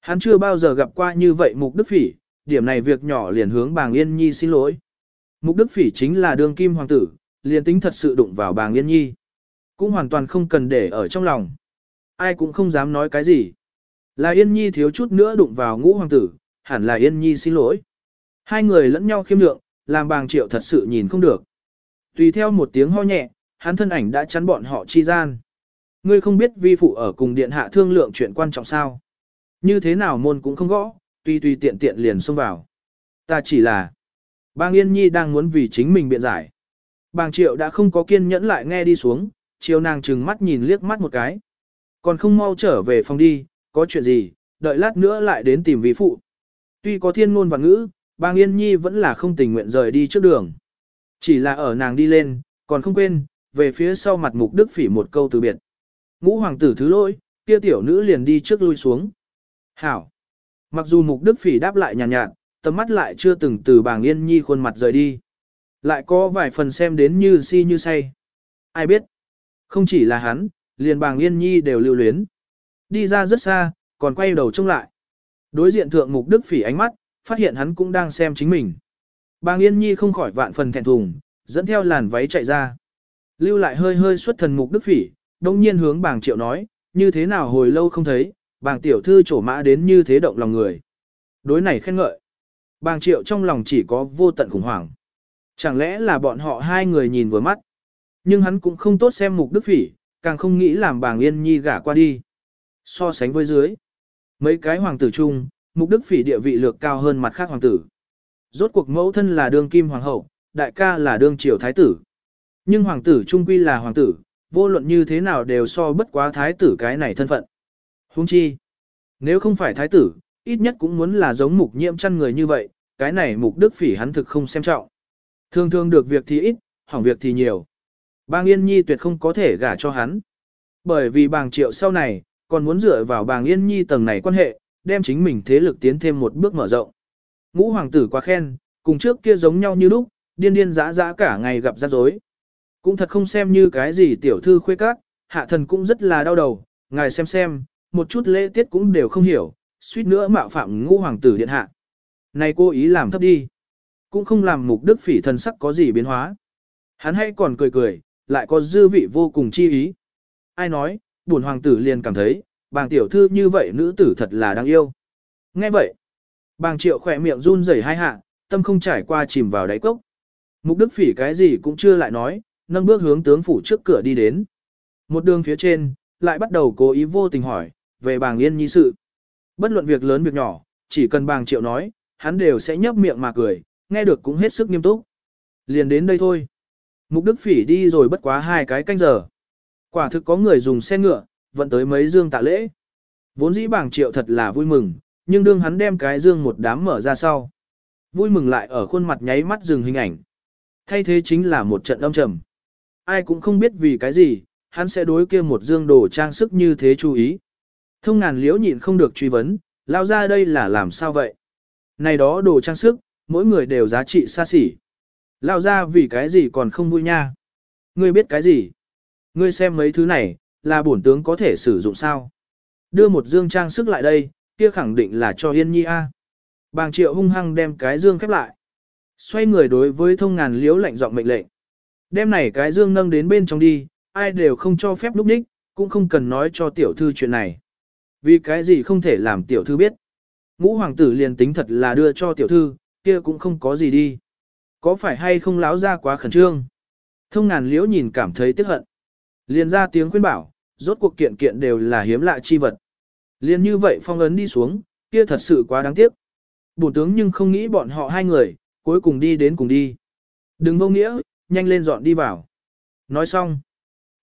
Hắn chưa bao giờ gặp qua như vậy mục đức phỉ, điểm này việc nhỏ liền hướng bàng yên nhi xin lỗi. Mục đức phỉ chính là đương kim hoàng tử, liền tính thật sự đụng vào bàng yên nhi. Cũng hoàn toàn không cần để ở trong lòng. Ai cũng không dám nói cái gì. Là yên nhi thiếu chút nữa đụng vào ngũ hoàng tử, hẳn là yên nhi xin lỗi. Hai người lẫn nhau khiêm lượng, làm bàng triệu thật sự nhìn không được. Tùy theo một tiếng ho nhẹ, hắn thân ảnh đã chắn bọn họ chi gian. Ngươi không biết vi phụ ở cùng điện hạ thương lượng chuyện quan trọng sao. Như thế nào môn cũng không gõ, tùy tùy tiện tiện liền xông vào. Ta chỉ là, bang Yên Nhi đang muốn vì chính mình biện giải. Bàng triệu đã không có kiên nhẫn lại nghe đi xuống, chiều nàng trừng mắt nhìn liếc mắt một cái. Còn không mau trở về phòng đi, có chuyện gì, đợi lát nữa lại đến tìm vi phụ. Tuy có thiên ngôn và ngữ, bang Yên Nhi vẫn là không tình nguyện rời đi trước đường. Chỉ là ở nàng đi lên, còn không quên, về phía sau mặt mục đức phỉ một câu từ biệt. Ngũ hoàng tử thứ lỗi, kia tiểu nữ liền đi trước lui xuống. Hảo. Mặc dù mục đức phỉ đáp lại nhàn nhạt, nhạt, tầm mắt lại chưa từng từ bàng yên nhi khuôn mặt rời đi. Lại có vài phần xem đến như si như say. Ai biết? Không chỉ là hắn, liền bàng yên nhi đều lưu luyến. Đi ra rất xa, còn quay đầu trông lại. Đối diện thượng mục đức phỉ ánh mắt, phát hiện hắn cũng đang xem chính mình. Bàng yên nhi không khỏi vạn phần thẹn thùng, dẫn theo làn váy chạy ra. Lưu lại hơi hơi xuất thần mục đức phỉ, đông nhiên hướng bàng triệu nói, như thế nào hồi lâu không thấy, bàng tiểu thư trổ mã đến như thế động lòng người. Đối này khen ngợi. Bàng triệu trong lòng chỉ có vô tận khủng hoảng. Chẳng lẽ là bọn họ hai người nhìn vừa mắt. Nhưng hắn cũng không tốt xem mục đức phỉ, càng không nghĩ làm bàng yên nhi gả qua đi. So sánh với dưới. Mấy cái hoàng tử chung, mục đức phỉ địa vị lược cao hơn mặt khác hoàng tử. Rốt cuộc mẫu thân là đương kim hoàng hậu, đại ca là đương triều thái tử. Nhưng hoàng tử trung quy là hoàng tử, vô luận như thế nào đều so bất quá thái tử cái này thân phận. Huống chi, nếu không phải thái tử, ít nhất cũng muốn là giống mục nhiễm chăn người như vậy, cái này mục đức phỉ hắn thực không xem trọng. Thường thường được việc thì ít, hỏng việc thì nhiều. Bàng Yên Nhi tuyệt không có thể gả cho hắn. Bởi vì bàng triệu sau này, còn muốn dựa vào bàng Yên Nhi tầng này quan hệ, đem chính mình thế lực tiến thêm một bước mở rộng. Ngũ hoàng tử quá khen, cùng trước kia giống nhau như lúc, điên điên dã dã cả ngày gặp rắc rối. Cũng thật không xem như cái gì tiểu thư khuê các, hạ thần cũng rất là đau đầu, ngài xem xem, một chút lễ tiết cũng đều không hiểu, suýt nữa mạo phạm ngũ hoàng tử điện hạ. Này cô ý làm thấp đi, cũng không làm mục đức phỉ thần sắc có gì biến hóa. Hắn hay còn cười cười, lại có dư vị vô cùng chi ý. Ai nói, buồn hoàng tử liền cảm thấy, bàng tiểu thư như vậy nữ tử thật là đáng yêu. Nghe vậy, bàng triệu khỏe miệng run rẩy hai hạ, tâm không trải qua chìm vào đáy cốc. Mục đức phỉ cái gì cũng chưa lại nói, nâng bước hướng tướng phủ trước cửa đi đến. Một đường phía trên, lại bắt đầu cố ý vô tình hỏi, về bàng yên nhi sự. Bất luận việc lớn việc nhỏ, chỉ cần bàng triệu nói, hắn đều sẽ nhấp miệng mà cười, nghe được cũng hết sức nghiêm túc. Liền đến đây thôi. Mục Đức Phỉ đi rồi bất quá hai cái canh giờ. Quả thực có người dùng xe ngựa, vận tới mấy dương tạ lễ. Vốn dĩ bảng triệu thật là vui mừng, nhưng đương hắn đem cái dương một đám mở ra sau. Vui mừng lại ở khuôn mặt nháy mắt dừng hình ảnh. Thay thế chính là một trận âm trầm. Ai cũng không biết vì cái gì, hắn sẽ đối kia một dương đồ trang sức như thế chú ý. Thông ngàn liễu nhịn không được truy vấn, lao ra đây là làm sao vậy? Này đó đồ trang sức, mỗi người đều giá trị xa xỉ. Lao ra vì cái gì còn không vui nha? Ngươi biết cái gì? Ngươi xem mấy thứ này, là bổn tướng có thể sử dụng sao? Đưa một dương trang sức lại đây, kia khẳng định là cho Yên Nhi A. Bàng triệu hung hăng đem cái dương khép lại. Xoay người đối với thông ngàn liễu lạnh giọng mệnh lệnh. Đem này cái dương nâng đến bên trong đi, ai đều không cho phép lúc đích, cũng không cần nói cho tiểu thư chuyện này. Vì cái gì không thể làm tiểu thư biết. Ngũ hoàng tử liền tính thật là đưa cho tiểu thư, kia cũng không có gì đi. Có phải hay không láo ra quá khẩn trương? Thông ngàn liễu nhìn cảm thấy tiếc hận. Liền ra tiếng khuyên bảo, rốt cuộc kiện kiện đều là hiếm lạ chi vật. Liền như vậy phong ấn đi xuống, kia thật sự quá đáng tiếc. Bổn tướng nhưng không nghĩ bọn họ hai người, cuối cùng đi đến cùng đi. Đừng vô nghĩa, nhanh lên dọn đi vào. Nói xong.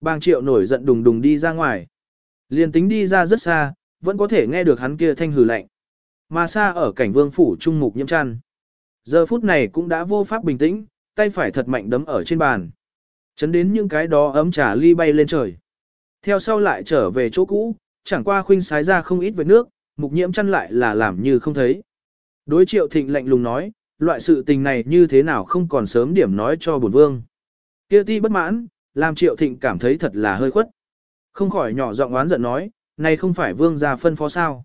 Bang triệu nổi giận đùng đùng đi ra ngoài. Liền tính đi ra rất xa, vẫn có thể nghe được hắn kia thanh hừ lạnh. Mà xa ở cảnh vương phủ trung mục nhiễm chăn. Giờ phút này cũng đã vô pháp bình tĩnh, tay phải thật mạnh đấm ở trên bàn. Chấn đến những cái đó ấm trà ly bay lên trời. Theo sau lại trở về chỗ cũ, chẳng qua khuynh sái ra không ít với nước, mục nhiễm chăn lại là làm như không thấy. Đối triệu thịnh lạnh lùng nói, loại sự tình này như thế nào không còn sớm điểm nói cho bổn vương. Kia ti bất mãn, làm triệu thịnh cảm thấy thật là hơi khuất. Không khỏi nhỏ giọng oán giận nói, này không phải vương gia phân phó sao.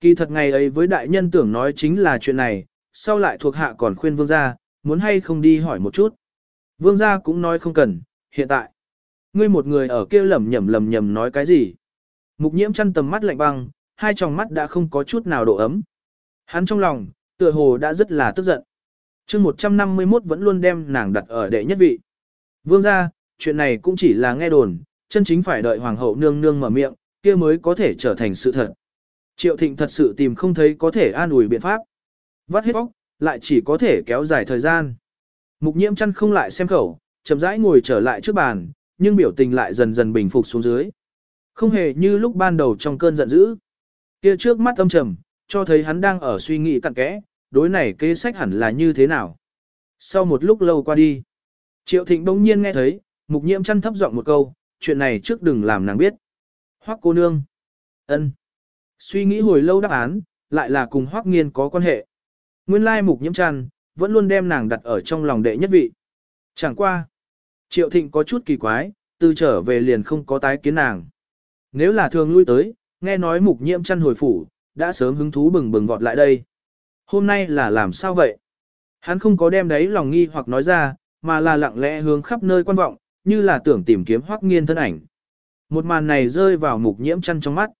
Kỳ thật ngày ấy với đại nhân tưởng nói chính là chuyện này, sau lại thuộc hạ còn khuyên vương gia, muốn hay không đi hỏi một chút. Vương gia cũng nói không cần, hiện tại. Ngươi một người ở kia lầm nhầm lầm nhầm nói cái gì. Mục nhiễm chăn tầm mắt lạnh băng, hai tròng mắt đã không có chút nào độ ấm. Hắn trong lòng, tựa hồ đã rất là tức giận. chương 151 vẫn luôn đem nàng đặt ở đệ nhất vị. Vương gia, chuyện này cũng chỉ là nghe đồn, chân chính phải đợi hoàng hậu nương nương mở miệng, kia mới có thể trở thành sự thật. Triệu thịnh thật sự tìm không thấy có thể an ủi biện pháp. Vắt hết bóc, lại chỉ có thể kéo dài thời gian. Mục nhiễm chăn không lại xem khẩu, chậm rãi ngồi trở lại trước bàn, nhưng biểu tình lại dần dần bình phục xuống dưới. Không hề như lúc ban đầu trong cơn giận dữ. Kia trước mắt âm trầm, cho thấy hắn đang ở suy nghĩ cặn kẽ, đối này kế sách hẳn là như thế nào. Sau một lúc lâu qua đi, Triệu Thịnh bỗng nhiên nghe thấy, mục nhiễm chăn thấp giọng một câu, chuyện này trước đừng làm nàng biết. Hoắc cô nương. ân. Suy nghĩ hồi lâu đáp án, lại là cùng Hoắc nghiên có quan hệ. Nguyên lai mục nhiễm trăn vẫn luôn đem nàng đặt ở trong lòng đệ nhất vị. Chẳng qua. Triệu thịnh có chút kỳ quái, từ trở về liền không có tái kiến nàng. Nếu là thường lui tới, nghe nói mục nhiễm chăn hồi phủ, đã sớm hứng thú bừng bừng vọt lại đây. Hôm nay là làm sao vậy? Hắn không có đem đấy lòng nghi hoặc nói ra, mà là lặng lẽ hướng khắp nơi quan vọng, như là tưởng tìm kiếm hoắc nghiên thân ảnh. Một màn này rơi vào mục nhiễm chăn trong mắt.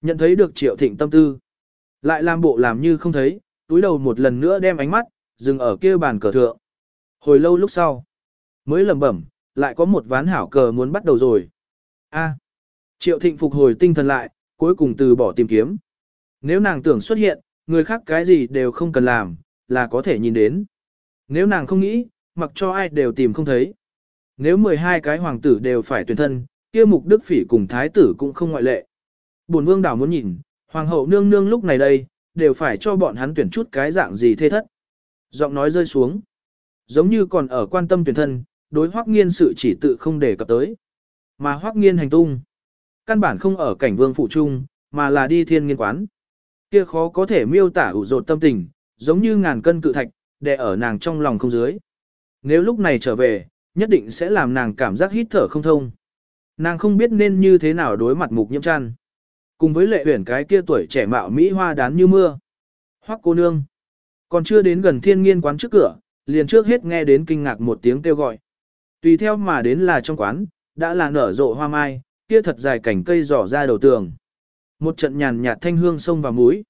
Nhận thấy được triệu thịnh tâm tư. Lại làm bộ làm như không thấy, túi đầu một lần nữa đem ánh mắt, dừng ở kia bàn cờ thượng. Hồi lâu lúc sau, mới lẩm bẩm, lại có một ván hảo cờ muốn bắt đầu rồi. A. triệu thịnh phục hồi tinh thần lại, cuối cùng từ bỏ tìm kiếm. Nếu nàng tưởng xuất hiện, người khác cái gì đều không cần làm, là có thể nhìn đến. Nếu nàng không nghĩ, mặc cho ai đều tìm không thấy. Nếu 12 cái hoàng tử đều phải tuyển thân, kia mục đức phỉ cùng thái tử cũng không ngoại lệ. Bổn vương đảo muốn nhìn, hoàng hậu nương nương lúc này đây, đều phải cho bọn hắn tuyển chút cái dạng gì thê thất. Giọng nói rơi xuống. Giống như còn ở quan tâm tuyển thân, đối hoắc nghiên sự chỉ tự không để cập tới. Mà hoắc nghiên hành tung. Căn bản không ở cảnh vương phụ trung, mà là đi thiên nghiên quán. Kia khó có thể miêu tả ủ rột tâm tình, giống như ngàn cân cự thạch, đè ở nàng trong lòng không dưới. Nếu lúc này trở về, nhất định sẽ làm nàng cảm giác hít thở không thông. Nàng không biết nên như thế nào đối mặt mục nhiễm chăn. Cùng với lệ huyển cái kia tuổi trẻ mạo Mỹ hoa đán như mưa. Hoắc cô nương. Còn chưa đến gần thiên nghiên quán trước cửa, liền trước hết nghe đến kinh ngạc một tiếng kêu gọi. Tùy theo mà đến là trong quán, đã là nở rộ hoa mai, kia thật dài cảnh cây dò ra đầu tường. Một trận nhàn nhạt thanh hương sông vào mũi.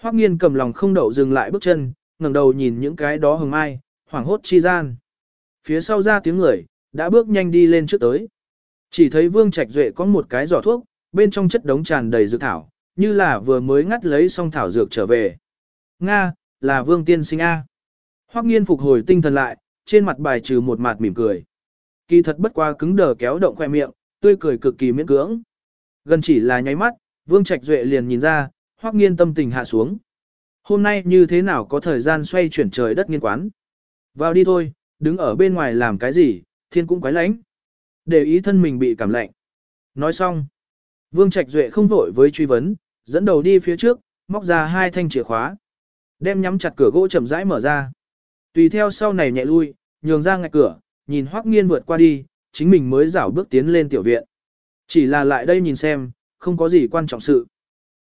Hoắc nghiên cầm lòng không đậu dừng lại bước chân, ngẩng đầu nhìn những cái đó hừng mai, hoảng hốt chi gian. Phía sau ra tiếng người, đã bước nhanh đi lên trước tới. Chỉ thấy Vương Trạch Duệ có một cái giỏ thuốc, bên trong chất đống tràn đầy dược thảo, như là vừa mới ngắt lấy xong thảo dược trở về. Nga, là Vương Tiên Sinh A. Hoắc nghiên phục hồi tinh thần lại, trên mặt bài trừ một mặt mỉm cười. Kỳ thật bất qua cứng đờ kéo động khoe miệng, tươi cười cực kỳ miễn cưỡng. Gần chỉ là nháy mắt, Vương Trạch Duệ liền nhìn ra, Hoắc nghiên tâm tình hạ xuống. Hôm nay như thế nào có thời gian xoay chuyển trời đất nghiên quán. Vào đi thôi, đứng ở bên ngoài làm cái gì, thiên cũng quái lánh. Để ý thân mình bị cảm lạnh. Nói xong. Vương Trạch Duệ không vội với truy vấn, dẫn đầu đi phía trước, móc ra hai thanh chìa khóa. Đem nhắm chặt cửa gỗ chậm rãi mở ra. Tùy theo sau này nhẹ lui, nhường ra ngạch cửa, nhìn Hoắc Nghiên vượt qua đi, chính mình mới rảo bước tiến lên tiểu viện. Chỉ là lại đây nhìn xem, không có gì quan trọng sự.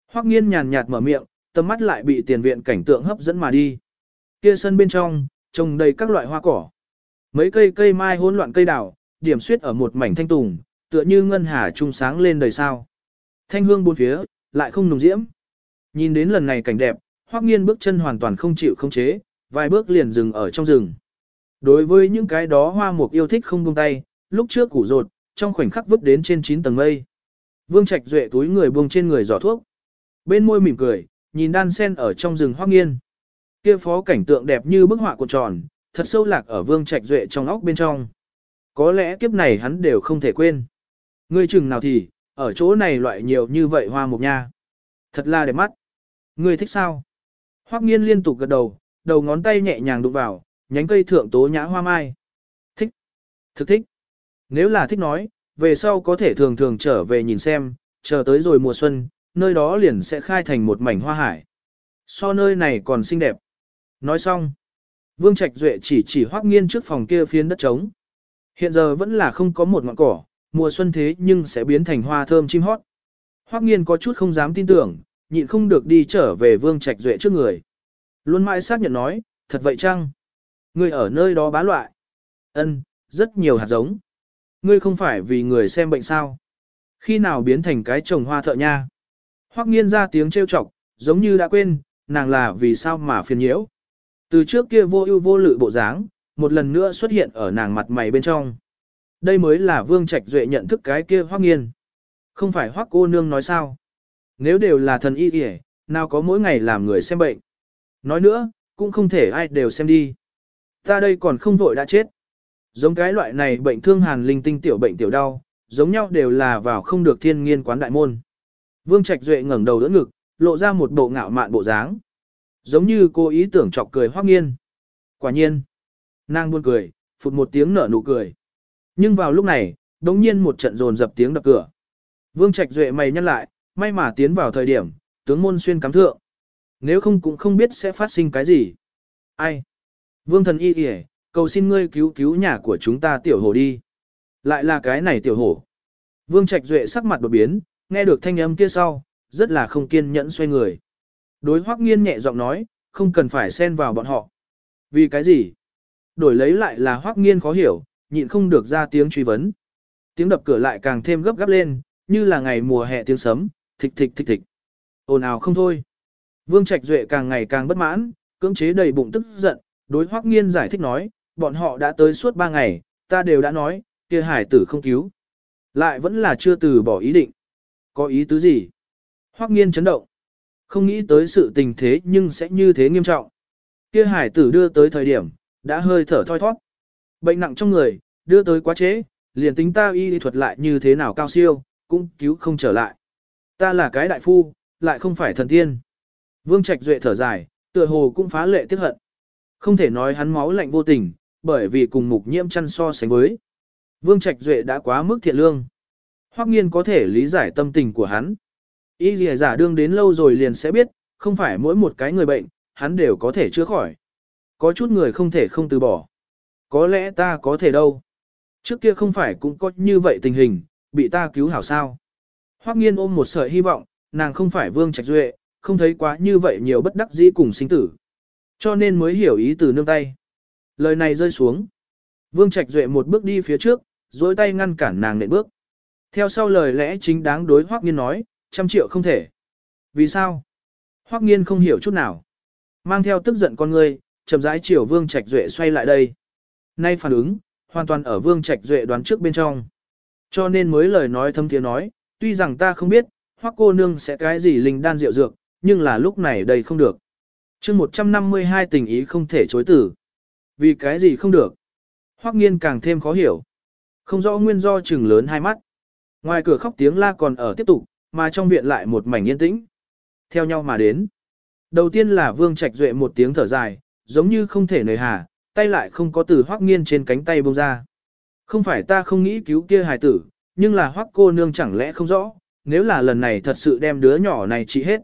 Hoắc Nghiên nhàn nhạt mở miệng, tầm mắt lại bị tiền viện cảnh tượng hấp dẫn mà đi. Kia sân bên trong, trồng đầy các loại hoa cỏ. Mấy cây cây mai hỗn loạn cây đào, điểm xuyết ở một mảnh thanh tùng, tựa như ngân hà trung sáng lên đời sao. Thanh hương bốn phía, lại không nùng diễm. Nhìn đến lần này cảnh đẹp, Hoắc Nghiên bước chân hoàn toàn không chịu không chế, vài bước liền dừng ở trong rừng. Đối với những cái đó hoa mục yêu thích không buông tay, lúc trước củ rột, trong khoảnh khắc vứt đến trên 9 tầng mây. Vương Trạch duệ túi người buông trên người giỏ thuốc. Bên môi mỉm cười, nhìn đan sen ở trong rừng Hoắc Nghiên. Kia phó cảnh tượng đẹp như bức họa cuộn tròn, thật sâu lạc ở Vương Trạch duệ trong óc bên trong. Có lẽ kiếp này hắn đều không thể quên. Ngươi chừng nào thì, ở chỗ này loại nhiều như vậy hoa mục nha. Thật là đẹp mắt. Ngươi thích sao? Hoắc nghiên liên tục gật đầu, đầu ngón tay nhẹ nhàng đụng vào, nhánh cây thượng tố nhã hoa mai. Thích. Thực thích. Nếu là thích nói, về sau có thể thường thường trở về nhìn xem, chờ tới rồi mùa xuân, nơi đó liền sẽ khai thành một mảnh hoa hải. So nơi này còn xinh đẹp. Nói xong. Vương Trạch Duệ chỉ chỉ hoắc nghiên trước phòng kia phiến đất trống. Hiện giờ vẫn là không có một ngọn cỏ, mùa xuân thế nhưng sẽ biến thành hoa thơm chim hót. Hoắc nghiên có chút không dám tin tưởng, nhịn không được đi trở về Vương Trạch Duệ trước người. Luôn mãi xác nhận nói, thật vậy chăng? Ngươi ở nơi đó bá loại. Ân, rất nhiều hạt giống. Ngươi không phải vì người xem bệnh sao? Khi nào biến thành cái trồng hoa thợ nha? Hoắc nghiên ra tiếng trêu chọc, giống như đã quên, nàng là vì sao mà phiền nhiễu. Từ trước kia vô ưu vô lự bộ dáng, một lần nữa xuất hiện ở nàng mặt mày bên trong. Đây mới là Vương Trạch Duệ nhận thức cái kia Hoắc Nghiên. Không phải Hoắc cô nương nói sao? Nếu đều là thần y y, nào có mỗi ngày làm người xem bệnh. Nói nữa, cũng không thể ai đều xem đi. Ta đây còn không vội đã chết. Giống cái loại này bệnh thương hàn linh tinh tiểu bệnh tiểu đau, giống nhau đều là vào không được thiên nghiên quán đại môn. Vương Trạch Duệ ngẩng đầu đỡ ngực, lộ ra một bộ ngạo mạn bộ dáng. Giống như cô ý tưởng chọc cười Hoắc Nghiên. Quả nhiên, nàng buồn cười, phụt một tiếng nở nụ cười. Nhưng vào lúc này, đống nhiên một trận rồn dập tiếng đập cửa. Vương Trạch Duệ mày nhăn lại, may mà tiến vào thời điểm, tướng môn xuyên cắm thượng. Nếu không cũng không biết sẽ phát sinh cái gì. Ai? Vương thần y kìa, cầu xin ngươi cứu cứu nhà của chúng ta tiểu hồ đi. Lại là cái này tiểu hồ. Vương Trạch Duệ sắc mặt đột biến, nghe được thanh âm kia sau, rất là không kiên nhẫn xoay người. Đối hoắc nghiên nhẹ giọng nói, không cần phải xen vào bọn họ. Vì cái gì? Đổi lấy lại là hoắc nghiên khó hiểu, nhịn không được ra tiếng truy vấn. Tiếng đập cửa lại càng thêm gấp gáp lên, như là ngày mùa hè tiếng sấm, thịch thịch thịch thịch. Ồn ào không thôi. Vương Trạch Duệ càng ngày càng bất mãn, cưỡng chế đầy bụng tức giận, đối Hoắc Nghiên giải thích nói, bọn họ đã tới suốt 3 ngày, ta đều đã nói, kia hải tử không cứu. Lại vẫn là chưa từ bỏ ý định. Có ý tứ gì? Hoắc Nghiên chấn động. Không nghĩ tới sự tình thế nhưng sẽ như thế nghiêm trọng. Kia hải tử đưa tới thời điểm, đã hơi thở thoi thoát. Bệnh nặng trong người, đưa tới quá chế, liền tính ta y thuật lại như thế nào cao siêu, cũng cứu không trở lại. Ta là cái đại phu, lại không phải thần tiên. Vương Trạch Duệ thở dài, tựa hồ cũng phá lệ tiếc hận. Không thể nói hắn máu lạnh vô tình, bởi vì cùng mục nhiễm chăn so sánh với. Vương Trạch Duệ đã quá mức thiện lương. Hoắc nghiên có thể lý giải tâm tình của hắn. Y lìa giả đương đến lâu rồi liền sẽ biết, không phải mỗi một cái người bệnh, hắn đều có thể chữa khỏi. Có chút người không thể không từ bỏ. Có lẽ ta có thể đâu. Trước kia không phải cũng có như vậy tình hình, bị ta cứu hảo sao. Hoắc nghiên ôm một sợi hy vọng, nàng không phải vương trạch duệ, không thấy quá như vậy nhiều bất đắc dĩ cùng sinh tử. Cho nên mới hiểu ý từ nương tay. Lời này rơi xuống. Vương trạch duệ một bước đi phía trước, dối tay ngăn cản nàng nện bước. Theo sau lời lẽ chính đáng đối Hoắc nghiên nói, trăm triệu không thể. Vì sao? Hoắc nghiên không hiểu chút nào. Mang theo tức giận con ngươi, chậm rãi chiều vương trạch duệ xoay lại đây. Nay phản ứng, hoàn toàn ở vương trạch duệ đoán trước bên trong. Cho nên mới lời nói thâm tiếng nói, tuy rằng ta không biết, hoắc cô nương sẽ cái gì linh đan rượu dược, nhưng là lúc này đây không được. chương 152 tình ý không thể chối tử. Vì cái gì không được? Hoắc nghiên càng thêm khó hiểu. Không rõ nguyên do chừng lớn hai mắt. Ngoài cửa khóc tiếng la còn ở tiếp tục, mà trong viện lại một mảnh yên tĩnh. Theo nhau mà đến. Đầu tiên là Vương Trạch Duệ một tiếng thở dài, giống như không thể nời hà, tay lại không có từ hoắc nghiên trên cánh tay bông ra. Không phải ta không nghĩ cứu kia hài tử, nhưng là hoắc cô nương chẳng lẽ không rõ, nếu là lần này thật sự đem đứa nhỏ này trị hết.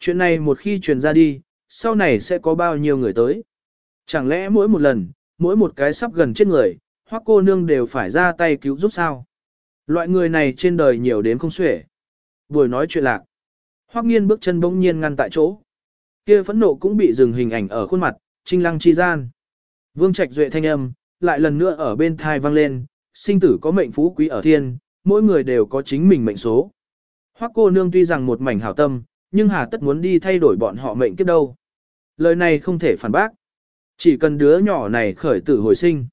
Chuyện này một khi truyền ra đi, sau này sẽ có bao nhiêu người tới. Chẳng lẽ mỗi một lần, mỗi một cái sắp gần chết người, hoắc cô nương đều phải ra tay cứu giúp sao? Loại người này trên đời nhiều đến không xuể. Buổi nói chuyện lạc. Hoắc nghiên bước chân bỗng nhiên ngăn tại chỗ. Kia phẫn nộ cũng bị dừng hình ảnh ở khuôn mặt, trinh lăng chi gian. Vương Trạch Duệ thanh âm, lại lần nữa ở bên thai vang lên, sinh tử có mệnh phú quý ở thiên, mỗi người đều có chính mình mệnh số. Hoắc cô nương tuy rằng một mảnh hảo tâm, nhưng hà tất muốn đi thay đổi bọn họ mệnh kiếp đâu. Lời này không thể phản bác. Chỉ cần đứa nhỏ này khởi tử hồi sinh.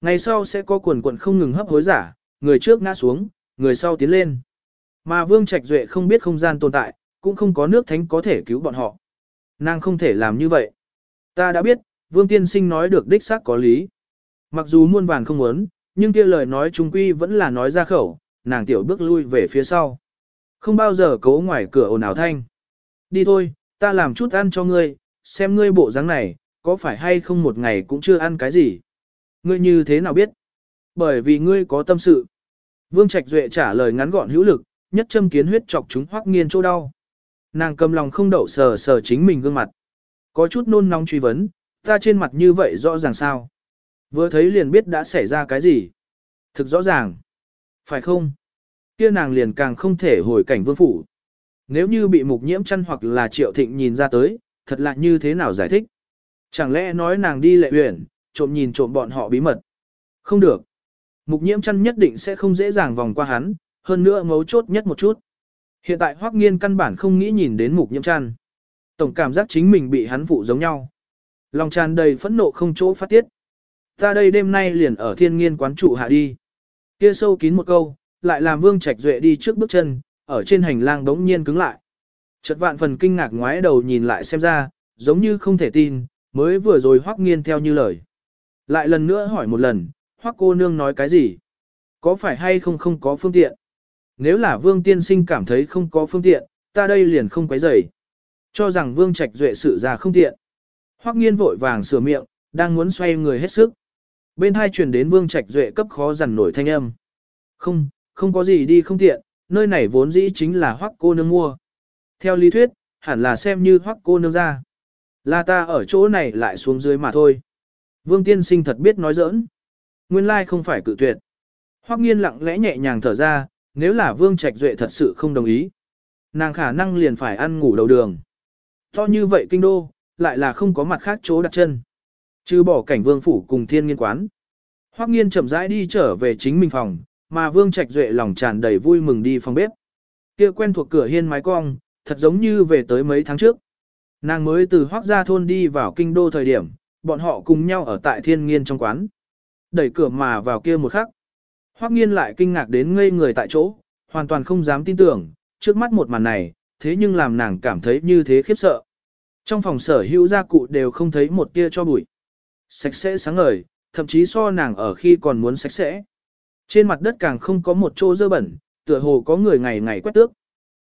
Ngày sau sẽ có quần quận không ngừng hấp hối giả, người trước ngã xuống, người sau tiến lên. Mà Vương Trạch Duệ không biết không gian tồn tại, cũng không có nước thánh có thể cứu bọn họ. Nàng không thể làm như vậy. Ta đã biết, Vương Tiên Sinh nói được đích xác có lý. Mặc dù muôn vàn không muốn, nhưng kia lời nói trung quy vẫn là nói ra khẩu, nàng tiểu bước lui về phía sau. Không bao giờ cố ngoài cửa ồn ào thanh. Đi thôi, ta làm chút ăn cho ngươi, xem ngươi bộ dáng này, có phải hay không một ngày cũng chưa ăn cái gì. Ngươi như thế nào biết? Bởi vì ngươi có tâm sự. Vương Trạch Duệ trả lời ngắn gọn hữu lực, nhất châm kiến huyết chọc chúng hoắc nghiên chỗ đau. Nàng cầm lòng không đậu sờ sờ chính mình gương mặt. Có chút nôn nóng truy vấn, ta trên mặt như vậy rõ ràng sao? Vừa thấy liền biết đã xảy ra cái gì? Thực rõ ràng. Phải không? Kia nàng liền càng không thể hồi cảnh vương phủ. Nếu như bị mục nhiễm chăn hoặc là triệu thịnh nhìn ra tới, thật là như thế nào giải thích? Chẳng lẽ nói nàng đi lệ uyển, trộm nhìn trộm bọn họ bí mật? Không được. Mục nhiễm chăn nhất định sẽ không dễ dàng vòng qua hắn, hơn nữa mấu chốt nhất một chút. Hiện tại Hoắc Nghiên căn bản không nghĩ nhìn đến mục nhiễm chăn. Tổng cảm giác chính mình bị hắn phụ giống nhau. Lòng tràn đầy phẫn nộ không chỗ phát tiết. Ta đây đêm nay liền ở thiên nghiên quán trụ hạ đi. Kia sâu kín một câu, lại làm Vương Trạch Duệ đi trước bước chân, ở trên hành lang đống nhiên cứng lại. Chợt vạn phần kinh ngạc ngoái đầu nhìn lại xem ra, giống như không thể tin, mới vừa rồi Hoắc Nghiên theo như lời. Lại lần nữa hỏi một lần, Hoắc cô nương nói cái gì? Có phải hay không không có phương tiện? Nếu là Vương tiên sinh cảm thấy không có phương tiện, ta đây liền không quấy rầy. Cho rằng Vương Trạch Duệ sự ra không tiện. Hoắc nghiên vội vàng sửa miệng, đang muốn xoay người hết sức. Bên hai truyền đến Vương Trạch Duệ cấp khó dằn nổi thanh âm. Không, không có gì đi không tiện, nơi này vốn dĩ chính là Hoắc cô nương mua. Theo lý thuyết, hẳn là xem như Hoắc cô nương ra. Là ta ở chỗ này lại xuống dưới mà thôi. Vương tiên sinh thật biết nói giỡn. Nguyên lai không phải cự tuyệt. Hoắc nghiên lặng lẽ nhẹ nhàng thở ra, nếu là Vương Trạch Duệ thật sự không đồng ý. Nàng khả năng liền phải ăn ngủ đầu đường. To như vậy kinh đô, lại là không có mặt khác chỗ đặt chân. Trừ bỏ cảnh vương phủ cùng thiên nghiên quán. Hoắc nghiên chậm rãi đi trở về chính mình phòng, mà vương trạch duệ lòng tràn đầy vui mừng đi phòng bếp. Kia quen thuộc cửa hiên mái cong, thật giống như về tới mấy tháng trước. Nàng mới từ Hoắc gia thôn đi vào kinh đô thời điểm, bọn họ cùng nhau ở tại thiên nghiên trong quán. Đẩy cửa mà vào kia một khắc. Hoắc nghiên lại kinh ngạc đến ngây người tại chỗ, hoàn toàn không dám tin tưởng, trước mắt một màn này, thế nhưng làm nàng cảm thấy như thế khiếp sợ. Trong phòng sở hữu gia cụ đều không thấy một tia cho bụi. Sạch sẽ sáng ngời, thậm chí so nàng ở khi còn muốn sạch sẽ. Trên mặt đất càng không có một chỗ dơ bẩn, tựa hồ có người ngày ngày quét tước.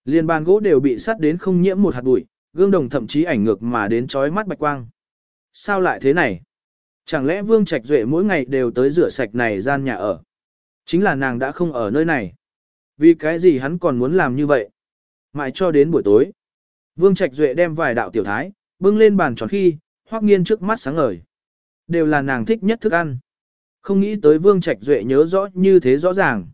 Liên bàn gỗ đều bị sắt đến không nhiễm một hạt bụi, gương đồng thậm chí ảnh ngược mà đến chói mắt bạch quang. Sao lại thế này? Chẳng lẽ Vương Trạch Duệ mỗi ngày đều tới rửa sạch này gian nhà ở? Chính là nàng đã không ở nơi này. Vì cái gì hắn còn muốn làm như vậy? Mãi cho đến buổi tối. Vương Trạch Duệ đem vài đạo tiểu thái, bưng lên bàn tròn khi, hoắc nghiên trước mắt sáng ngời. Đều là nàng thích nhất thức ăn. Không nghĩ tới Vương Trạch Duệ nhớ rõ như thế rõ ràng.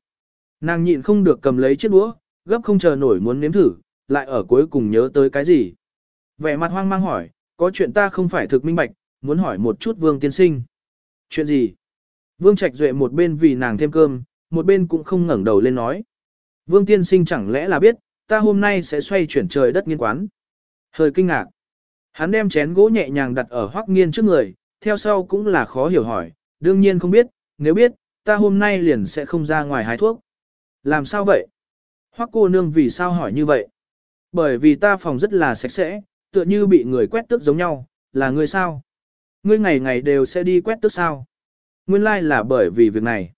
Nàng nhịn không được cầm lấy chiếc đũa, gấp không chờ nổi muốn nếm thử, lại ở cuối cùng nhớ tới cái gì. Vẻ mặt hoang mang hỏi, có chuyện ta không phải thực minh bạch, muốn hỏi một chút Vương tiên sinh. Chuyện gì? Vương Trạch Duệ một bên vì nàng thêm cơm, một bên cũng không ngẩng đầu lên nói. Vương tiên sinh chẳng lẽ là biết, ta hôm nay sẽ xoay chuyển trời đất nghiên quán. Hơi kinh ngạc. Hắn đem chén gỗ nhẹ nhàng đặt ở hoắc nghiên trước người, theo sau cũng là khó hiểu hỏi, đương nhiên không biết, nếu biết, ta hôm nay liền sẽ không ra ngoài hái thuốc. Làm sao vậy? Hoắc cô nương vì sao hỏi như vậy? Bởi vì ta phòng rất là sạch sẽ, tựa như bị người quét tước giống nhau, là ngươi sao? Ngươi ngày ngày đều sẽ đi quét tước sao? Nguyên lai like là bởi vì việc này.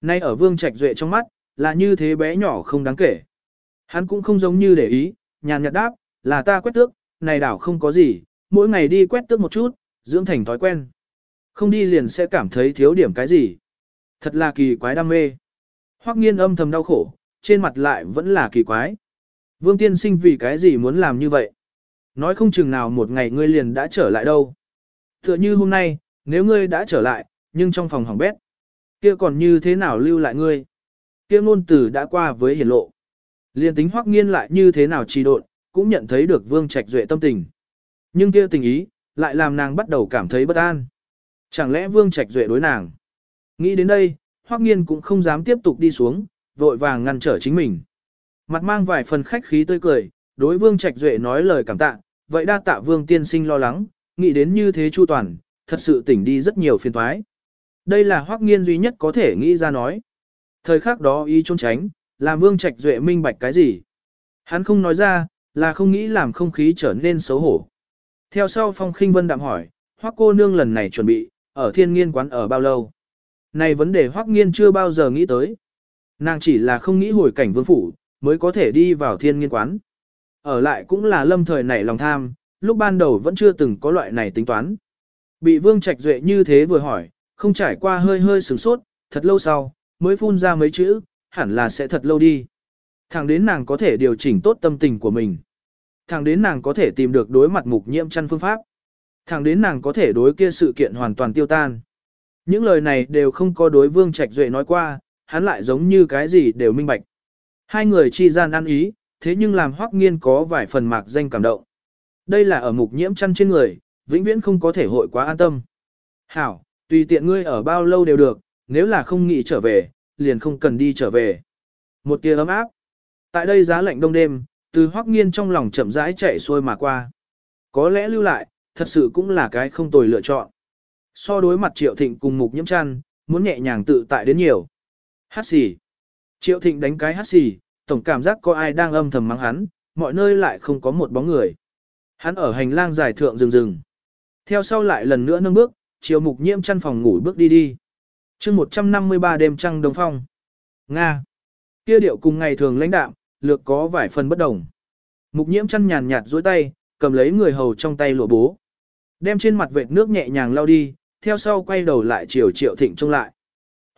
Nay ở vương trạch duệ trong mắt, là như thế bé nhỏ không đáng kể. Hắn cũng không giống như để ý, nhàn nhạt đáp, là ta quét tước, này đảo không có gì, mỗi ngày đi quét tước một chút, dưỡng thành thói quen. Không đi liền sẽ cảm thấy thiếu điểm cái gì. Thật là kỳ quái đam mê. Hoắc nghiên âm thầm đau khổ, trên mặt lại vẫn là kỳ quái. Vương tiên sinh vì cái gì muốn làm như vậy? Nói không chừng nào một ngày ngươi liền đã trở lại đâu. Tựa như hôm nay, nếu ngươi đã trở lại, nhưng trong phòng hỏng bét, kia còn như thế nào lưu lại ngươi? Kia ngôn tử đã qua với hiển lộ. Liên tính hoắc nghiên lại như thế nào trì độn, cũng nhận thấy được vương trạch duệ tâm tình. Nhưng kia tình ý, lại làm nàng bắt đầu cảm thấy bất an. Chẳng lẽ vương trạch duệ đối nàng? Nghĩ đến đây, hoắc nghiên cũng không dám tiếp tục đi xuống, vội vàng ngăn trở chính mình. Mặt mang vài phần khách khí tươi cười, đối vương trạch duệ nói lời cảm tạ, vậy đa tạ vương tiên sinh lo lắng, nghĩ đến như thế chu toàn, thật sự tỉnh đi rất nhiều phiền toái. Đây là hoắc nghiên duy nhất có thể nghĩ ra nói. Thời khắc đó ý trốn tránh, làm vương trạch duệ minh bạch cái gì. Hắn không nói ra, là không nghĩ làm không khí trở nên xấu hổ. Theo sau phong khinh vân đạm hỏi, hoắc cô nương lần này chuẩn bị, ở thiên nghiên quán ở bao lâu? Này vấn đề hoắc nghiên chưa bao giờ nghĩ tới. Nàng chỉ là không nghĩ hồi cảnh vương phủ, mới có thể đi vào thiên nghiên quán. Ở lại cũng là lâm thời nảy lòng tham, lúc ban đầu vẫn chưa từng có loại này tính toán. Bị vương trạch duệ như thế vừa hỏi, không trải qua hơi hơi sửng sốt, thật lâu sau, mới phun ra mấy chữ, hẳn là sẽ thật lâu đi. Thẳng đến nàng có thể điều chỉnh tốt tâm tình của mình. Thẳng đến nàng có thể tìm được đối mặt mục nhiễm chăn phương pháp. Thẳng đến nàng có thể đối kia sự kiện hoàn toàn tiêu tan. Những lời này đều không có đối vương trạch duệ nói qua, hắn lại giống như cái gì đều minh bạch. Hai người chi gian ăn ý, thế nhưng làm hoắc nghiên có vài phần mạc danh cảm động. Đây là ở mục nhiễm chăn trên người, vĩnh viễn không có thể hội quá an tâm. Hảo, tùy tiện ngươi ở bao lâu đều được, nếu là không nghĩ trở về, liền không cần đi trở về. Một tia ấm áp. Tại đây giá lạnh đông đêm, từ hoắc nghiên trong lòng chậm rãi chạy xuôi mà qua. Có lẽ lưu lại, thật sự cũng là cái không tồi lựa chọn. So đối mặt triệu thịnh cùng mục nhiễm trăn muốn nhẹ nhàng tự tại đến nhiều. Hát xì. Triệu thịnh đánh cái hát xì, tổng cảm giác có ai đang âm thầm mắng hắn, mọi nơi lại không có một bóng người. Hắn ở hành lang dài thượng rừng rừng. Theo sau lại lần nữa nâng bước, chiều mục nhiễm trăn phòng ngủ bước đi đi. chương 153 đêm trăng đông phong. Nga. Kia điệu cùng ngày thường lãnh đạm, lược có vài phần bất đồng. Mục nhiễm chăn nhàn nhạt duỗi tay, cầm lấy người hầu trong tay lụa bố. Đem trên mặt vệt nước nhẹ nhàng lau đi, theo sau quay đầu lại chiều triệu thịnh trông lại.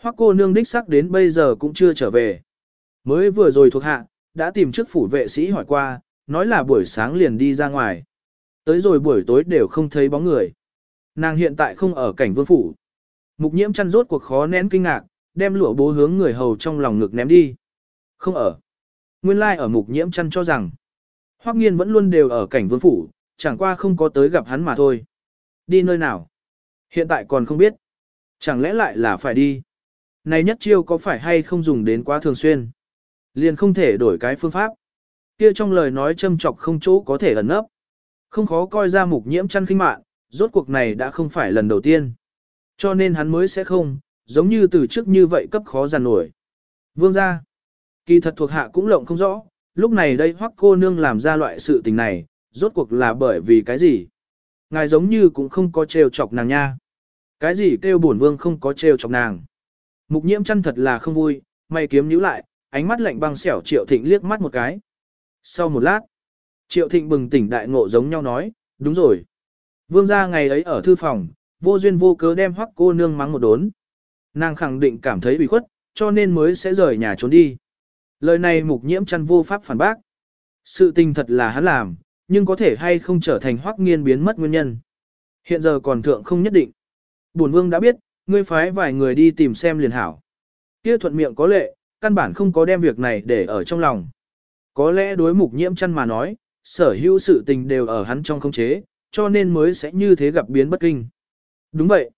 Hoắc cô nương đích sắc đến bây giờ cũng chưa trở về. Mới vừa rồi thuộc hạ, đã tìm trước phủ vệ sĩ hỏi qua, nói là buổi sáng liền đi ra ngoài. Tới rồi buổi tối đều không thấy bóng người. Nàng hiện tại không ở cảnh vương phủ. Mục nhiễm chăn rốt cuộc khó nén kinh ngạc, đem lụa bố hướng người hầu trong lòng ngực ném đi. Không ở. Nguyên lai ở mục nhiễm chăn cho rằng. Hoắc nghiên vẫn luôn đều ở cảnh vương phủ, chẳng qua không có tới gặp hắn mà thôi. Đi nơi nào? Hiện tại còn không biết. Chẳng lẽ lại là phải đi? Này nhất chiêu có phải hay không dùng đến quá thường xuyên? Liền không thể đổi cái phương pháp. Kia trong lời nói châm chọc không chỗ có thể ẩn nấp. Không khó coi ra mục nhiễm chăn khinh mạn, rốt cuộc này đã không phải lần đầu tiên. Cho nên hắn mới sẽ không, giống như từ trước như vậy cấp khó giàn nổi. Vương gia, kỳ thật thuộc hạ cũng lộng không rõ, lúc này đây hoắc cô nương làm ra loại sự tình này, rốt cuộc là bởi vì cái gì? Ngài giống như cũng không có trêu chọc nàng nha. Cái gì kêu bổn vương không có trêu chọc nàng? Mục nhiễm chăn thật là không vui, mày kiếm nhíu lại, ánh mắt lạnh băng xẻo Triệu Thịnh liếc mắt một cái. Sau một lát, Triệu Thịnh bừng tỉnh đại ngộ giống nhau nói, đúng rồi. Vương gia ngày ấy ở thư phòng, vô duyên vô cớ đem hoắc cô nương mắng một đốn. Nàng khẳng định cảm thấy bị khuất, cho nên mới sẽ rời nhà trốn đi. Lời này mục nhiễm chăn vô pháp phản bác. Sự tình thật là hắn làm, nhưng có thể hay không trở thành hoắc nghiên biến mất nguyên nhân. Hiện giờ còn thượng không nhất định. Bổn vương đã biết, ngươi phái vài người đi tìm xem liền hảo. Kia thuận miệng có lệ, căn bản không có đem việc này để ở trong lòng. Có lẽ đối mục nhiễm chăn mà nói, sở hữu sự tình đều ở hắn trong không chế, cho nên mới sẽ như thế gặp biến bất kinh. Đúng vậy.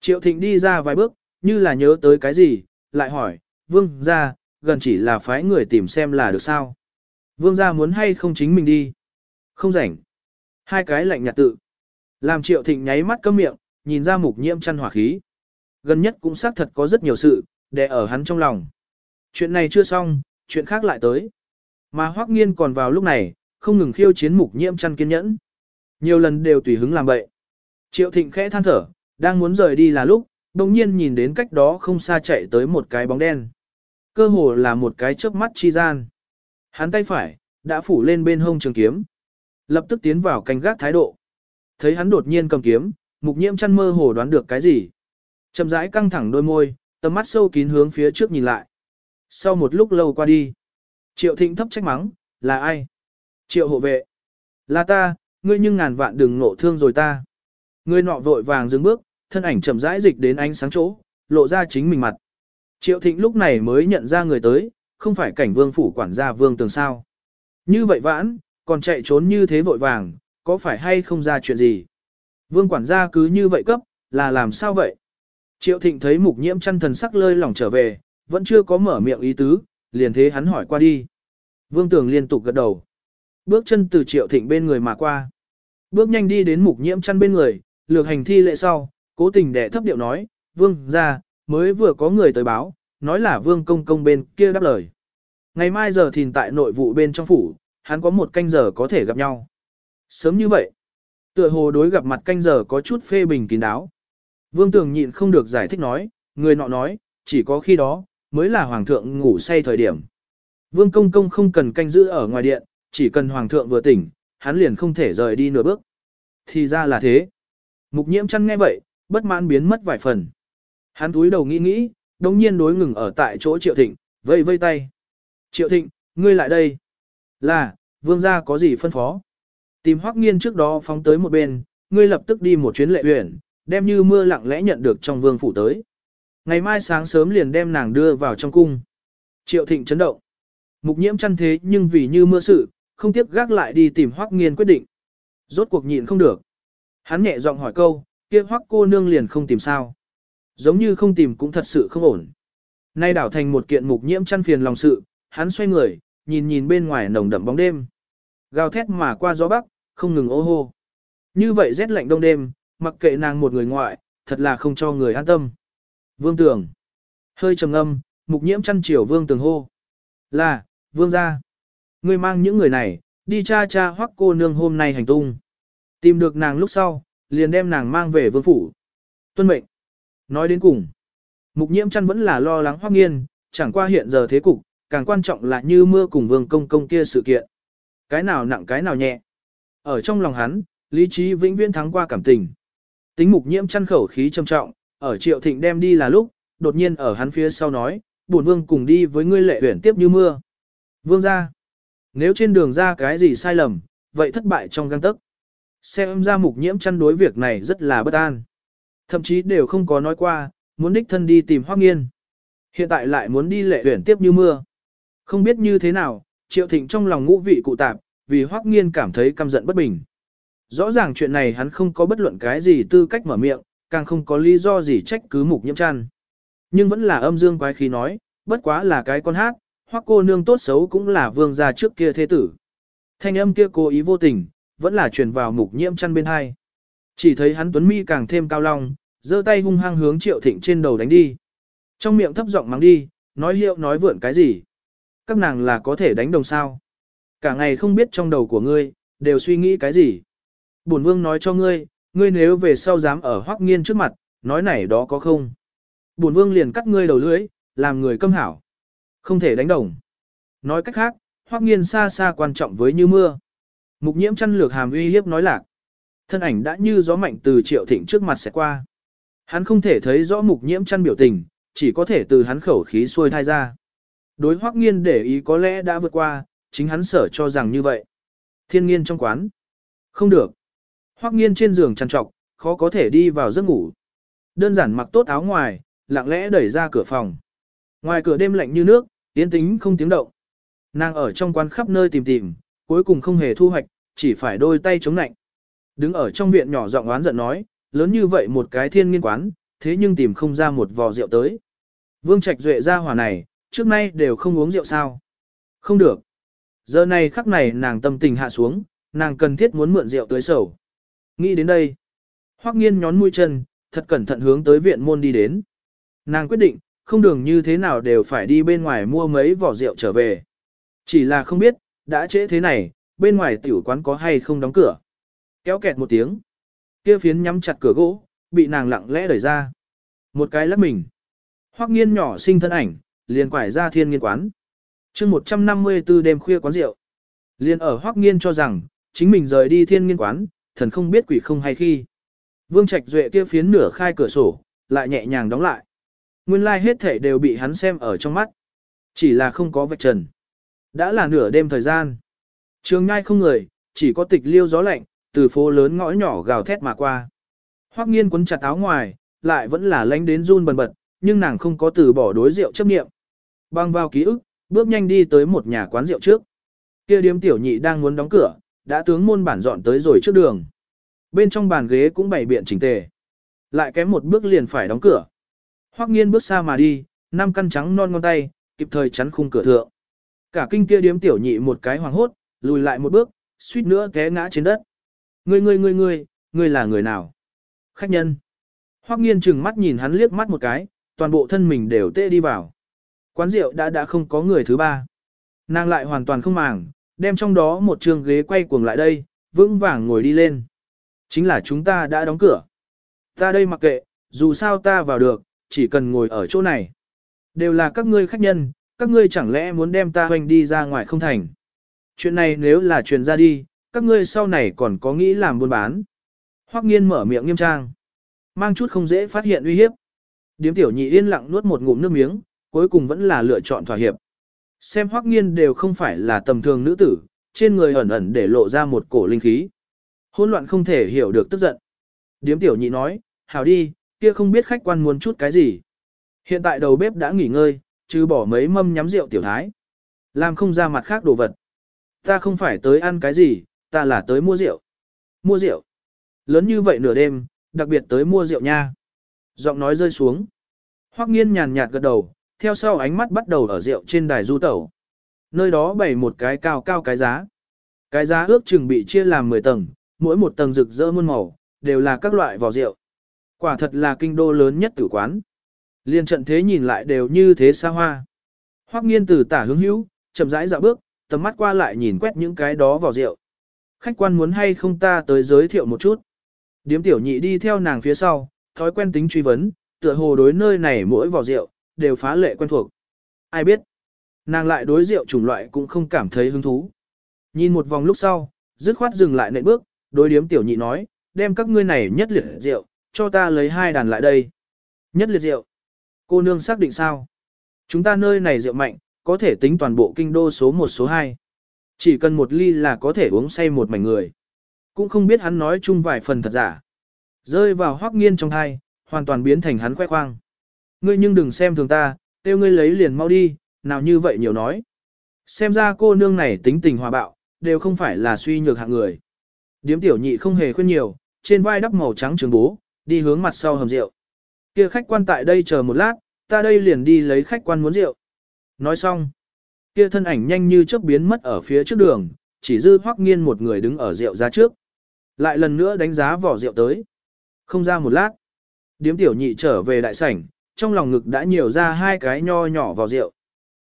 Triệu Thịnh đi ra vài bước, như là nhớ tới cái gì, lại hỏi, vương ra, gần chỉ là phái người tìm xem là được sao. Vương gia muốn hay không chính mình đi. Không rảnh. Hai cái lạnh nhạt tự. Làm triệu thịnh nháy mắt cấm miệng, nhìn ra mục nhiễm chăn hỏa khí. Gần nhất cũng xác thật có rất nhiều sự, để ở hắn trong lòng. Chuyện này chưa xong, chuyện khác lại tới. Mà hoắc nghiên còn vào lúc này, không ngừng khiêu chiến mục nhiễm chăn kiên nhẫn. Nhiều lần đều tùy hứng làm bậy. Triệu thịnh khẽ than thở, đang muốn rời đi là lúc, đồng nhiên nhìn đến cách đó không xa chạy tới một cái bóng đen. Cơ hồ là một cái chớp mắt chi gian. Hắn tay phải, đã phủ lên bên hông trường kiếm. Lập tức tiến vào canh gác thái độ. Thấy hắn đột nhiên cầm kiếm, mục nhiễm chăn mơ hồ đoán được cái gì. Chậm rãi căng thẳng đôi môi, tầm mắt sâu kín hướng phía trước nhìn lại. Sau một lúc lâu qua đi, triệu thịnh thấp trách mắng, là ai? Triệu hộ vệ. Là ta, ngươi nhưng ngàn vạn đừng nộ thương rồi ta. Ngươi nọ vội vàng dừng bước, thân ảnh chậm rãi dịch đến ánh sáng chỗ, lộ ra chính mình mặt. Triệu thịnh lúc này mới nhận ra người tới, không phải cảnh vương phủ quản gia vương tường sao. Như vậy vãn, còn chạy trốn như thế vội vàng, có phải hay không ra chuyện gì? Vương quản gia cứ như vậy cấp, là làm sao vậy? Triệu thịnh thấy mục nhiễm chăn thần sắc lơi lỏng trở về, vẫn chưa có mở miệng ý tứ, liền thế hắn hỏi qua đi. Vương tường liên tục gật đầu. Bước chân từ triệu thịnh bên người mà qua. Bước nhanh đi đến mục nhiễm chăn bên người, lược hành thi lệ sau, cố tình đẻ thấp điệu nói, vương ra, mới vừa có người tới báo, nói là vương công công bên kia đáp lời. Ngày mai giờ thìn tại nội vụ bên trong phủ, hắn có một canh giờ có thể gặp nhau. Sớm như vậy, tựa hồ đối gặp mặt canh giờ có chút phê bình kín đáo. Vương Tường nhịn không được giải thích nói, người nọ nói, chỉ có khi đó, mới là hoàng thượng ngủ say thời điểm. Vương Công Công không cần canh giữ ở ngoài điện, chỉ cần hoàng thượng vừa tỉnh, hắn liền không thể rời đi nửa bước. Thì ra là thế. Mục nhiễm chăn nghe vậy, bất mãn biến mất vài phần. Hắn túi đầu nghĩ nghĩ, đồng nhiên đối ngừng ở tại chỗ Triệu Thịnh, vây vây tay. Triệu Thịnh, ngươi lại đây. Là, vương gia có gì phân phó? Tìm Hoắc Nghiên trước đó phóng tới một bên, ngươi lập tức đi một chuyến lệ huyện, đem như mưa lặng lẽ nhận được trong vương phủ tới. Ngày mai sáng sớm liền đem nàng đưa vào trong cung. Triệu Thịnh chấn động. Mục nhiễm chăn thế nhưng vì như mưa sự, không tiếc gác lại đi tìm Hoắc Nghiên quyết định. Rốt cuộc nhịn không được. Hắn nhẹ giọng hỏi câu, kia Hoắc cô nương liền không tìm sao? Giống như không tìm cũng thật sự không ổn. Nay đảo thành một kiện mục nhiễm chăn phiền lòng sự, hắn xoay người, nhìn nhìn bên ngoài nồng đậm bóng đêm. Gào thét mà qua gió bắc, không ngừng ô hô. Như vậy rét lạnh đông đêm, mặc kệ nàng một người ngoại, thật là không cho người an tâm. Vương Tường. Hơi trầm âm, mục nhiễm chăn chiều Vương Tường hô. Là, Vương gia. Ngươi mang những người này, đi cha cha hoắc cô nương hôm nay hành tung. Tìm được nàng lúc sau, liền đem nàng mang về vương phủ. Tuân mệnh. Nói đến cùng. Mục nhiễm chăn vẫn là lo lắng hoắc nghiên, chẳng qua hiện giờ thế cục, càng quan trọng là như mưa cùng vương công công kia sự kiện. Cái nào nặng cái nào nhẹ. Ở trong lòng hắn, lý trí vĩnh viễn thắng qua cảm tình. Tính mục nhiễm chăn khẩu khí trầm trọng, ở triệu thịnh đem đi là lúc, đột nhiên ở hắn phía sau nói, bổn vương cùng đi với ngươi lệ huyển tiếp như mưa. Vương ra. Nếu trên đường ra cái gì sai lầm, vậy thất bại trong găng tức. Xem ra mục nhiễm chăn đối việc này rất là bất an. Thậm chí đều không có nói qua, muốn đích thân đi tìm Hoắc Nghiên. Hiện tại lại muốn đi lệ huyển tiếp như mưa. Không biết như thế nào, Triệu Thịnh trong lòng ngũ vị cụ tạp, vì Hoắc Nghiên cảm thấy căm giận bất bình. Rõ ràng chuyện này hắn không có bất luận cái gì tư cách mở miệng, càng không có lý do gì trách cứ mục nhiễm chăn. Nhưng vẫn là âm dương quái khí nói, bất quá là cái con hát, Hoắc cô nương tốt xấu cũng là vương gia trước kia thế tử. Thanh âm kia cố ý vô tình, vẫn là truyền vào mục nhiễm chăn bên hai. Chỉ thấy hắn tuấn mi càng thêm cao long, giơ tay hung hăng hướng triệu thịnh trên đầu đánh đi. Trong miệng thấp giọng mắng đi, nói hiệu nói vượn cái gì. Các nàng là có thể đánh đồng sao. Cả ngày không biết trong đầu của ngươi, đều suy nghĩ cái gì? Bổn vương nói cho ngươi, ngươi nếu về sau dám ở hoắc nghiên trước mặt, nói này đó có không? Bổn vương liền cắt ngươi đầu lưỡi, làm người câm hảo. Không thể đánh đồng. Nói cách khác, hoắc nghiên xa xa quan trọng với như mưa. Mục nhiễm chăn lược hàm uy hiếp nói lạc. Thân ảnh đã như gió mạnh từ triệu thịnh trước mặt sẽ qua. Hắn không thể thấy rõ mục nhiễm chăn biểu tình, chỉ có thể từ hắn khẩu khí xuôi thai ra. Đối hoắc nghiên để ý có lẽ đã vượt qua, chính hắn sở cho rằng như vậy. Thiên nghiên trong quán. Không được. Hoắc nghiên trên giường chăn trọc, khó có thể đi vào giấc ngủ. Đơn giản mặc tốt áo ngoài, lặng lẽ đẩy ra cửa phòng. Ngoài cửa đêm lạnh như nước, tiến tính không tiếng động. Nàng ở trong quán khắp nơi tìm tìm, cuối cùng không hề thu hoạch, chỉ phải đôi tay chống lạnh. Đứng ở trong viện nhỏ giọng oán giận nói, lớn như vậy một cái thiên nghiên quán, thế nhưng tìm không ra một vò rượu tới. Vương Trạch Duệ ra hỏa này, trước nay đều không uống rượu sao. Không được. Giờ này khắc này nàng tâm tình hạ xuống, nàng cần thiết muốn mượn rượu tới sầu. Nghĩ đến đây. Hoắc nghiên nhón mũi chân, thật cẩn thận hướng tới viện môn đi đến. Nàng quyết định, không đường như thế nào đều phải đi bên ngoài mua mấy vỏ rượu trở về. Chỉ là không biết, đã trễ thế này, bên ngoài tiểu quán có hay không đóng cửa. Kéo kẹt một tiếng. Kia phiến nhắm chặt cửa gỗ, bị nàng lặng lẽ đẩy ra. Một cái lắc mình. Hoắc nghiên nhỏ sinh thân ảnh, liền quải ra thiên nghiên quán. chương 154 đêm khuya quán rượu. Liền ở Hoắc nghiên cho rằng, chính mình rời đi thiên nghiên quán, thần không biết quỷ không hay khi. Vương Trạch Duệ kia phiến nửa khai cửa sổ, lại nhẹ nhàng đóng lại. Nguyên lai like hết thể đều bị hắn xem ở trong mắt. Chỉ là không có vạch trần. Đã là nửa đêm thời gian. Trường ngai không người, chỉ có tịch liêu gió lạnh, từ phố lớn ngõ nhỏ gào thét mà qua. Hoắc nghiên quấn chặt áo ngoài, lại vẫn là lánh đến run bần bật, nhưng nàng không có từ bỏ đối rượu chấp niệm. Băng vào ký ức, bước nhanh đi tới một nhà quán rượu trước. Kia điếm tiểu nhị đang muốn đóng cửa, đã tướng môn bản dọn tới rồi trước đường. Bên trong bàn ghế cũng bày biện chỉnh tề. Lại kém một bước liền phải đóng cửa. Hoắc nghiên bước xa mà đi, năm căn trắng non ngón tay, kịp thời chắn khung cửa thượng. Cả kinh kia điếm tiểu nhị một cái hoàng hốt, lùi lại một bước, suýt nữa té ngã trên đất. Ngươi ngươi ngươi ngươi, ngươi là người nào? Khách nhân. Hoắc nghiên chừng mắt nhìn hắn liếc mắt một cái, toàn bộ thân mình đều tê đi vào. Quán rượu đã đã không có người thứ ba. Nàng lại hoàn toàn không màng, đem trong đó một trường ghế quay cuồng lại đây, vững vàng ngồi đi lên. Chính là chúng ta đã đóng cửa. Ta đây mặc kệ, dù sao ta vào được, chỉ cần ngồi ở chỗ này. Đều là các ngươi khách nhân, các ngươi chẳng lẽ muốn đem ta hoành đi ra ngoài không thành. Chuyện này nếu là truyền ra đi, các ngươi sau này còn có nghĩ làm buôn bán. Hoắc nghiên mở miệng nghiêm trang. Mang chút không dễ phát hiện uy hiếp. Điếm tiểu nhị yên lặng nuốt một ngụm nước miếng, cuối cùng vẫn là lựa chọn thỏa hiệp. Xem Hoắc nghiên đều không phải là tầm thường nữ tử, trên người ẩn ẩn để lộ ra một cổ linh khí. Hỗn loạn không thể hiểu được tức giận. Điếm tiểu nhị nói, hảo đi, kia không biết khách quan muốn chút cái gì. Hiện tại đầu bếp đã nghỉ ngơi, chứ bỏ mấy mâm nhắm rượu tiểu thái. Làm không ra mặt khác đồ vật. Ta không phải tới ăn cái gì, ta là tới mua rượu. Mua rượu. Lớn như vậy nửa đêm, đặc biệt tới mua rượu nha. Giọng nói rơi xuống. Hoắc nghiên nhàn nhạt gật đầu, theo sau ánh mắt bắt đầu ở rượu trên đài du tẩu. Nơi đó bày một cái cao cao cái giá. Cái giá ước chừng bị chia làm 10 tầng, mỗi một tầng rực rỡ muôn màu, đều là các loại vỏ rượu. Quả thật là kinh đô lớn nhất tử quán. Liên trận thế nhìn lại đều như thế xa hoa. Hoắc nghiên từ tả hướng hữu, chậm rãi dạo bước, tầm mắt qua lại nhìn quét những cái đó vào rượu. Khách quan muốn hay không ta tới giới thiệu một chút. Điếm tiểu nhị đi theo nàng phía sau, thói quen tính truy vấn, tựa hồ đối nơi này mỗi vỏ rượu, đều phá lệ quen thuộc. Ai biết, nàng lại đối rượu chủng loại cũng không cảm thấy hứng thú. Nhìn một vòng lúc sau, dứt khoát dừng lại nệ bước, đối điếm tiểu nhị nói, đem các ngươi này nhất liệt rượu, cho ta lấy hai đàn lại đây. Nhất liệt rượu. Cô nương xác định sao? Chúng ta nơi này rượu mạnh, có thể tính toàn bộ kinh đô số 1 số 2. Chỉ cần một ly là có thể uống say một mảnh người. Cũng không biết hắn nói chung vài phần thật giả. Rơi vào hoác nghiên trong thai, hoàn toàn biến thành hắn khoe khoang. Ngươi nhưng đừng xem thường ta, tiêu ngươi lấy liền mau đi, nào như vậy nhiều nói. Xem ra cô nương này tính tình hòa bạo, đều không phải là suy nhược hạng người. Điếm tiểu nhị không hề khuyên nhiều, trên vai đắp màu trắng trường bố, đi hướng mặt sau hầm rượu. Kia khách quan tại đây chờ một lát, ta đây liền đi lấy khách quan muốn rượu. Nói xong, kia thân ảnh nhanh như chớp biến mất ở phía trước đường, chỉ dư hoắc nghiên một người đứng ở rượu ra trước. Lại lần nữa đánh giá vỏ rượu tới. Không ra một lát, điếm tiểu nhị trở về đại sảnh, trong lòng ngực đã nhiều ra hai cái nho nhỏ vỏ rượu.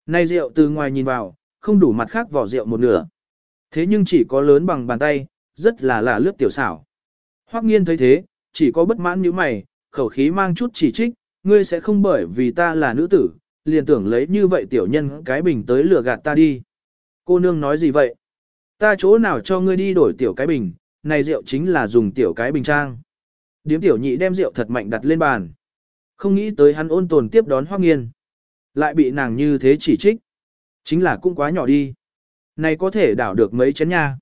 Này rượu từ ngoài nhìn vào, không đủ mặt khác vỏ rượu một nửa. Thế nhưng chỉ có lớn bằng bàn tay, rất là là lướt tiểu xảo. Hoắc nghiên thấy thế, chỉ có bất mãn như mày, khẩu khí mang chút chỉ trích, ngươi sẽ không bởi vì ta là nữ tử, liền tưởng lấy như vậy tiểu nhân cái bình tới lừa gạt ta đi. Cô nương nói gì vậy? Ta chỗ nào cho ngươi đi đổi tiểu cái bình, này rượu chính là dùng tiểu cái bình trang. Điếm tiểu nhị đem rượu thật mạnh đặt lên bàn. Không nghĩ tới hắn ôn tồn tiếp đón Hoắc nghiên. Lại bị nàng như thế chỉ trích. Chính là cũng quá nhỏ đi. Này có thể đảo được mấy chén nha.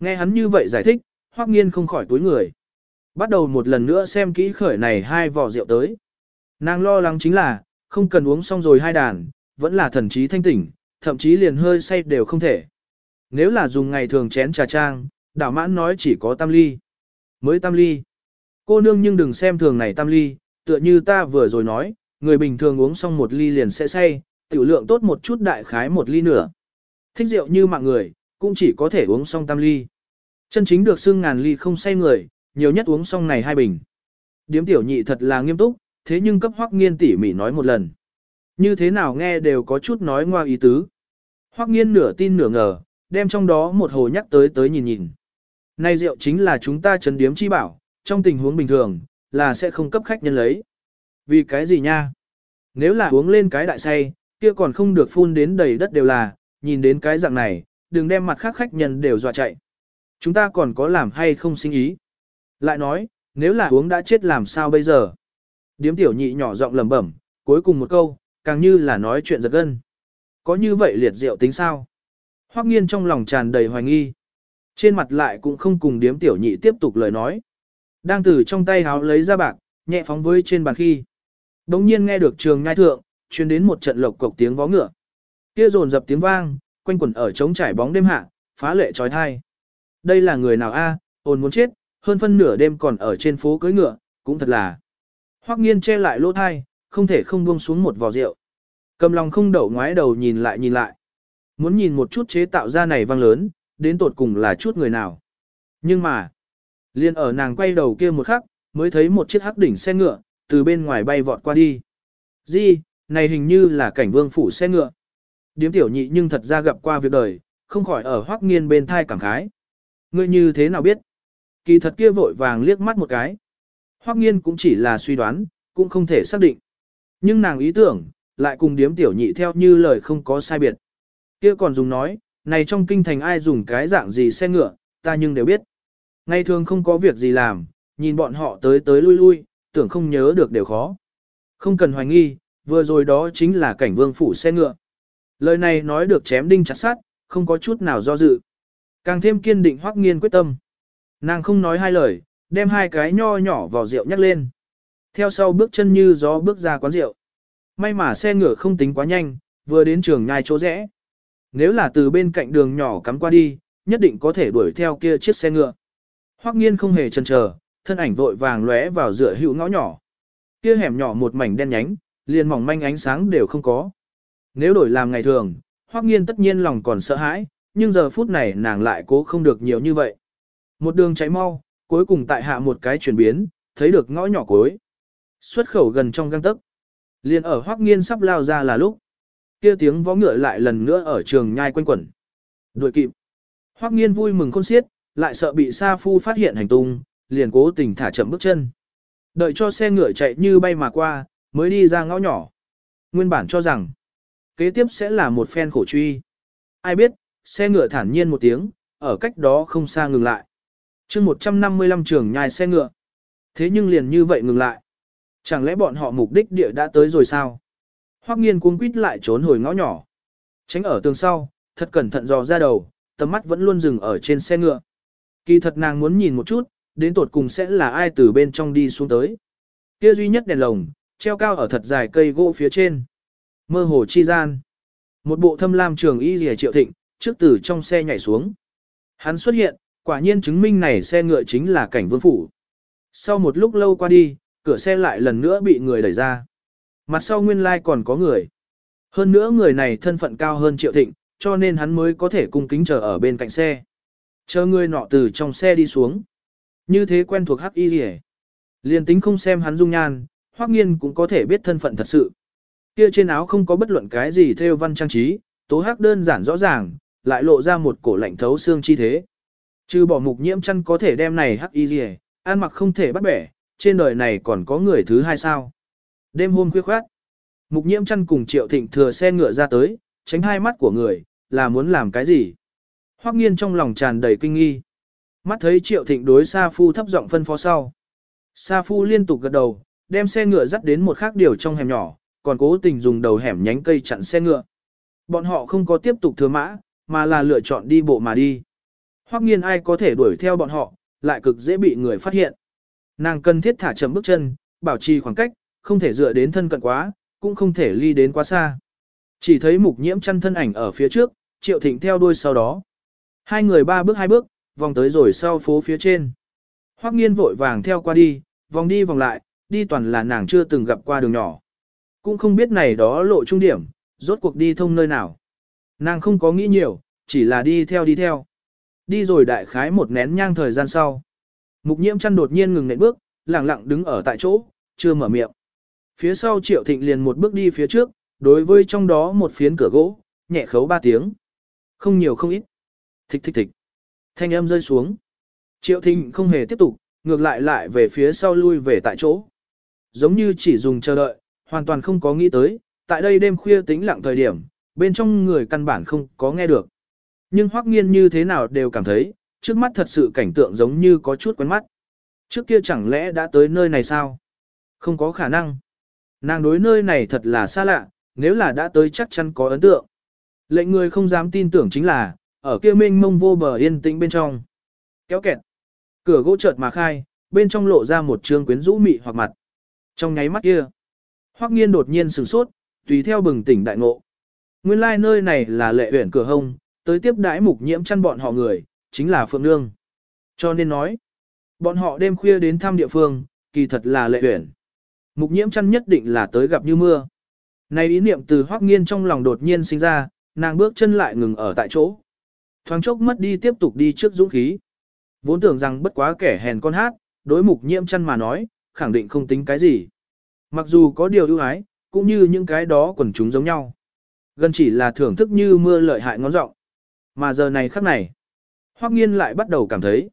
Nghe hắn như vậy giải thích, Hoắc nghiên không khỏi túi người. Bắt đầu một lần nữa xem kỹ khởi này hai vò rượu tới. Nàng lo lắng chính là, không cần uống xong rồi hai đàn, vẫn là thần trí thanh tỉnh, thậm chí liền hơi say đều không thể. Nếu là dùng ngày thường chén trà trang, đảo mãn nói chỉ có tam ly. Mới tam ly. Cô nương nhưng đừng xem thường này tam ly, tựa như ta vừa rồi nói, người bình thường uống xong một ly liền sẽ say, tiểu lượng tốt một chút đại khái một ly nữa. Thích rượu như mạng người, cũng chỉ có thể uống xong tam ly. Chân chính được xưng ngàn ly không say người, nhiều nhất uống xong này hai bình. Điếm tiểu nhị thật là nghiêm túc, thế nhưng cấp hoắc nghiên tỉ mỉ nói một lần. Như thế nào nghe đều có chút nói ngoa ý tứ. Hoắc nghiên nửa tin nửa ngờ, đem trong đó một hồ nhắc tới tới nhìn nhìn. nay rượu chính là chúng ta trấn điếm chi bảo, trong tình huống bình thường, là sẽ không cấp khách nhân lấy. Vì cái gì nha? Nếu là uống lên cái đại say, kia còn không được phun đến đầy đất đều là, nhìn đến cái dạng này, đừng đem mặt khác khách nhân đều dọa chạy. Chúng ta còn có làm hay không sinh ý. Lại nói, nếu là uống đã chết làm sao bây giờ? Điếm tiểu nhị nhỏ giọng lẩm bẩm, cuối cùng một câu, càng như là nói chuyện giật gân. Có như vậy liệt diệu tính sao? Hoắc nghiên trong lòng tràn đầy hoài nghi. Trên mặt lại cũng không cùng điếm tiểu nhị tiếp tục lời nói. Đang từ trong tay háo lấy ra bạc, nhẹ phóng với trên bàn khi. Đống nhiên nghe được trường ngai thượng, truyền đến một trận lộc cộc tiếng vó ngựa. Kia rồn dập tiếng vang, quanh quẩn ở trống trải bóng đêm hạ, phá lệ trói thai. Đây là người nào a? ồn muốn chết, hơn phân nửa đêm còn ở trên phố cưới ngựa, cũng thật là. Hoắc nghiên che lại lỗ thai, không thể không buông xuống một vò rượu. Cầm lòng không đậu ngoái đầu nhìn lại nhìn lại. Muốn nhìn một chút chế tạo ra này vang lớn, đến tột cùng là chút người nào. Nhưng mà, liền ở nàng quay đầu kia một khắc, mới thấy một chiếc hắc đỉnh xe ngựa, từ bên ngoài bay vọt qua đi. Di, này hình như là cảnh vương phủ xe ngựa. Điếm tiểu nhị nhưng thật ra gặp qua việc đời, không khỏi ở hoắc nghiên bên thai cảm khái. Ngươi như thế nào biết? Kỳ thật kia vội vàng liếc mắt một cái. Hoắc nghiên cũng chỉ là suy đoán, cũng không thể xác định. Nhưng nàng ý tưởng, lại cùng điếm tiểu nhị theo như lời không có sai biệt. Kia còn dùng nói, này trong kinh thành ai dùng cái dạng gì xe ngựa, ta nhưng đều biết. Ngày thường không có việc gì làm, nhìn bọn họ tới tới lui lui, tưởng không nhớ được đều khó. Không cần hoài nghi, vừa rồi đó chính là cảnh vương phủ xe ngựa. Lời này nói được chém đinh chặt sát, không có chút nào do dự. Càng thêm kiên định hoắc nghiên quyết tâm. Nàng không nói hai lời, đem hai cái nho nhỏ vào rượu nhắc lên. Theo sau bước chân như gió bước ra quán rượu. May mà xe ngựa không tính quá nhanh, vừa đến trường nhai chỗ rẽ. Nếu là từ bên cạnh đường nhỏ cắm qua đi, nhất định có thể đuổi theo kia chiếc xe ngựa. Hoắc nghiên không hề chần chờ, thân ảnh vội vàng lóe vào giữa hữu ngõ nhỏ. Kia hẻm nhỏ một mảnh đen nhánh, liền mỏng manh ánh sáng đều không có. Nếu đổi làm ngày thường, Hoắc nghiên tất nhiên lòng còn sợ hãi, nhưng giờ phút này nàng lại cố không được nhiều như vậy. Một đường cháy mau, cuối cùng tại hạ một cái chuyển biến, thấy được ngõ nhỏ cuối. Xuất khẩu gần trong găng tấc. Liền ở Hoắc Nghiên sắp lao ra là lúc. Kia tiếng vó ngựa lại lần nữa ở trường nhai quanh quẩn. Đuổi kịp. Hoắc Nghiên vui mừng khôn xiết, lại sợ bị Sa Phu phát hiện hành tung, liền cố tình thả chậm bước chân. Đợi cho xe ngựa chạy như bay mà qua, mới đi ra ngõ nhỏ. Nguyên bản cho rằng, kế tiếp sẽ là một phen khổ truy. Ai biết, xe ngựa thản nhiên một tiếng, ở cách đó không xa ngừng lại chương 155 trường nhai xe ngựa. Thế nhưng liền như vậy ngừng lại. Chẳng lẽ bọn họ mục đích địa đã tới rồi sao? Hoắc nghiên cuống quýt lại trốn hồi ngõ nhỏ. Tránh ở tường sau, thật cẩn thận dò ra đầu, tầm mắt vẫn luôn dừng ở trên xe ngựa. Kỳ thật nàng muốn nhìn một chút, đến tột cùng sẽ là ai từ bên trong đi xuống tới. Kia duy nhất đèn lồng, treo cao ở thật dài cây gỗ phía trên. Mơ hồ chi gian. Một bộ thâm lam trường y rìa triệu thịnh, trước từ trong xe nhảy xuống. Hắn xuất hiện, quả nhiên chứng minh này xe ngựa chính là cảnh vương phủ. Sau một lúc lâu qua đi, cửa xe lại lần nữa bị người đẩy ra. Mặt sau nguyên lai like còn có người. Hơn nữa người này thân phận cao hơn triệu thịnh, cho nên hắn mới có thể cung kính chờ ở bên cạnh xe. Chờ người nọ từ trong xe đi xuống. Như thế quen thuộc hắc y gì? Liên tính không xem hắn dung nhan, hoắc nghiên cũng có thể biết thân phận thật sự. Kia trên áo không có bất luận cái gì theo văn trang trí, tố hắc đơn giản rõ ràng, lại lộ ra một cổ lạnh thấu xương chi thế. Trừ bỏ mục nhiễm chăn có thể đem này hắc y gì, ăn mặc không thể bắt bẻ, trên đời này còn có người thứ hai sao. Đêm hôm khuya khoát, mục nhiễm chăn cùng triệu thịnh thừa xe ngựa ra tới, tránh hai mắt của người, là muốn làm cái gì. Hoắc nghiên trong lòng tràn đầy kinh nghi. Mắt thấy triệu thịnh đối Sa Phu thấp giọng phân phó sau. Sa Phu liên tục gật đầu, đem xe ngựa dắt đến một khác điều trong hẻm nhỏ, còn cố tình dùng đầu hẻm nhánh cây chặn xe ngựa. Bọn họ không có tiếp tục thừa mã, mà là lựa chọn đi bộ mà đi. Hoắc nghiên ai có thể đuổi theo bọn họ, lại cực dễ bị người phát hiện. Nàng cần thiết thả chậm bước chân, bảo trì khoảng cách, không thể dựa đến thân cận quá, cũng không thể ly đến quá xa. Chỉ thấy mục nhiễm chăn thân ảnh ở phía trước, triệu thịnh theo đuôi sau đó. Hai người ba bước hai bước, vòng tới rồi sau phố phía trên. Hoắc nghiên vội vàng theo qua đi, vòng đi vòng lại, đi toàn là nàng chưa từng gặp qua đường nhỏ. Cũng không biết này đó lộ trung điểm, rốt cuộc đi thông nơi nào. Nàng không có nghĩ nhiều, chỉ là đi theo đi theo. Đi rồi đại khái một nén nhang thời gian sau. Mục nhiễm chăn đột nhiên ngừng nệm bước, lặng lặng đứng ở tại chỗ, chưa mở miệng. Phía sau triệu thịnh liền một bước đi phía trước, đối với trong đó một phiến cửa gỗ, nhẹ khấu ba tiếng. Không nhiều không ít. Thích thích thích. Thanh âm rơi xuống. Triệu thịnh không hề tiếp tục, ngược lại lại về phía sau lui về tại chỗ. Giống như chỉ dùng chờ đợi, hoàn toàn không có nghĩ tới, tại đây đêm khuya tĩnh lặng thời điểm, bên trong người căn bản không có nghe được. Nhưng hoắc nghiên như thế nào đều cảm thấy, trước mắt thật sự cảnh tượng giống như có chút quen mắt. Trước kia chẳng lẽ đã tới nơi này sao? Không có khả năng. Nàng đối nơi này thật là xa lạ, nếu là đã tới chắc chắn có ấn tượng. Lệnh người không dám tin tưởng chính là, ở kia mênh mông vô bờ yên tĩnh bên trong. Kéo kẹt. Cửa gỗ chợt mà khai, bên trong lộ ra một trương quyến rũ mị hoặc mặt. Trong nháy mắt kia, Hoắc Nghiên đột nhiên sửng sốt, tùy theo bừng tỉnh đại ngộ. Nguyên lai like nơi này là lệ uyển cửa hông, tới tiếp đãi mục nhiễm chăn bọn họ người, chính là Phượng Nương. Cho nên nói, bọn họ đêm khuya đến thăm địa phương, kỳ thật là lệ huyển. Mục nhiễm chăn nhất định là tới gặp như mưa. Này ý niệm từ Hoắc Nghiên trong lòng đột nhiên sinh ra, nàng bước chân lại ngừng ở tại chỗ. Thoáng chốc mất đi tiếp tục đi trước dũng khí. Vốn tưởng rằng bất quá kẻ hèn con hát, đối mục nhiễm chăn mà nói, khẳng định không tính cái gì. Mặc dù có điều ưu ái, cũng như những cái đó quần chúng giống nhau. Gần chỉ là thưởng thức như mưa lợi hại ngón rộng. Mà giờ này khắc này, Hoắc Nghiên lại bắt đầu cảm thấy,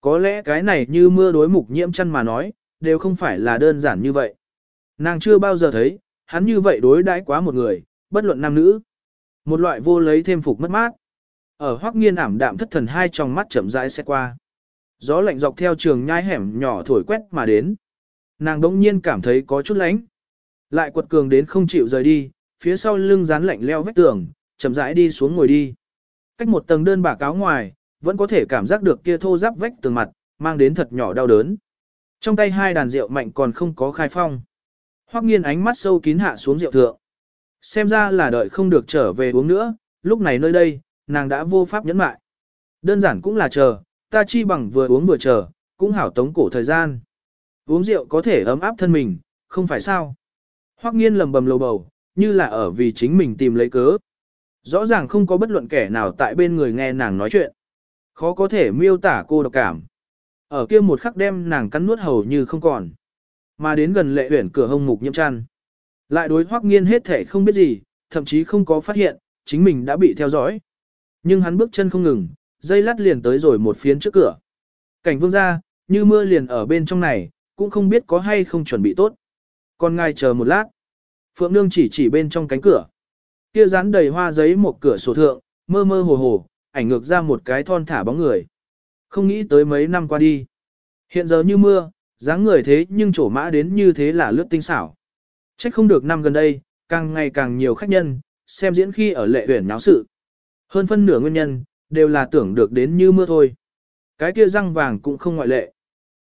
có lẽ cái này như mưa đối mục nhiễm chăn mà nói, đều không phải là đơn giản như vậy. Nàng chưa bao giờ thấy, hắn như vậy đối đãi quá một người, bất luận nam nữ. Một loại vô lấy thêm phục mất mát. Ở Hoắc Nghiên ảm đạm thất thần hai trong mắt chậm rãi sẽ qua. Gió lạnh dọc theo trường nhai hẻm nhỏ thổi quét mà đến. Nàng đỗng nhiên cảm thấy có chút lánh. Lại quật cường đến không chịu rời đi, phía sau lưng dán lạnh leo vách tường, chậm rãi đi xuống ngồi đi. Cách một tầng đơn bạc áo ngoài, vẫn có thể cảm giác được kia thô giáp vách tường mặt, mang đến thật nhỏ đau đớn. Trong tay hai đàn rượu mạnh còn không có khai phong. Hoắc nghiên ánh mắt sâu kín hạ xuống rượu thượng. Xem ra là đợi không được trở về uống nữa, lúc này nơi đây, nàng đã vô pháp nhẫn mại. Đơn giản cũng là chờ, ta chi bằng vừa uống vừa chờ, cũng hảo tống cổ thời gian. Uống rượu có thể ấm áp thân mình, không phải sao. Hoắc nghiên lầm bầm lầu bầu, như là ở vì chính mình tìm lấy cớ. Rõ ràng không có bất luận kẻ nào tại bên người nghe nàng nói chuyện. Khó có thể miêu tả cô độc cảm. Ở kia một khắc đem nàng cắn nuốt hầu như không còn. Mà đến gần lệ huyển cửa hông mục nhiễm chăn. Lại đối hoắc nghiên hết thể không biết gì, thậm chí không có phát hiện, chính mình đã bị theo dõi. Nhưng hắn bước chân không ngừng, dây lát liền tới rồi một phiến trước cửa. Cảnh vương ra, như mưa liền ở bên trong này, cũng không biết có hay không chuẩn bị tốt. Còn ngài chờ một lát. Phượng Nương chỉ chỉ bên trong cánh cửa. Kia dán đầy hoa giấy một cửa sổ thượng, mơ mơ hồ hồ, ảnh ngược ra một cái thon thả bóng người. Không nghĩ tới mấy năm qua đi. Hiện giờ như mưa, dáng người thế nhưng trổ mã đến như thế là lướt tinh xảo. Trách không được năm gần đây, càng ngày càng nhiều khách nhân, xem diễn khi ở lệ huyển náo sự. Hơn phân nửa nguyên nhân, đều là tưởng được đến như mưa thôi. Cái kia răng vàng cũng không ngoại lệ.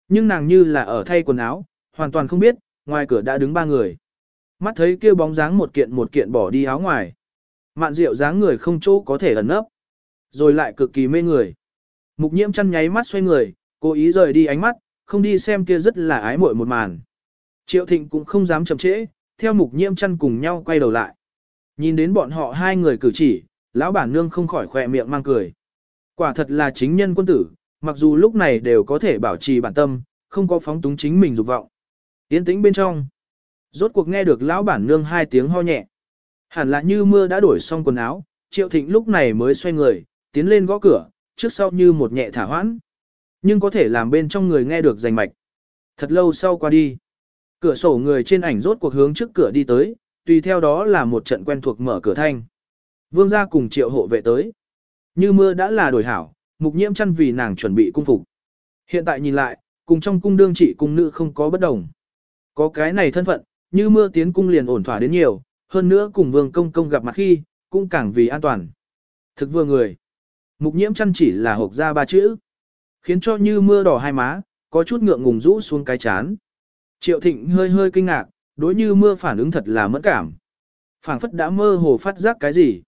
Nhưng nàng như là ở thay quần áo, hoàn toàn không biết, ngoài cửa đã đứng ba người. Mắt thấy kia bóng dáng một kiện một kiện bỏ đi áo ngoài. Mạn rượu dáng người không chỗ có thể ẩn nấp. Rồi lại cực kỳ mê người. Mục nhiễm chăn nháy mắt xoay người, cố ý rời đi ánh mắt, không đi xem kia rất là ái muội một màn. Triệu thịnh cũng không dám chậm trễ, theo mục nhiễm chăn cùng nhau quay đầu lại. Nhìn đến bọn họ hai người cử chỉ, lão bản nương không khỏi khỏe miệng mang cười. Quả thật là chính nhân quân tử, mặc dù lúc này đều có thể bảo trì bản tâm, không có phóng túng chính mình dục vọng. Yên tĩnh bên trong. Rốt cuộc nghe được lão bản nương hai tiếng ho nhẹ. Hẳn là như mưa đã đổi xong quần áo, Triệu thịnh lúc này mới xoay người, tiến lên gõ cửa, trước sau như một nhẹ thả hoãn. Nhưng có thể làm bên trong người nghe được rành mạch. Thật lâu sau qua đi. Cửa sổ người trên ảnh rốt cuộc hướng trước cửa đi tới, tùy theo đó là một trận quen thuộc mở cửa thanh. Vương gia cùng triệu hộ vệ tới. Như mưa đã là đổi hảo, mục nhiễm chăn vì nàng chuẩn bị cung phục. Hiện tại nhìn lại, cùng trong cung đương trị cung nữ không có bất đồng. Có cái này thân phận, như mưa tiến cung liền ổn thỏa đến nhiều, hơn nữa cùng vương công công gặp mặt khi, cũng càng vì an toàn. Thực vừa người. Mục nhiễm chăn chỉ là hộp ra ba chữ. Khiến cho như mưa đỏ hai má, có chút ngượng ngùng rũ xuống cái chán. Triệu thịnh hơi hơi kinh ngạc, đối như mưa phản ứng thật là mẫn cảm. phảng phất đã mơ hồ phát giác cái gì.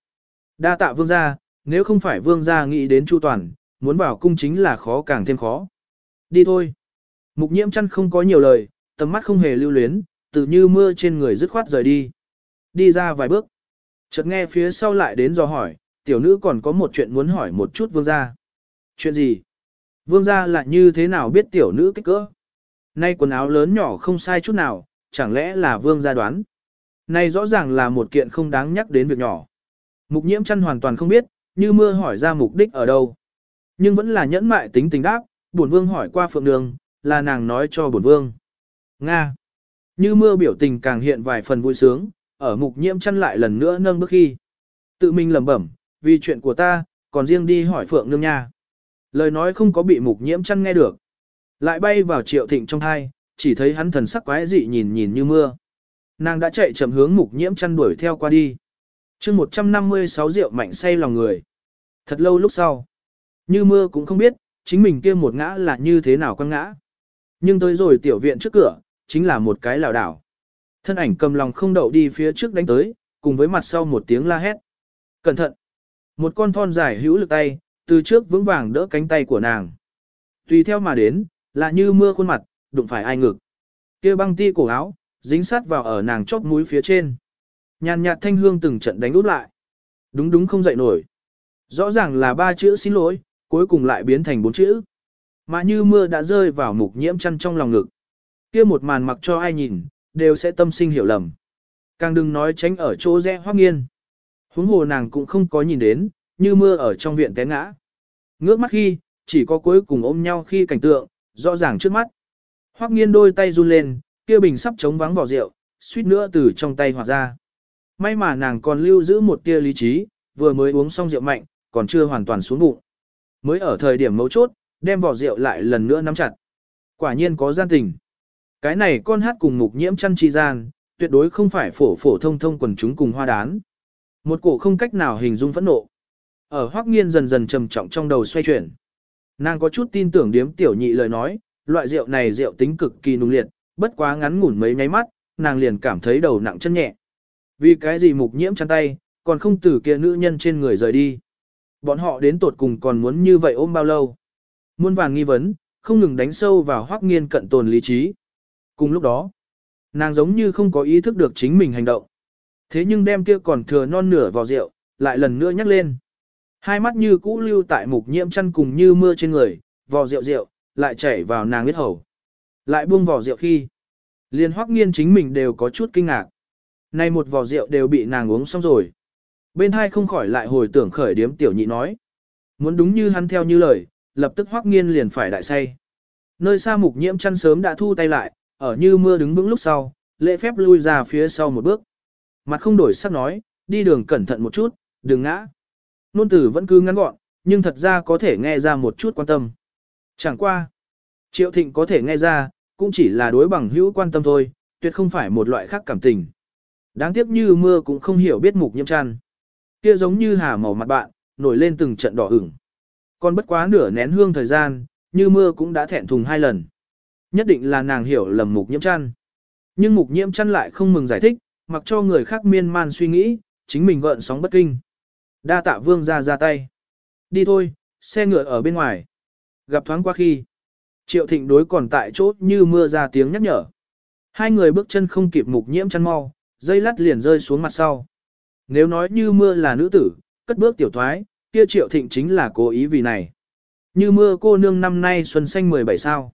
Đa tạ vương gia, nếu không phải vương gia nghĩ đến chu toàn, muốn vào cung chính là khó càng thêm khó. Đi thôi. Mục nhiễm chăn không có nhiều lời, tầm mắt không hề lưu luyến, tự như mưa trên người dứt khoát rời đi. Đi ra vài bước. Chợt nghe phía sau lại đến dò hỏi, tiểu nữ còn có một chuyện muốn hỏi một chút vương gia. Chuyện gì? Vương gia là như thế nào biết tiểu nữ kích cỡ? Nay quần áo lớn nhỏ không sai chút nào, chẳng lẽ là vương gia đoán? Này rõ ràng là một kiện không đáng nhắc đến việc nhỏ. Mục nhiễm chăn hoàn toàn không biết, như mưa hỏi ra mục đích ở đâu. Nhưng vẫn là nhẫn mại tính tình đáp, bổn vương hỏi qua phượng đường, là nàng nói cho bổn vương. Nga. Như mưa biểu tình càng hiện vài phần vui sướng, ở mục nhiễm chăn lại lần nữa nâng bước khi. Tự mình lẩm bẩm, vì chuyện của ta, còn riêng đi hỏi phượng nương nha. Lời nói không có bị mục nhiễm chăn nghe được. Lại bay vào triệu thịnh trong thai, chỉ thấy hắn thần sắc quái dị nhìn nhìn như mưa. Nàng đã chạy chậm hướng mục nhiễm chăn đuổi theo qua đi. chương 156 rượu mạnh say lòng người. Thật lâu lúc sau. Như mưa cũng không biết, chính mình kia một ngã là như thế nào quăng ngã. Nhưng tới rồi tiểu viện trước cửa, chính là một cái lảo đảo. Thân ảnh cầm lòng không đậu đi phía trước đánh tới, cùng với mặt sau một tiếng la hét. Cẩn thận! Một con thon dài hữu lực tay, từ trước vững vàng đỡ cánh tay của nàng. Tùy theo mà đến, là như mưa khuôn mặt, đụng phải ai ngực. kia băng ti cổ áo, dính sát vào ở nàng chóp mũi phía trên. Nhàn nhạt thanh hương từng trận đánh úp lại. Đúng đúng không dậy nổi. Rõ ràng là ba chữ xin lỗi, cuối cùng lại biến thành bốn chữ. Mà như mưa đã rơi vào mục nhiễm chăn trong lòng ngực kia một màn mặc cho ai nhìn, đều sẽ tâm sinh hiểu lầm. Càng đừng nói tránh ở chỗ rẽ hoác nghiên. Huống hồ nàng cũng không có nhìn đến, như mưa ở trong viện té ngã. Ngước mắt khi, chỉ có cuối cùng ôm nhau khi cảnh tượng, rõ ràng trước mắt. Hoắc nghiên đôi tay run lên, kia bình sắp chống vắng vỏ rượu, suýt nữa từ trong tay hoạt ra. May mà nàng còn lưu giữ một tia lý trí, vừa mới uống xong rượu mạnh, còn chưa hoàn toàn xuống bụng. Mới ở thời điểm mấu chốt, đem vỏ rượu lại lần nữa nắm chặt. Quả nhiên có gian tình. Cái này con hát cùng mục nhiễm chăn chi gian, tuyệt đối không phải phổ phổ thông thông quần chúng cùng hoa đán. Một cổ không cách nào hình dung phẫn nộ. Ở hoắc nghiên dần dần trầm trọng trong đầu xoay chuyển. Nàng có chút tin tưởng điếm tiểu nhị lời nói, loại rượu này rượu tính cực kỳ nung liệt, bất quá ngắn ngủn mấy nháy mắt, nàng liền cảm thấy đầu nặng chân nhẹ. Vì cái gì mục nhiễm chăn tay, còn không từ kia nữ nhân trên người rời đi. Bọn họ đến tột cùng còn muốn như vậy ôm bao lâu. Muôn vàng nghi vấn, không ngừng đánh sâu vào hoắc nghiên cận tồn lý trí. Cùng lúc đó, nàng giống như không có ý thức được chính mình hành động. Thế nhưng đem kia còn thừa non nửa vào rượu, lại lần nữa nhắc lên. Hai mắt như cũ lưu tại mục nhiễm chăn cùng như mưa trên người, vò rượu rượu, lại chảy vào nàng biết hầu. Lại buông vò rượu khi. Liên hoắc nghiên chính mình đều có chút kinh ngạc. Nay một vò rượu đều bị nàng uống xong rồi. Bên hai không khỏi lại hồi tưởng khởi điếm tiểu nhị nói. Muốn đúng như hắn theo như lời, lập tức hoắc nghiên liền phải đại say. Nơi xa mục nhiễm chăn sớm đã thu tay lại, ở như mưa đứng vững lúc sau, lễ phép lui ra phía sau một bước. Mặt không đổi sắc nói, đi đường cẩn thận một chút, đừng ngã. Nôn tử vẫn cứ ngắn gọn, nhưng thật ra có thể nghe ra một chút quan tâm. Chẳng qua. Triệu thịnh có thể nghe ra, cũng chỉ là đối bằng hữu quan tâm thôi, tuyệt không phải một loại khác cảm tình. Đáng tiếc như mưa cũng không hiểu biết mục nhiễm chăn. Kia giống như hà màu mặt bạn, nổi lên từng trận đỏ ửng. Còn bất quá nửa nén hương thời gian, như mưa cũng đã thẹn thùng hai lần. Nhất định là nàng hiểu lầm mục nhiễm chăn. Nhưng mục nhiễm chăn lại không mừng giải thích, mặc cho người khác miên man suy nghĩ, chính mình gợn sóng bất kinh. Đa tạ vương ra ra tay. Đi thôi, xe ngựa ở bên ngoài. Gặp thoáng qua khi. Triệu thịnh đối còn tại chỗ như mưa ra tiếng nhắc nhở. Hai người bước chân không kịp mục nhiễm chăn mau, dây lắt liền rơi xuống mặt sau. Nếu nói như mưa là nữ tử, cất bước tiểu thoái, kia triệu thịnh chính là cố ý vì này. Như mưa cô nương năm nay xuân xanh 17 sao.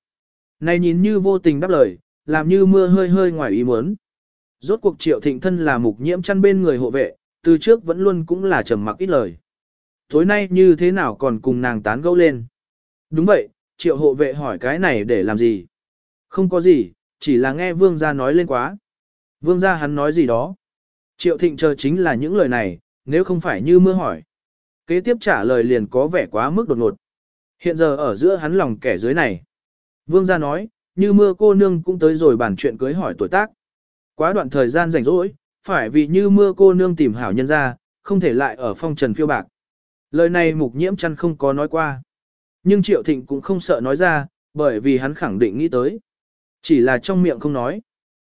Này nhìn như vô tình đáp lời, làm như mưa hơi hơi ngoài ý muốn. Rốt cuộc triệu thịnh thân là mục nhiễm chăn bên người hộ vệ, từ trước vẫn luôn cũng là trầm mặc ít lời. Tối nay như thế nào còn cùng nàng tán gẫu lên. Đúng vậy, triệu hộ vệ hỏi cái này để làm gì? Không có gì, chỉ là nghe vương gia nói lên quá. Vương gia hắn nói gì đó? Triệu thịnh chờ chính là những lời này, nếu không phải như mưa hỏi. Kế tiếp trả lời liền có vẻ quá mức đột ngột. Hiện giờ ở giữa hắn lòng kẻ dưới này. Vương gia nói, như mưa cô nương cũng tới rồi bàn chuyện cưới hỏi tuổi tác. Quá đoạn thời gian rảnh rỗi, phải vì như mưa cô nương tìm hảo nhân ra, không thể lại ở phong trần phiêu bạc. Lời này mục nhiễm chăn không có nói qua. Nhưng Triệu Thịnh cũng không sợ nói ra, bởi vì hắn khẳng định nghĩ tới. Chỉ là trong miệng không nói.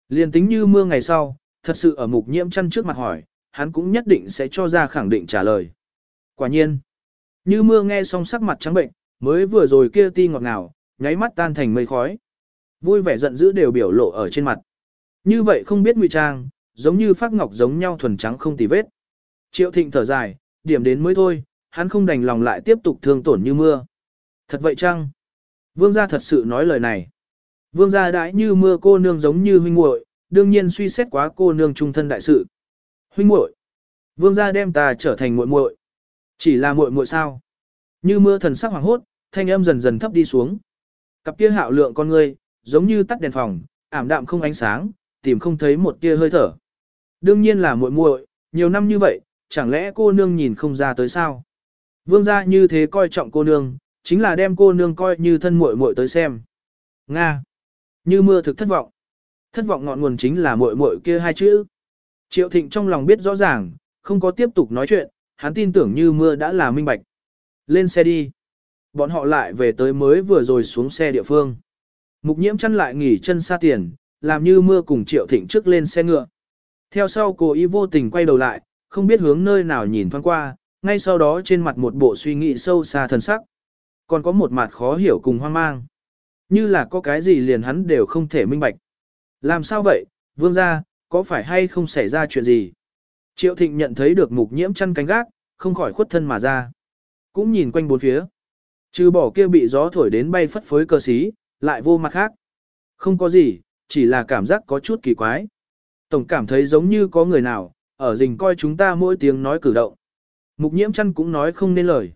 Liên tính như mưa ngày sau, thật sự ở mục nhiễm chăn trước mặt hỏi, hắn cũng nhất định sẽ cho ra khẳng định trả lời. Quả nhiên, như mưa nghe xong sắc mặt trắng bệnh, mới vừa rồi kia ti ngọt ngào, nháy mắt tan thành mây khói. Vui vẻ giận dữ đều biểu lộ ở trên mặt. Như vậy không biết ngụy trang, giống như phát ngọc giống nhau thuần trắng không tì vết. Triệu thịnh thở dài, điểm đến mới thôi, hắn không đành lòng lại tiếp tục thương tổn như mưa. Thật vậy chăng? Vương gia thật sự nói lời này. Vương gia đãi như mưa cô nương giống như huynh muội, đương nhiên suy xét quá cô nương trung thân đại sự. Huynh muội, vương gia đem ta trở thành muội muội. Chỉ là muội muội sao? Như mưa thần sắc hoàng hốt, thanh âm dần dần thấp đi xuống. Cặp kia hạo lượng con ngươi, giống như tắt đèn phòng, ảm đạm không ánh sáng, tìm không thấy một tia hơi thở. Đương nhiên là muội muội, nhiều năm như vậy, chẳng lẽ cô nương nhìn không ra tới sao? Vương gia như thế coi trọng cô nương, chính là đem cô nương coi như thân muội muội tới xem. Nga. Như mưa thực thất vọng. Thất vọng ngọn nguồn chính là muội muội kia hai chữ. Triệu Thịnh trong lòng biết rõ ràng, không có tiếp tục nói chuyện, hắn tin tưởng như mưa đã là minh bạch. Lên xe đi. Bọn họ lại về tới mới vừa rồi xuống xe địa phương. Mục nhiễm chăn lại nghỉ chân xa tiền, làm như mưa cùng Triệu Thịnh trước lên xe ngựa. Theo sau cô y vô tình quay đầu lại, không biết hướng nơi nào nhìn thoáng qua, ngay sau đó trên mặt một bộ suy nghĩ sâu xa thần sắc. Còn có một mặt khó hiểu cùng hoang mang. Như là có cái gì liền hắn đều không thể minh bạch. Làm sao vậy, vương gia, có phải hay không xảy ra chuyện gì? Triệu thịnh nhận thấy được mục nhiễm chăn cánh gác, không khỏi khuất thân mà ra. Cũng nhìn quanh bốn phía. Trừ bỏ kia bị gió thổi đến bay phất phới cơ xí, lại vô mặt khác. Không có gì, chỉ là cảm giác có chút kỳ quái. Tổng cảm thấy giống như có người nào, ở rình coi chúng ta mỗi tiếng nói cử động. Mục nhiễm chăn cũng nói không nên lời.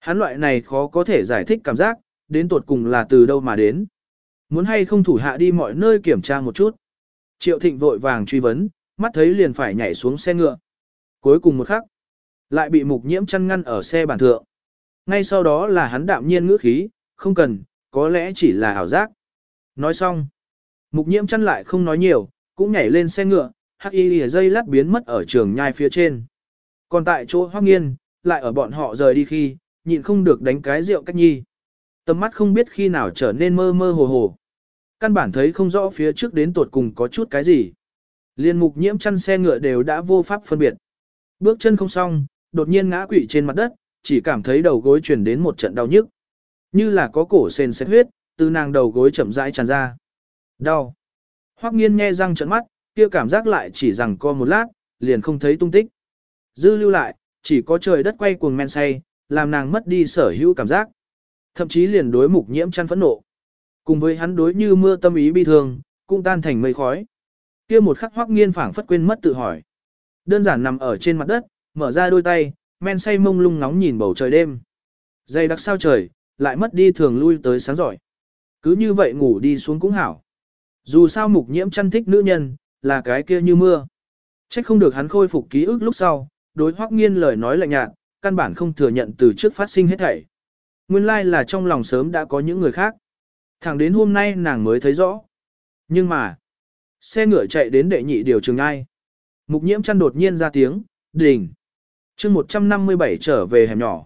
Hắn loại này khó có thể giải thích cảm giác, đến tột cùng là từ đâu mà đến. Muốn hay không thủ hạ đi mọi nơi kiểm tra một chút. Triệu thịnh vội vàng truy vấn, mắt thấy liền phải nhảy xuống xe ngựa. Cuối cùng một khắc, lại bị mục nhiễm chăn ngăn ở xe bản thượng. Ngay sau đó là hắn đạm nhiên ngữ khí, không cần, có lẽ chỉ là ảo giác. Nói xong, mục nhiễm chăn lại không nói nhiều, cũng nhảy lên xe ngựa, hắc y lìa dây lát biến mất ở trường nhai phía trên. Còn tại chỗ hoác nghiên, lại ở bọn họ rời đi khi, nhịn không được đánh cái rượu cách nhi. Tầm mắt không biết khi nào trở nên mơ mơ hồ hồ. Căn bản thấy không rõ phía trước đến tuột cùng có chút cái gì. Liên mục nhiễm chăn xe ngựa đều đã vô pháp phân biệt. Bước chân không xong, đột nhiên ngã quỵ trên mặt đất, chỉ cảm thấy đầu gối truyền đến một trận đau nhức. Như là có cổ sền xét huyết, từ nàng đầu gối chậm rãi tràn ra. Đau. Hoắc nghiên nghe răng trận mắt, kia cảm giác lại chỉ rằng co một lát, liền không thấy tung tích. Dư lưu lại, chỉ có trời đất quay cuồng men say, làm nàng mất đi sở hữu cảm giác. Thậm chí liền đối mục nhiễm chăn phẫn nộ. Cùng với hắn đối như mưa tâm ý bi thương, cũng tan thành mây khói. Kia một khắc hoắc nghiên phảng phất quên mất tự hỏi. Đơn giản nằm ở trên mặt đất, mở ra đôi tay, men say mông lung nóng nhìn bầu trời đêm. Dây đặc sao trời, lại mất đi thường lui tới sáng giỏi. Cứ như vậy ngủ đi xuống cũng hảo. Dù sao mục nhiễm chăn thích nữ nhân, là cái kia như mưa. Trách không được hắn khôi phục ký ức lúc sau, đối hoắc nghiên lời nói lạnh nhạt, căn bản không thừa nhận từ trước phát sinh hết thảy. Nguyên lai like là trong lòng sớm đã có những người khác. Thẳng đến hôm nay nàng mới thấy rõ. Nhưng mà, xe ngựa chạy đến đệ nhị điều trường ai. Mục nhiễm chăn đột nhiên ra tiếng, đỉnh chương 157 trở về hẻm nhỏ.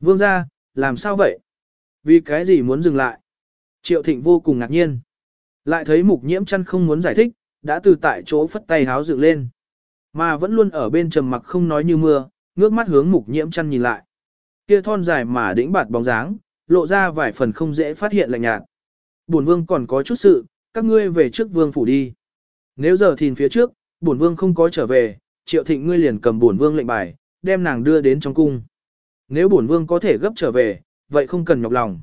Vương ra, làm sao vậy? Vì cái gì muốn dừng lại? Triệu thịnh vô cùng ngạc nhiên. Lại thấy mục nhiễm chăn không muốn giải thích, đã từ tại chỗ phất tay háo dựng lên. Mà vẫn luôn ở bên trầm mặc không nói như mưa, ngước mắt hướng mục nhiễm chăn nhìn lại. Kia thon dài mà đĩnh bạt bóng dáng, lộ ra vài phần không dễ phát hiện lạnh nhạt. Bổn vương còn có chút sự, các ngươi về trước vương phủ đi. Nếu giờ thìn phía trước, bổn vương không có trở về, triệu thịnh ngươi liền cầm bổn vương lệnh bài, đem nàng đưa đến trong cung. Nếu bổn vương có thể gấp trở về, vậy không cần nhọc lòng.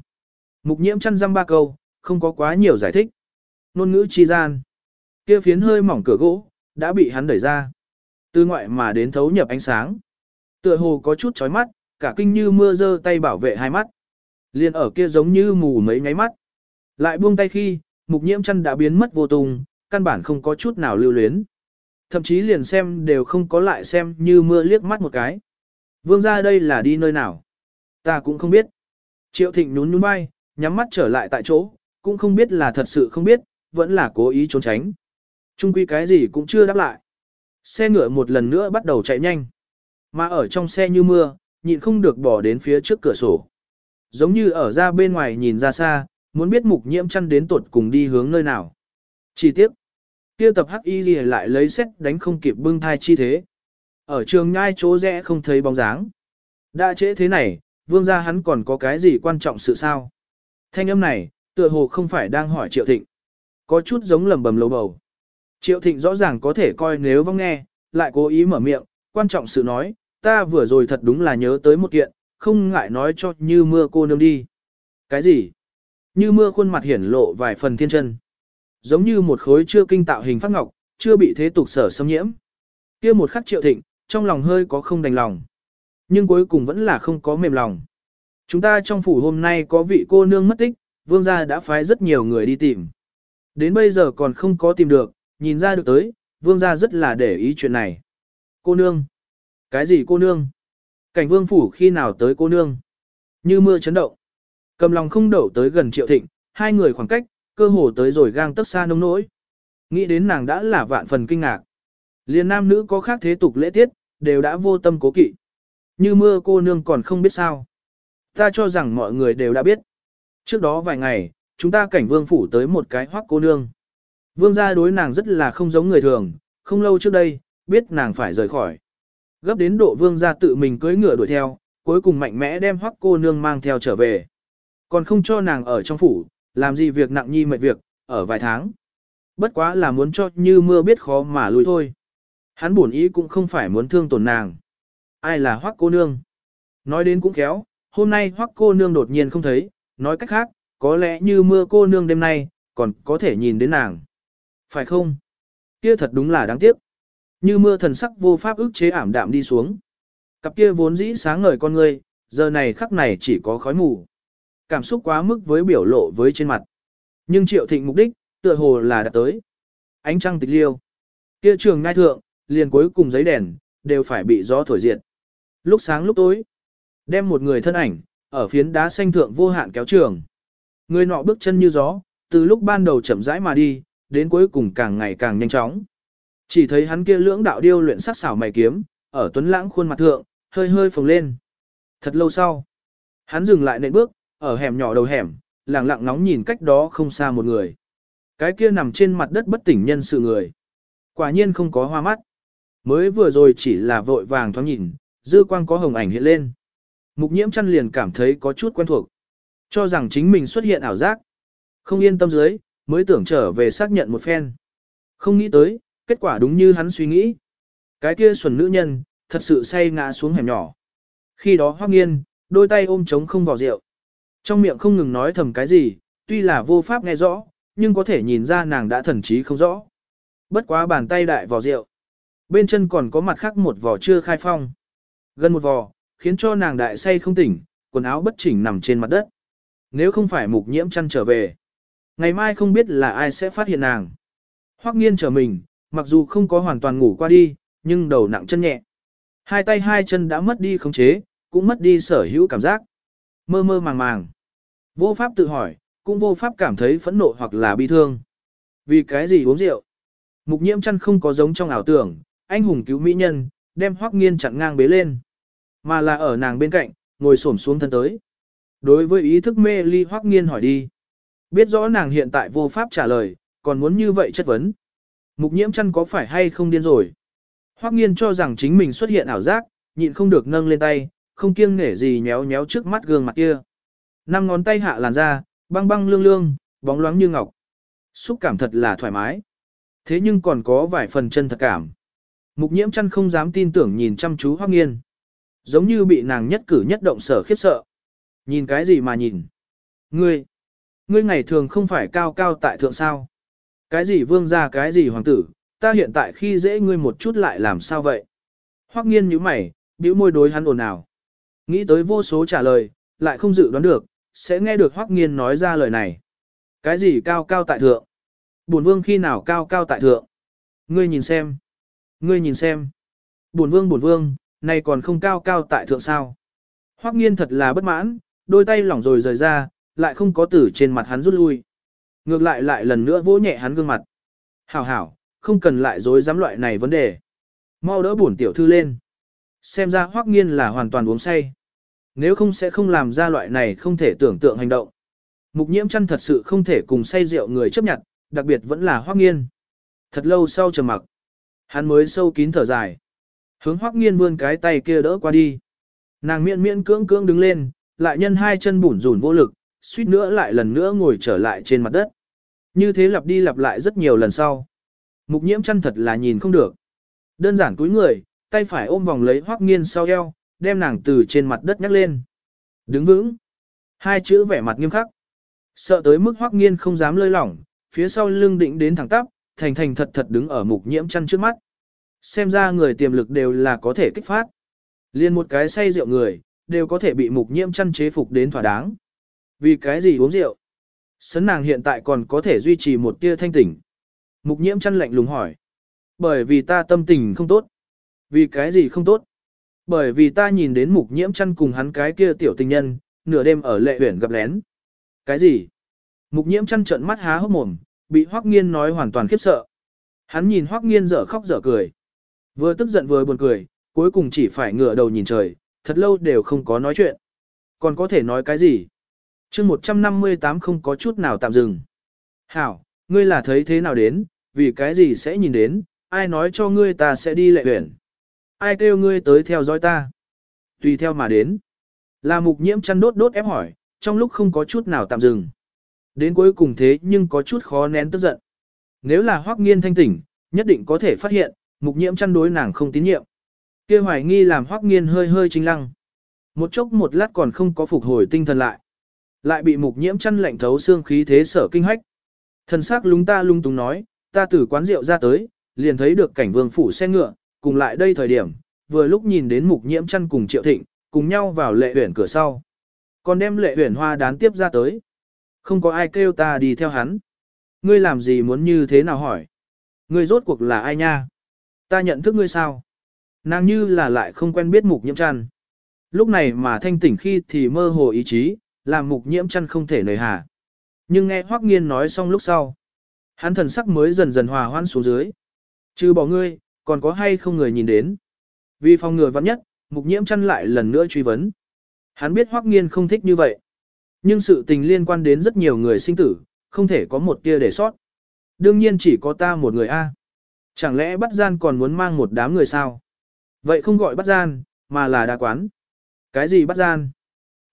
Mục nhiễm chăn răm ba câu, không có quá nhiều giải thích. Nôn ngữ chi gian. Kia phiến hơi mỏng cửa gỗ, đã bị hắn đẩy ra. Từ ngoại mà đến thấu nhập ánh sáng. Tựa hồ có chút chói mắt, cả kinh như mưa giơ tay bảo vệ hai mắt. Liên ở kia giống như mù mấy nháy mắt. Lại buông tay khi, mục nhiễm chân đã biến mất vô tung, căn bản không có chút nào lưu luyến. Thậm chí liền xem đều không có lại xem như mưa liếc mắt một cái. Vương ra đây là đi nơi nào? Ta cũng không biết. Triệu thịnh nhún nhún vai, nhắm mắt trở lại tại chỗ, cũng không biết là thật sự không biết, vẫn là cố ý trốn tránh. Trung quy cái gì cũng chưa đáp lại. Xe ngựa một lần nữa bắt đầu chạy nhanh. Mà ở trong xe như mưa, nhịn không được bỏ đến phía trước cửa sổ. Giống như ở ra bên ngoài nhìn ra xa, muốn biết mục nhiễm chăn đến tuột cùng đi hướng nơi nào. Chi tiết. Kia tập hắc y lại lấy xét đánh không kịp bưng thai chi thế. Ở trường nhai chỗ rẽ không thấy bóng dáng. Đã trễ thế này, vương gia hắn còn có cái gì quan trọng sự sao? Thanh âm này, tựa hồ không phải đang hỏi Triệu Thịnh. Có chút giống lầm bầm lầu bầu. Triệu Thịnh rõ ràng có thể coi nếu vong nghe, lại cố ý mở miệng, quan trọng sự nói, ta vừa rồi thật đúng là nhớ tới một kiện, không ngại nói cho như mưa cô nương đi. Cái gì? Như mưa khuôn mặt hiển lộ vài phần thiên chân. Giống như một khối chưa kinh tạo hình phát ngọc, chưa bị thế tục sở xâm nhiễm. kia một khắc triệu thịnh, trong lòng hơi có không đành lòng. Nhưng cuối cùng vẫn là không có mềm lòng. Chúng ta trong phủ hôm nay có vị cô nương mất tích, vương gia đã phái rất nhiều người đi tìm. Đến bây giờ còn không có tìm được, nhìn ra được tới, vương gia rất là để ý chuyện này. Cô nương? Cái gì cô nương? Cảnh vương phủ khi nào tới cô nương? Như mưa chấn động. Cầm lòng không đậu tới gần triệu thịnh, hai người khoảng cách, cơ hồ tới rồi gang tấc xa nông nỗi. Nghĩ đến nàng đã là vạn phần kinh ngạc. Liên nam nữ có khác thế tục lễ tiết, đều đã vô tâm cố kỵ. Như mưa cô nương còn không biết sao. Ta cho rằng mọi người đều đã biết. Trước đó vài ngày, chúng ta cảnh vương phủ tới một cái hoắc cô nương. Vương gia đối nàng rất là không giống người thường, không lâu trước đây, biết nàng phải rời khỏi. Gấp đến độ vương gia tự mình cưỡi ngựa đuổi theo, cuối cùng mạnh mẽ đem hoắc cô nương mang theo trở về. Còn không cho nàng ở trong phủ, làm gì việc nặng nhi mệt việc, ở vài tháng. Bất quá là muốn cho như mưa biết khó mà lùi thôi. Hắn buồn ý cũng không phải muốn thương tổn nàng. Ai là hoắc cô nương? Nói đến cũng khéo, hôm nay hoắc cô nương đột nhiên không thấy, nói cách khác, có lẽ như mưa cô nương đêm nay, còn có thể nhìn đến nàng. Phải không? Kia thật đúng là đáng tiếc. Như mưa thần sắc vô pháp ức chế ảm đạm đi xuống. Cặp kia vốn dĩ sáng ngời con ngươi, giờ này khắc này chỉ có khói mù. Cảm xúc quá mức với biểu lộ với trên mặt. Nhưng triệu thịnh mục đích, tựa hồ là đã tới. Ánh trăng tịch liêu. Kia trường ngai thượng, liền cuối cùng giấy đèn, đều phải bị gió thổi diệt. Lúc sáng lúc tối, đem một người thân ảnh, ở phiến đá xanh thượng vô hạn kéo trường. Người nọ bước chân như gió, từ lúc ban đầu chậm rãi mà đi, đến cuối cùng càng ngày càng nhanh chóng. Chỉ thấy hắn kia lưỡng đạo điêu luyện sắc xảo mày kiếm, ở tuấn lãng khuôn mặt thượng, hơi hơi phồng lên. Thật lâu sau, hắn dừng lại nệm bước, ở hẻm nhỏ đầu hẻm, lặng lặng nóng nhìn cách đó không xa một người. Cái kia nằm trên mặt đất bất tỉnh nhân sự người. Quả nhiên không có hoa mắt. Mới vừa rồi chỉ là vội vàng thoáng nhìn, dư quang có hồng ảnh hiện lên. Mục nhiễm chăn liền cảm thấy có chút quen thuộc. Cho rằng chính mình xuất hiện ảo giác. Không yên tâm dưới, mới tưởng trở về xác nhận một phen. Không nghĩ tới, kết quả đúng như hắn suy nghĩ. Cái kia xuẩn nữ nhân, thật sự say ngã xuống hẻm nhỏ. Khi đó hoác nghiên, đôi tay ôm trống không vào rượu. Trong miệng không ngừng nói thầm cái gì, tuy là vô pháp nghe rõ, nhưng có thể nhìn ra nàng đã thần trí không rõ. Bất quá bàn tay đại vò rượu. Bên chân còn có mặt khác một vò chưa khai phong. Gần một vò, khiến cho nàng đại say không tỉnh, quần áo bất chỉnh nằm trên mặt đất. Nếu không phải mục nhiễm chăn trở về, ngày mai không biết là ai sẽ phát hiện nàng. Hoắc nghiên trở mình, mặc dù không có hoàn toàn ngủ qua đi, nhưng đầu nặng chân nhẹ. Hai tay hai chân đã mất đi khống chế, cũng mất đi sở hữu cảm giác. Mơ mơ màng màng. Vô pháp tự hỏi, cũng vô pháp cảm thấy phẫn nộ hoặc là bi thương. Vì cái gì uống rượu? Mục nhiễm chăn không có giống trong ảo tưởng, anh hùng cứu mỹ nhân, đem hoắc nghiên chặn ngang bế lên. Mà là ở nàng bên cạnh, ngồi xổm xuống thân tới. Đối với ý thức mê ly hoắc nghiên hỏi đi. Biết rõ nàng hiện tại vô pháp trả lời, còn muốn như vậy chất vấn. Mục nhiễm chăn có phải hay không điên rồi? Hoắc nghiên cho rằng chính mình xuất hiện ảo giác, nhịn không được nâng lên tay, không kiêng nể gì nhéo nhéo trước mắt gương mặt kia. Năm ngón tay hạ làn da, băng băng lương lương, bóng loáng như ngọc. Xúc cảm thật là thoải mái. Thế nhưng còn có vài phần chân thật cảm. Mục nhiễm chăn không dám tin tưởng nhìn chăm chú Hoắc nghiên. Giống như bị nàng nhất cử nhất động sở khiếp sợ. Nhìn cái gì mà nhìn? Ngươi, ngươi ngày thường không phải cao cao tại thượng sao? Cái gì vương gia cái gì hoàng tử, ta hiện tại khi dễ ngươi một chút lại làm sao vậy? Hoắc nghiên nhíu mày, bĩu môi đối hắn ồn ào. Nghĩ tới vô số trả lời, lại không dự đoán được, sẽ nghe được Hoắc nghiên nói ra lời này. Cái gì cao cao tại thượng? Bổn vương khi nào cao cao tại thượng? Ngươi nhìn xem. Ngươi nhìn xem. Bổn vương bổn vương, này còn không cao cao tại thượng sao? Hoắc nghiên thật là bất mãn, đôi tay lỏng rồi rời ra, lại không có tử trên mặt hắn rút lui. Ngược lại lại lần nữa vỗ nhẹ hắn gương mặt. Hảo hảo, không cần lại dối dám loại này vấn đề. Mau đỡ bổn tiểu thư lên. Xem ra hoắc nghiên là hoàn toàn uống say. Nếu không sẽ không làm ra loại này không thể tưởng tượng hành động. Mục nhiễm chăn thật sự không thể cùng say rượu người chấp nhận, đặc biệt vẫn là hoắc nghiên. Thật lâu sau trầm mặc, hắn mới sâu kín thở dài. Hướng hoắc nghiên vươn cái tay kia đỡ qua đi. Nàng miễn miễn cưỡng cưỡng đứng lên, lại nhân hai chân bủn rủn vô lực, suýt nữa lại lần nữa ngồi trở lại trên mặt đất. Như thế lặp đi lặp lại rất nhiều lần sau. Mục nhiễm chăn thật là nhìn không được. Đơn giản cúi người, tay phải ôm vòng lấy hoắc nghiên sau eo, đem nàng từ trên mặt đất nhắc lên. Đứng vững. Hai chữ vẻ mặt nghiêm khắc. Sợ tới mức hoắc nghiên không dám lơi lỏng, phía sau lưng định đến thẳng tắp, thành thành thật thật đứng ở mục nhiễm chăn trước mắt. Xem ra người tiềm lực đều là có thể kích phát. Liên một cái say rượu người, đều có thể bị mục nhiễm chăn chế phục đến thỏa đáng. Vì cái gì uống rượu? Sấn nàng hiện tại còn có thể duy trì một tia thanh tỉnh. Mục nhiễm chăn lạnh lùng hỏi. Bởi vì ta tâm tình không tốt. Vì cái gì không tốt? Bởi vì ta nhìn đến mục nhiễm chăn cùng hắn cái kia tiểu tình nhân, nửa đêm ở lệ huyển gặp lén. Cái gì? Mục nhiễm chăn trợn mắt há hốc mồm, bị Hoắc Nghiên nói hoàn toàn khiếp sợ. Hắn nhìn Hoắc Nghiên dở khóc dở cười. Vừa tức giận vừa buồn cười, cuối cùng chỉ phải ngửa đầu nhìn trời, thật lâu đều không có nói chuyện. Còn có thể nói cái gì? chương 158 không có chút nào tạm dừng. Hảo, ngươi là thấy thế nào đến, vì cái gì sẽ nhìn đến, ai nói cho ngươi ta sẽ đi lệ huyển. Ai kêu ngươi tới theo dõi ta. Tùy theo mà đến. Là mục nhiễm chăn đốt đốt ép hỏi, trong lúc không có chút nào tạm dừng. Đến cuối cùng thế nhưng có chút khó nén tức giận. Nếu là hoác nghiên thanh tỉnh, nhất định có thể phát hiện, mục nhiễm chăn đối nàng không tín nhiệm. kia hoài nghi làm hoác nghiên hơi hơi chính lăng. Một chốc một lát còn không có phục hồi tinh thần lại. Lại bị mục nhiễm chăn lạnh thấu xương khí thế sở kinh hách. Thần sắc lúng ta lung tung nói, ta từ quán rượu ra tới, liền thấy được cảnh vương phủ xe ngựa, cùng lại đây thời điểm, vừa lúc nhìn đến mục nhiễm chăn cùng triệu thịnh, cùng nhau vào lệ huyển cửa sau. Còn đem lệ huyển hoa đán tiếp ra tới. Không có ai kêu ta đi theo hắn. Ngươi làm gì muốn như thế nào hỏi? Ngươi rốt cuộc là ai nha? Ta nhận thức ngươi sao? Nàng như là lại không quen biết mục nhiễm chăn. Lúc này mà thanh tỉnh khi thì mơ hồ ý chí, làm mục nhiễm chăn không thể nời hà. Nhưng nghe Hoắc Nghiên nói xong lúc sau, hắn thần sắc mới dần dần hòa hoãn xuống dưới. Trừ bỏ ngươi, còn có hay không người nhìn đến? Vì phòng ngừa vắng nhất, mục nhiễm chăn lại lần nữa truy vấn. Hắn biết Hoắc Nghiên không thích như vậy. Nhưng sự tình liên quan đến rất nhiều người sinh tử, không thể có một tia để sót. Đương nhiên chỉ có ta một người a. Chẳng lẽ bắt gian còn muốn mang một đám người sao? Vậy không gọi bắt gian, mà là đa quán. Cái gì bắt gian?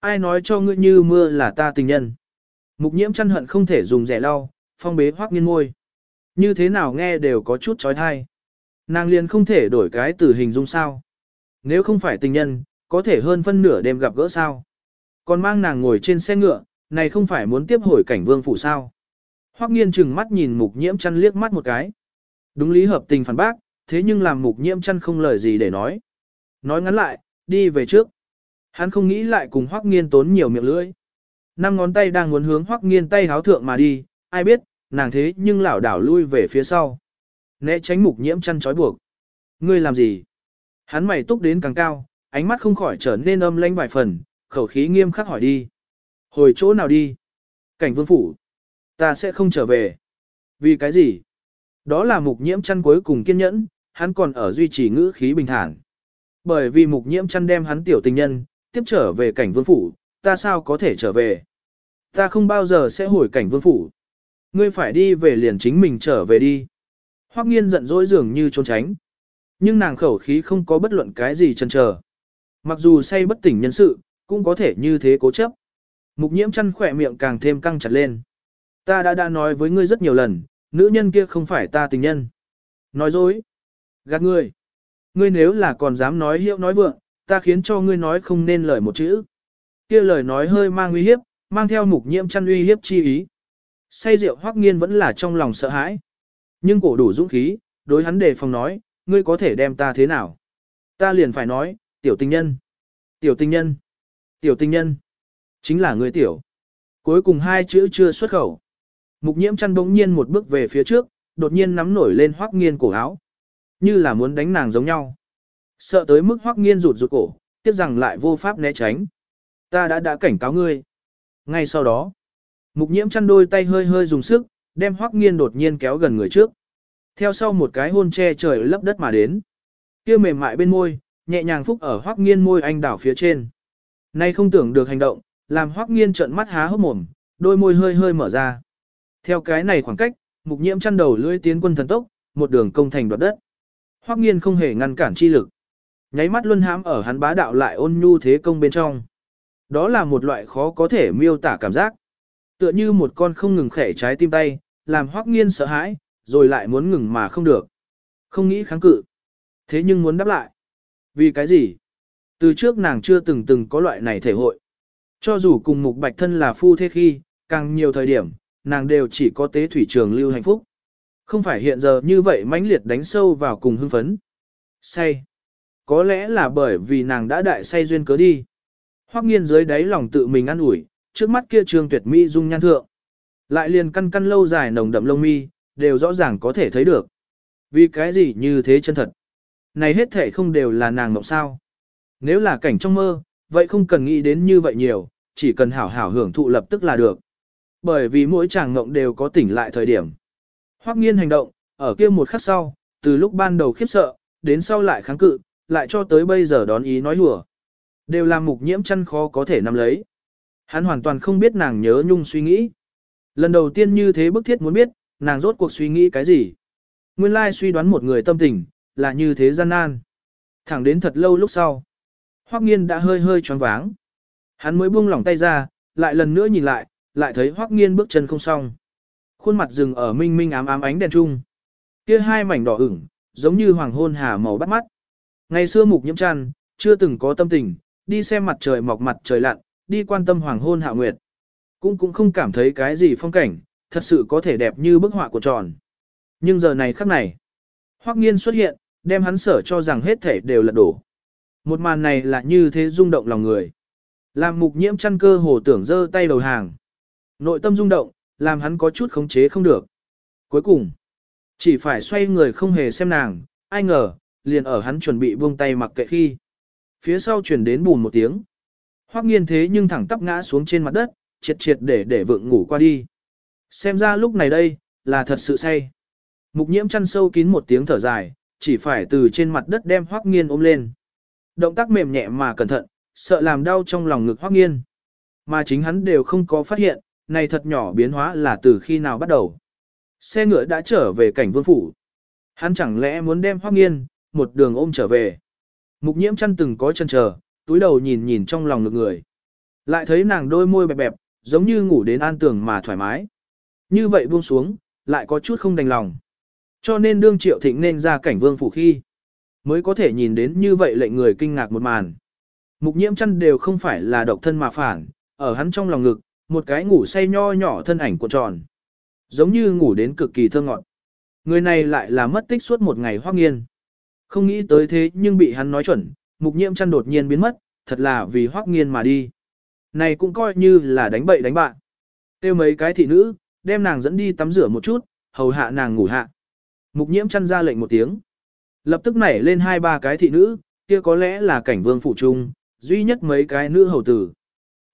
Ai nói cho ngươi như mưa là ta tình nhân? Mục nhiễm chăn hận không thể dùng rẻ lau, phong bế hoác nghiên môi. Như thế nào nghe đều có chút chói tai. Nàng liền không thể đổi cái từ hình dung sao. Nếu không phải tình nhân, có thể hơn phân nửa đêm gặp gỡ sao. Còn mang nàng ngồi trên xe ngựa, này không phải muốn tiếp hồi cảnh vương phủ sao. Hoắc nghiên chừng mắt nhìn mục nhiễm chăn liếc mắt một cái. Đúng lý hợp tình phản bác, thế nhưng làm mục nhiễm chăn không lời gì để nói. Nói ngắn lại, đi về trước. Hắn không nghĩ lại cùng Hoắc nghiên tốn nhiều miệng lưỡi. Năm ngón tay đang muốn hướng Hoắc nghiên tay háo thượng mà đi, ai biết, nàng thế nhưng lảo đảo lui về phía sau. Né tránh mục nhiễm chăn trói buộc. Ngươi làm gì? Hắn mày túc đến càng cao, ánh mắt không khỏi trở nên âm lãnh vài phần, khẩu khí nghiêm khắc hỏi đi. Hồi chỗ nào đi? Cảnh vương phủ. Ta sẽ không trở về. Vì cái gì? Đó là mục nhiễm chăn cuối cùng kiên nhẫn, hắn còn ở duy trì ngữ khí bình thản. Bởi vì mục nhiễm chăn đem hắn tiểu tình nhân, tiếp trở về cảnh vương phủ, ta sao có thể trở về? Ta không bao giờ sẽ hồi cảnh vương phủ. Ngươi phải đi về liền chính mình trở về đi. Hoắc nghiên giận dỗi dường như trốn tránh. Nhưng nàng khẩu khí không có bất luận cái gì chần chờ. Mặc dù say bất tỉnh nhân sự, cũng có thể như thế cố chấp. Mục nhiễm chăn khỏe miệng càng thêm căng chặt lên. Ta đã đã nói với ngươi rất nhiều lần, nữ nhân kia không phải ta tình nhân. Nói dối. Gạt ngươi. Ngươi nếu là còn dám nói hiệu nói vượng, ta khiến cho ngươi nói không nên lời một chữ. Kia lời nói hơi mang uy hiếp, mang theo mục nhiễm chăn uy hiếp chi ý. Say rượu hoắc nghiên vẫn là trong lòng sợ hãi. Nhưng cổ đủ dũng khí, đối hắn đề phòng nói, ngươi có thể đem ta thế nào? Ta liền phải nói, tiểu tình nhân, tiểu tình nhân, tiểu tình nhân, chính là người tiểu. Cuối cùng hai chữ chưa xuất khẩu. Mục nhiễm chăn bỗng nhiên một bước về phía trước, đột nhiên nắm nổi lên hoắc nghiên cổ áo. Như là muốn đánh nàng giống nhau. Sợ tới mức hoắc nghiên rụt rụt cổ, tiếc rằng lại vô pháp né tránh. Ta đã đã cảnh cáo ngươi. Ngay sau đó, mục nhiễm chăn đôi tay hơi hơi dùng sức, đem hoắc nghiên đột nhiên kéo gần người trước. Theo sau một cái hôn che trời lấp đất mà đến. Kia mềm mại bên môi, nhẹ nhàng phúc ở hoắc nghiên môi anh đảo phía trên. Nay không tưởng được hành động, làm hoắc nghiên trợn mắt há hốc mồm, đôi môi hơi hơi mở ra. Theo cái này khoảng cách, mục nhiễm chăn đầu lưỡi tiến quân thần tốc, một đường công thành đoạt đất. Hoắc nghiên không hề ngăn cản chi lực. Nháy mắt luân hãm ở hắn bá đạo lại ôn nhu thế công bên trong. Đó là một loại khó có thể miêu tả cảm giác. Tựa như một con không ngừng khẽ trái tim tay, làm Hoắc nghiên sợ hãi, rồi lại muốn ngừng mà không được. Không nghĩ kháng cự. Thế nhưng muốn đáp lại. Vì cái gì? Từ trước nàng chưa từng từng có loại này thể hội. Cho dù cùng mục bạch thân là phu thế khi, càng nhiều thời điểm, nàng đều chỉ có tế thủy trường lưu hạnh phúc. Không phải hiện giờ như vậy mãnh liệt đánh sâu vào cùng hưng phấn. Say. Có lẽ là bởi vì nàng đã đại say duyên cớ đi. Hoắc nghiên dưới đáy lòng tự mình ăn ủi, trước mắt kia trường tuyệt mỹ dung nhan thượng. Lại liền căn căn lâu dài nồng đậm lông mi, đều rõ ràng có thể thấy được. Vì cái gì như thế chân thật? Này hết thể không đều là nàng mộng sao? Nếu là cảnh trong mơ, vậy không cần nghĩ đến như vậy nhiều, chỉ cần hảo hảo hưởng thụ lập tức là được. Bởi vì mỗi chàng ngộng đều có tỉnh lại thời điểm. Hoắc nghiên hành động, ở kia một khắc sau, từ lúc ban đầu khiếp sợ, đến sau lại kháng cự, lại cho tới bây giờ đón ý nói hùa. Đều là mục nhiễm chăn khó có thể nắm lấy. Hắn hoàn toàn không biết nàng nhớ nhung suy nghĩ. Lần đầu tiên như thế bức thiết muốn biết, nàng rốt cuộc suy nghĩ cái gì. Nguyên lai suy đoán một người tâm tình, là như thế gian nan. Thẳng đến thật lâu lúc sau. Hoắc nghiên đã hơi hơi choáng váng. Hắn mới buông lỏng tay ra, lại lần nữa nhìn lại, lại thấy Hoắc nghiên bước chân không xong. Khuôn mặt dừng ở minh minh ám ám ánh đèn trung. Kia hai mảnh đỏ ửng, giống như hoàng hôn hà màu bắt mắt. Ngày xưa mục nhiễm tràn, chưa từng có tâm tình, đi xem mặt trời mọc mặt trời lặn, đi quan tâm hoàng hôn hạ nguyệt. Cũng cũng không cảm thấy cái gì phong cảnh, thật sự có thể đẹp như bức họa của tròn. Nhưng giờ này khắc này, Hoắc nghiên xuất hiện, đem hắn sở cho rằng hết thể đều là đổ. Một màn này là như thế rung động lòng người. Làm mục nhiễm chăn cơ hồ tưởng dơ tay đầu hàng. Nội tâm rung động, làm hắn có chút khống chế không được. Cuối cùng, chỉ phải xoay người không hề xem nàng, ai ngờ, liền ở hắn chuẩn bị buông tay mặc kệ khi. Phía sau truyền đến bùn một tiếng. Hoắc nghiên thế nhưng thẳng tắp ngã xuống trên mặt đất, triệt triệt để để vượng ngủ qua đi. Xem ra lúc này đây, là thật sự say. Mục nhiễm chăn sâu kín một tiếng thở dài, chỉ phải từ trên mặt đất đem Hoắc nghiên ôm lên. Động tác mềm nhẹ mà cẩn thận, sợ làm đau trong lòng ngực Hoắc nghiên. Mà chính hắn đều không có phát hiện, này thật nhỏ biến hóa là từ khi nào bắt đầu. Xe ngựa đã trở về cảnh vương phủ. Hắn chẳng lẽ muốn đem Hoắc nghiên, một đường ôm trở về. Mục nhiễm chăn từng có chân chờ, túi đầu nhìn nhìn trong lòng ngực người. Lại thấy nàng đôi môi bẹp bẹp, giống như ngủ đến an tường mà thoải mái. Như vậy buông xuống, lại có chút không đành lòng. Cho nên đương triệu thịnh nên ra cảnh vương phủ khi. Mới có thể nhìn đến như vậy lệnh người kinh ngạc một màn. Mục nhiễm chăn đều không phải là độc thân mà phản, ở hắn trong lòng ngực, một cái ngủ say nho nhỏ thân ảnh cuộn tròn. Giống như ngủ đến cực kỳ thơ ngọt. Người này lại là mất tích suốt một ngày hoác nghiên. Không nghĩ tới thế nhưng bị hắn nói chuẩn, mục nhiễm chăn đột nhiên biến mất, thật là vì hoác nghiên mà đi. Này cũng coi như là đánh bậy đánh bạn. Tiêu mấy cái thị nữ, đem nàng dẫn đi tắm rửa một chút, hầu hạ nàng ngủ hạ. Mục nhiễm chăn ra lệnh một tiếng. Lập tức nảy lên hai ba cái thị nữ, kia có lẽ là cảnh vương phụ trung, duy nhất mấy cái nữ hầu tử.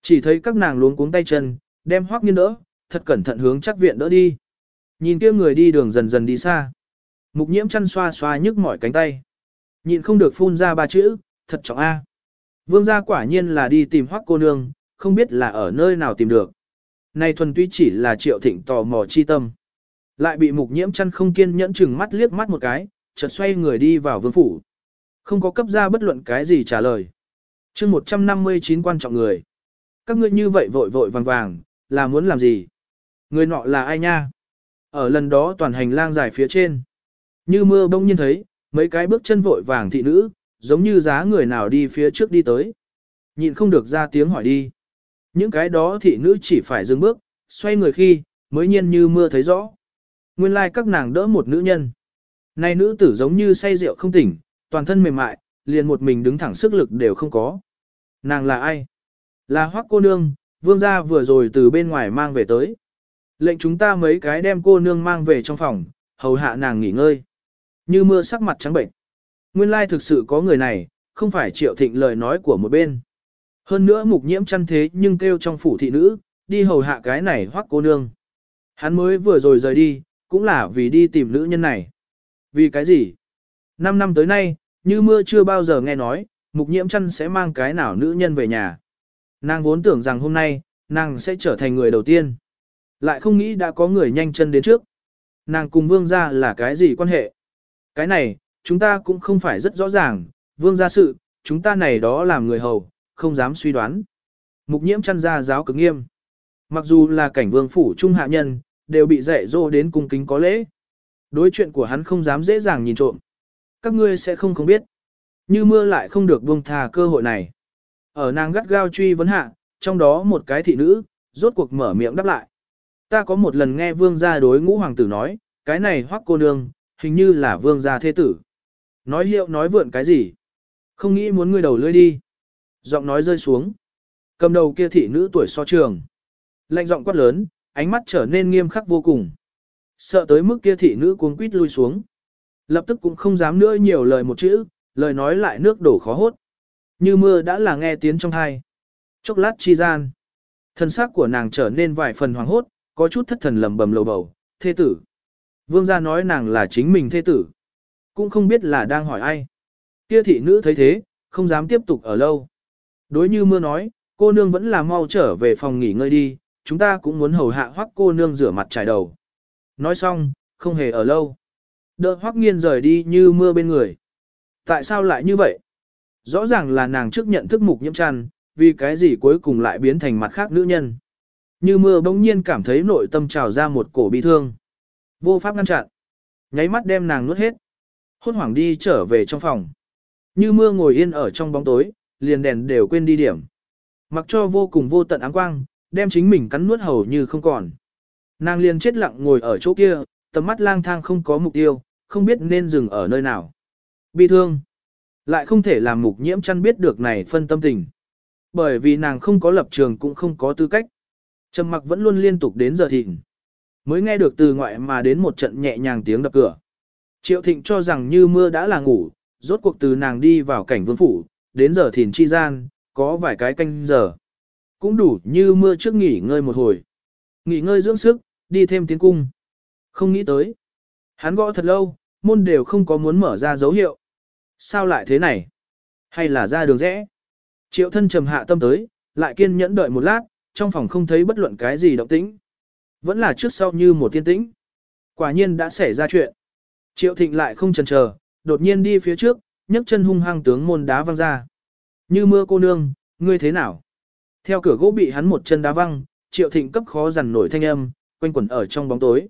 Chỉ thấy các nàng luống cuống tay chân, đem hoác nghiên đỡ, thật cẩn thận hướng chắc viện đỡ đi. Nhìn kia người đi đường dần dần đi xa. Mục nhiễm chăn xoa xoa nhức mỏi cánh tay. Nhịn không được phun ra ba chữ, thật trọng A. Vương gia quả nhiên là đi tìm hoác cô nương, không biết là ở nơi nào tìm được. Này thuần túy chỉ là triệu thịnh tò mò chi tâm. Lại bị mục nhiễm chăn không kiên nhẫn chừng mắt liếc mắt một cái, chợt xoay người đi vào vương phủ. Không có cấp ra bất luận cái gì trả lời. chương 159 quan trọng người. Các ngươi như vậy vội vội vàng vàng, là muốn làm gì? Người nọ là ai nha? Ở lần đó toàn hành lang dài phía trên. Như mưa bông nhiên thấy, mấy cái bước chân vội vàng thị nữ, giống như giá người nào đi phía trước đi tới. Nhịn không được ra tiếng hỏi đi. Những cái đó thị nữ chỉ phải dừng bước, xoay người khi, mới nhiên như mưa thấy rõ. Nguyên lai like các nàng đỡ một nữ nhân. Này nữ tử giống như say rượu không tỉnh, toàn thân mềm mại, liền một mình đứng thẳng sức lực đều không có. Nàng là ai? Là hoắc cô nương, vương gia vừa rồi từ bên ngoài mang về tới. Lệnh chúng ta mấy cái đem cô nương mang về trong phòng, hầu hạ nàng nghỉ ngơi. Như mưa sắc mặt trắng bệnh. Nguyên lai thực sự có người này, không phải triệu thịnh lời nói của một bên. Hơn nữa mục nhiễm chăn thế nhưng kêu trong phủ thị nữ, đi hầu hạ cái này hoắc cô nương. Hắn mới vừa rồi rời đi, cũng là vì đi tìm nữ nhân này. Vì cái gì? Năm năm tới nay, như mưa chưa bao giờ nghe nói, mục nhiễm chăn sẽ mang cái nào nữ nhân về nhà. Nàng vốn tưởng rằng hôm nay, nàng sẽ trở thành người đầu tiên. Lại không nghĩ đã có người nhanh chân đến trước. Nàng cùng vương gia là cái gì quan hệ? Cái này, chúng ta cũng không phải rất rõ ràng, vương gia sự, chúng ta này đó làm người hầu, không dám suy đoán. Mục nhiễm chăn ra giáo cực nghiêm. Mặc dù là cảnh vương phủ trung hạ nhân, đều bị dạy dỗ đến cung kính có lễ. Đối chuyện của hắn không dám dễ dàng nhìn trộm. Các ngươi sẽ không không biết. Như mưa lại không được buông thà cơ hội này. Ở nàng gắt gao truy vấn hạ, trong đó một cái thị nữ, rốt cuộc mở miệng đáp lại. Ta có một lần nghe vương gia đối ngũ hoàng tử nói, cái này hoắc cô nương, hình như là vương gia thế tử. Nói hiệu nói vượn cái gì? Không nghĩ muốn ngươi đầu lưỡi đi. Giọng nói rơi xuống. Cầm đầu kia thị nữ tuổi so trường. Lạnh giọng quát lớn, ánh mắt trở nên nghiêm khắc vô cùng. Sợ tới mức kia thị nữ cuống quýt lui xuống. Lập tức cũng không dám nữa nhiều lời một chữ, lời nói lại nước đổ khó hốt. Như mưa đã là nghe tiếng trong hai. Chốc lát chi gian. Thân xác của nàng trở nên vài phần hoàng hốt, có chút thất thần lầm bầm lầu bầu, thê tử. Vương gia nói nàng là chính mình thê tử. Cũng không biết là đang hỏi ai. Kia thị nữ thấy thế, không dám tiếp tục ở lâu. Đối như mưa nói, cô nương vẫn là mau trở về phòng nghỉ ngơi đi, chúng ta cũng muốn hầu hạ hoắc cô nương rửa mặt trải đầu. Nói xong, không hề ở lâu. Đỡ hoắc nghiên rời đi như mưa bên người. Tại sao lại như vậy? Rõ ràng là nàng trước nhận thức mục nhiễm tràn, vì cái gì cuối cùng lại biến thành mặt khác nữ nhân. Như mưa bỗng nhiên cảm thấy nội tâm trào ra một cổ bi thương. Vô pháp ngăn chặn. Nháy mắt đem nàng nuốt hết. Hốt hoảng đi trở về trong phòng. Như mưa ngồi yên ở trong bóng tối, liền đèn đều quên đi điểm. Mặc cho vô cùng vô tận áng quang, đem chính mình cắn nuốt hầu như không còn. Nàng liền chết lặng ngồi ở chỗ kia, tầm mắt lang thang không có mục tiêu, không biết nên dừng ở nơi nào. Bi thương. Lại không thể làm mục nhiễm chăn biết được này phân tâm tình. Bởi vì nàng không có lập trường cũng không có tư cách. Trầm mặc vẫn luôn liên tục đến giờ thịnh. Mới nghe được từ ngoại mà đến một trận nhẹ nhàng tiếng đập cửa. Triệu thịnh cho rằng như mưa đã là ngủ, rốt cuộc từ nàng đi vào cảnh vương phủ, đến giờ thìn chi gian, có vài cái canh giờ. Cũng đủ như mưa trước nghỉ ngơi một hồi. Nghỉ ngơi dưỡng sức, đi thêm tiến cung. Không nghĩ tới. Hắn gõ thật lâu, môn đều không có muốn mở ra dấu hiệu. Sao lại thế này? Hay là ra đường rẽ? Triệu thân trầm hạ tâm tới, lại kiên nhẫn đợi một lát, trong phòng không thấy bất luận cái gì động tĩnh. Vẫn là trước sau như một tiên tĩnh. Quả nhiên đã xảy ra chuyện. Triệu thịnh lại không chần chờ, đột nhiên đi phía trước, nhấc chân hung hăng tướng môn đá văng ra. Như mưa cô nương, ngươi thế nào? Theo cửa gỗ bị hắn một chân đá văng, triệu thịnh cấp khó dằn nổi thanh âm, quanh quẩn ở trong bóng tối.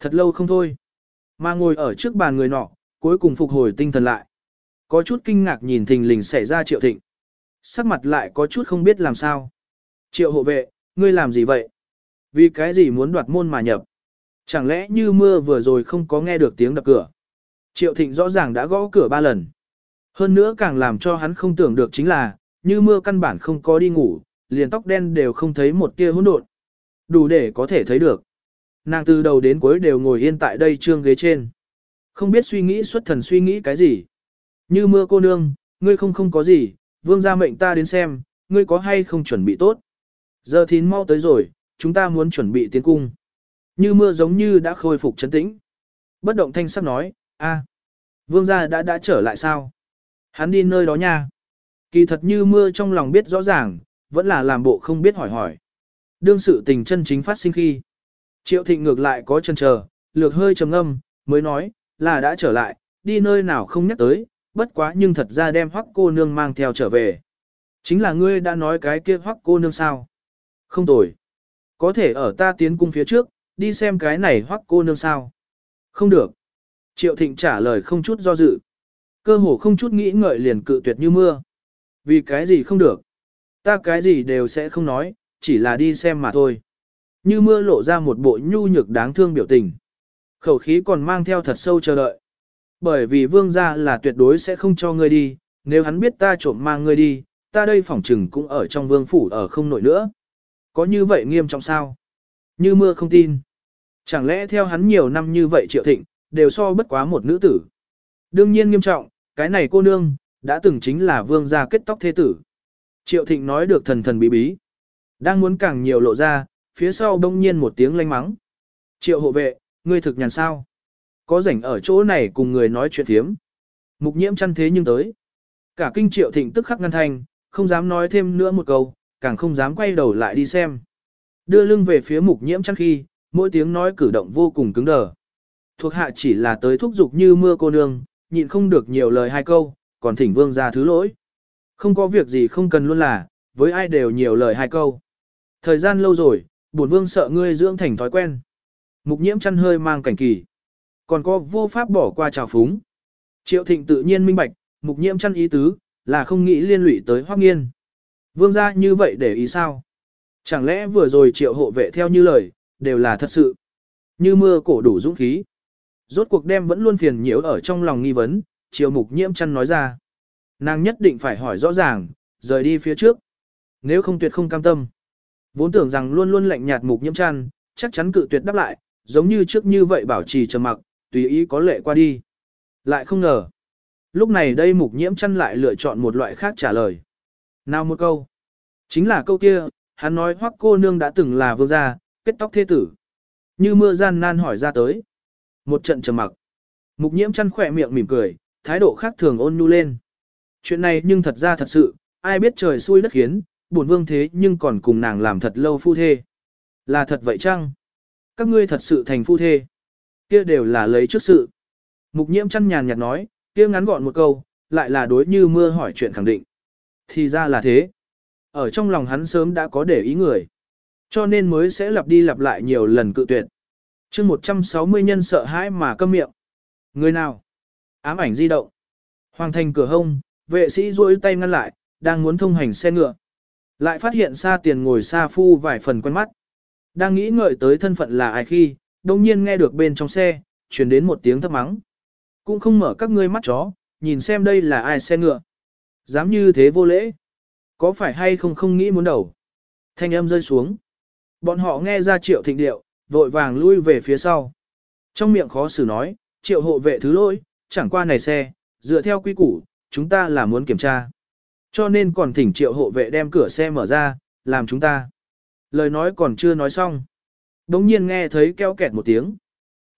Thật lâu không thôi. Mà ngồi ở trước bàn người nọ, cuối cùng phục hồi tinh thần lại. Có chút kinh ngạc nhìn thình lình xảy ra triệu thịnh. Sắc mặt lại có chút không biết làm sao. Triệu hộ vệ, ngươi làm gì vậy? Vì cái gì muốn đoạt môn mà nhập? Chẳng lẽ như mưa vừa rồi không có nghe được tiếng đập cửa? Triệu thịnh rõ ràng đã gõ cửa ba lần. Hơn nữa càng làm cho hắn không tưởng được chính là, như mưa căn bản không có đi ngủ, liền tóc đen đều không thấy một tia hỗn độn. Đủ để có thể thấy được. Nàng từ đầu đến cuối đều ngồi yên tại đây trương ghế trên. Không biết suy nghĩ xuất thần suy nghĩ cái gì. Như mưa cô nương, ngươi không không có gì, vương gia mệnh ta đến xem, ngươi có hay không chuẩn bị tốt. Giờ thín mau tới rồi, chúng ta muốn chuẩn bị tiến cung. Như mưa giống như đã khôi phục chấn tĩnh. Bất động thanh sắc nói, a, vương gia đã đã trở lại sao? Hắn đi nơi đó nha. Kỳ thật như mưa trong lòng biết rõ ràng, vẫn là làm bộ không biết hỏi hỏi. Đương sự tình chân chính phát sinh khi. Triệu thịnh ngược lại có chân chờ, lược hơi trầm ngâm, mới nói, là đã trở lại, đi nơi nào không nhắc tới, bất quá nhưng thật ra đem hoắc cô nương mang theo trở về. Chính là ngươi đã nói cái kia hoắc cô nương sao? Không tồi. Có thể ở ta tiến cung phía trước, đi xem cái này hoắc cô nương sao? Không được. Triệu thịnh trả lời không chút do dự. Cơ hồ không chút nghĩ ngợi liền cự tuyệt như mưa. Vì cái gì không được? Ta cái gì đều sẽ không nói, chỉ là đi xem mà thôi. Như mưa lộ ra một bộ nhu nhược đáng thương biểu tình. Khẩu khí còn mang theo thật sâu chờ đợi. bởi vì vương gia là tuyệt đối sẽ không cho ngươi đi, nếu hắn biết ta trộm mang ngươi đi, ta đây phỏng trừng cũng ở trong vương phủ ở không nổi nữa. Có như vậy nghiêm trọng sao? Như mưa không tin. Chẳng lẽ theo hắn nhiều năm như vậy triệu thịnh, đều so bất quá một nữ tử. Đương nhiên nghiêm trọng, cái này cô nương, đã từng chính là vương gia kết tóc thế tử. Triệu thịnh nói được thần thần bí bí. Đang muốn càng nhiều lộ ra, phía sau đông nhiên một tiếng lanh mắng. Triệu hộ vệ, ngươi thực nhàn sao? Có rảnh ở chỗ này cùng người nói chuyện thiếm. Mục nhiễm chăn thế nhưng tới. Cả kinh triệu thịnh tức khắc ngăn thanh, không dám nói thêm nữa một câu, càng không dám quay đầu lại đi xem. Đưa lưng về phía mục nhiễm chăn khi, mỗi tiếng nói cử động vô cùng cứng đờ. Thuộc hạ chỉ là tới thúc giục như mưa cô nương, nhịn không được nhiều lời hai câu, còn thỉnh vương ra thứ lỗi. Không có việc gì không cần luôn là, với ai đều nhiều lời hai câu. Thời gian lâu rồi, bổn vương sợ ngươi dưỡng thành thói quen. Mục nhiễm chăn hơi mang cảnh kỳ. Còn có vô pháp bỏ qua trào phúng. Triệu thịnh tự nhiên minh bạch, mục nhiễm chăn ý tứ, là không nghĩ liên lụy tới hoác nghiên. Vương gia như vậy để ý sao? Chẳng lẽ vừa rồi triệu hộ vệ theo như lời, đều là thật sự. Như mưa cổ đủ dũng khí. Rốt cuộc đem vẫn luôn phiền nhiễu ở trong lòng nghi vấn, triều mục nhiễm chăn nói ra. Nàng nhất định phải hỏi rõ ràng, rời đi phía trước. Nếu không tuyệt không cam tâm. Vốn tưởng rằng luôn luôn lạnh nhạt mục nhiễm chăn, chắc chắn cự tuyệt đáp lại, giống như trước như vậy bảo trì trầm mặc, tùy ý có lệ qua đi. Lại không ngờ. Lúc này đây mục nhiễm chăn lại lựa chọn một loại khác trả lời. Nào một câu. Chính là câu kia, hắn nói hoắc cô nương đã từng là vương gia, kết tóc thế tử. Như mưa gian nan hỏi ra tới. Một trận trầm mặc. Mục nhiễm chăn khỏe miệng mỉm cười, thái độ khác thường ôn nhu lên. Chuyện này nhưng thật ra thật sự, ai biết trời xui đất khiến, buồn vương thế nhưng còn cùng nàng làm thật lâu phu thê. Là thật vậy chăng? Các ngươi thật sự thành phu thê. Kia đều là lấy trước sự. Mục nhiễm chăn nhàn nhạt nói, kia ngắn gọn một câu, lại là đối như mưa hỏi chuyện khẳng định. Thì ra là thế. Ở trong lòng hắn sớm đã có để ý người. Cho nên mới sẽ lặp đi lặp lại nhiều lần cự tuyệt chương 160 nhân sợ hãi mà câm miệng. Người nào? Ám ảnh di động. Hoàng thành cửa hông, vệ sĩ duỗi tay ngăn lại, đang muốn thông hành xe ngựa. Lại phát hiện xa tiền ngồi xa phu vài phần quen mắt. Đang nghĩ ngợi tới thân phận là ai khi, đồng nhiên nghe được bên trong xe, truyền đến một tiếng thấp mắng. Cũng không mở các ngươi mắt chó, nhìn xem đây là ai xe ngựa. Dám như thế vô lễ. Có phải hay không không nghĩ muốn đầu. Thanh âm rơi xuống. Bọn họ nghe ra triệu thịnh điệu, vội vàng lui về phía sau. Trong miệng khó xử nói, triệu hộ vệ thứ lỗi, chẳng qua này xe, dựa theo quy củ, chúng ta là muốn kiểm tra. Cho nên còn thỉnh triệu hộ vệ đem cửa xe mở ra, làm chúng ta. Lời nói còn chưa nói xong. Đống nhiên nghe thấy keo kẹt một tiếng.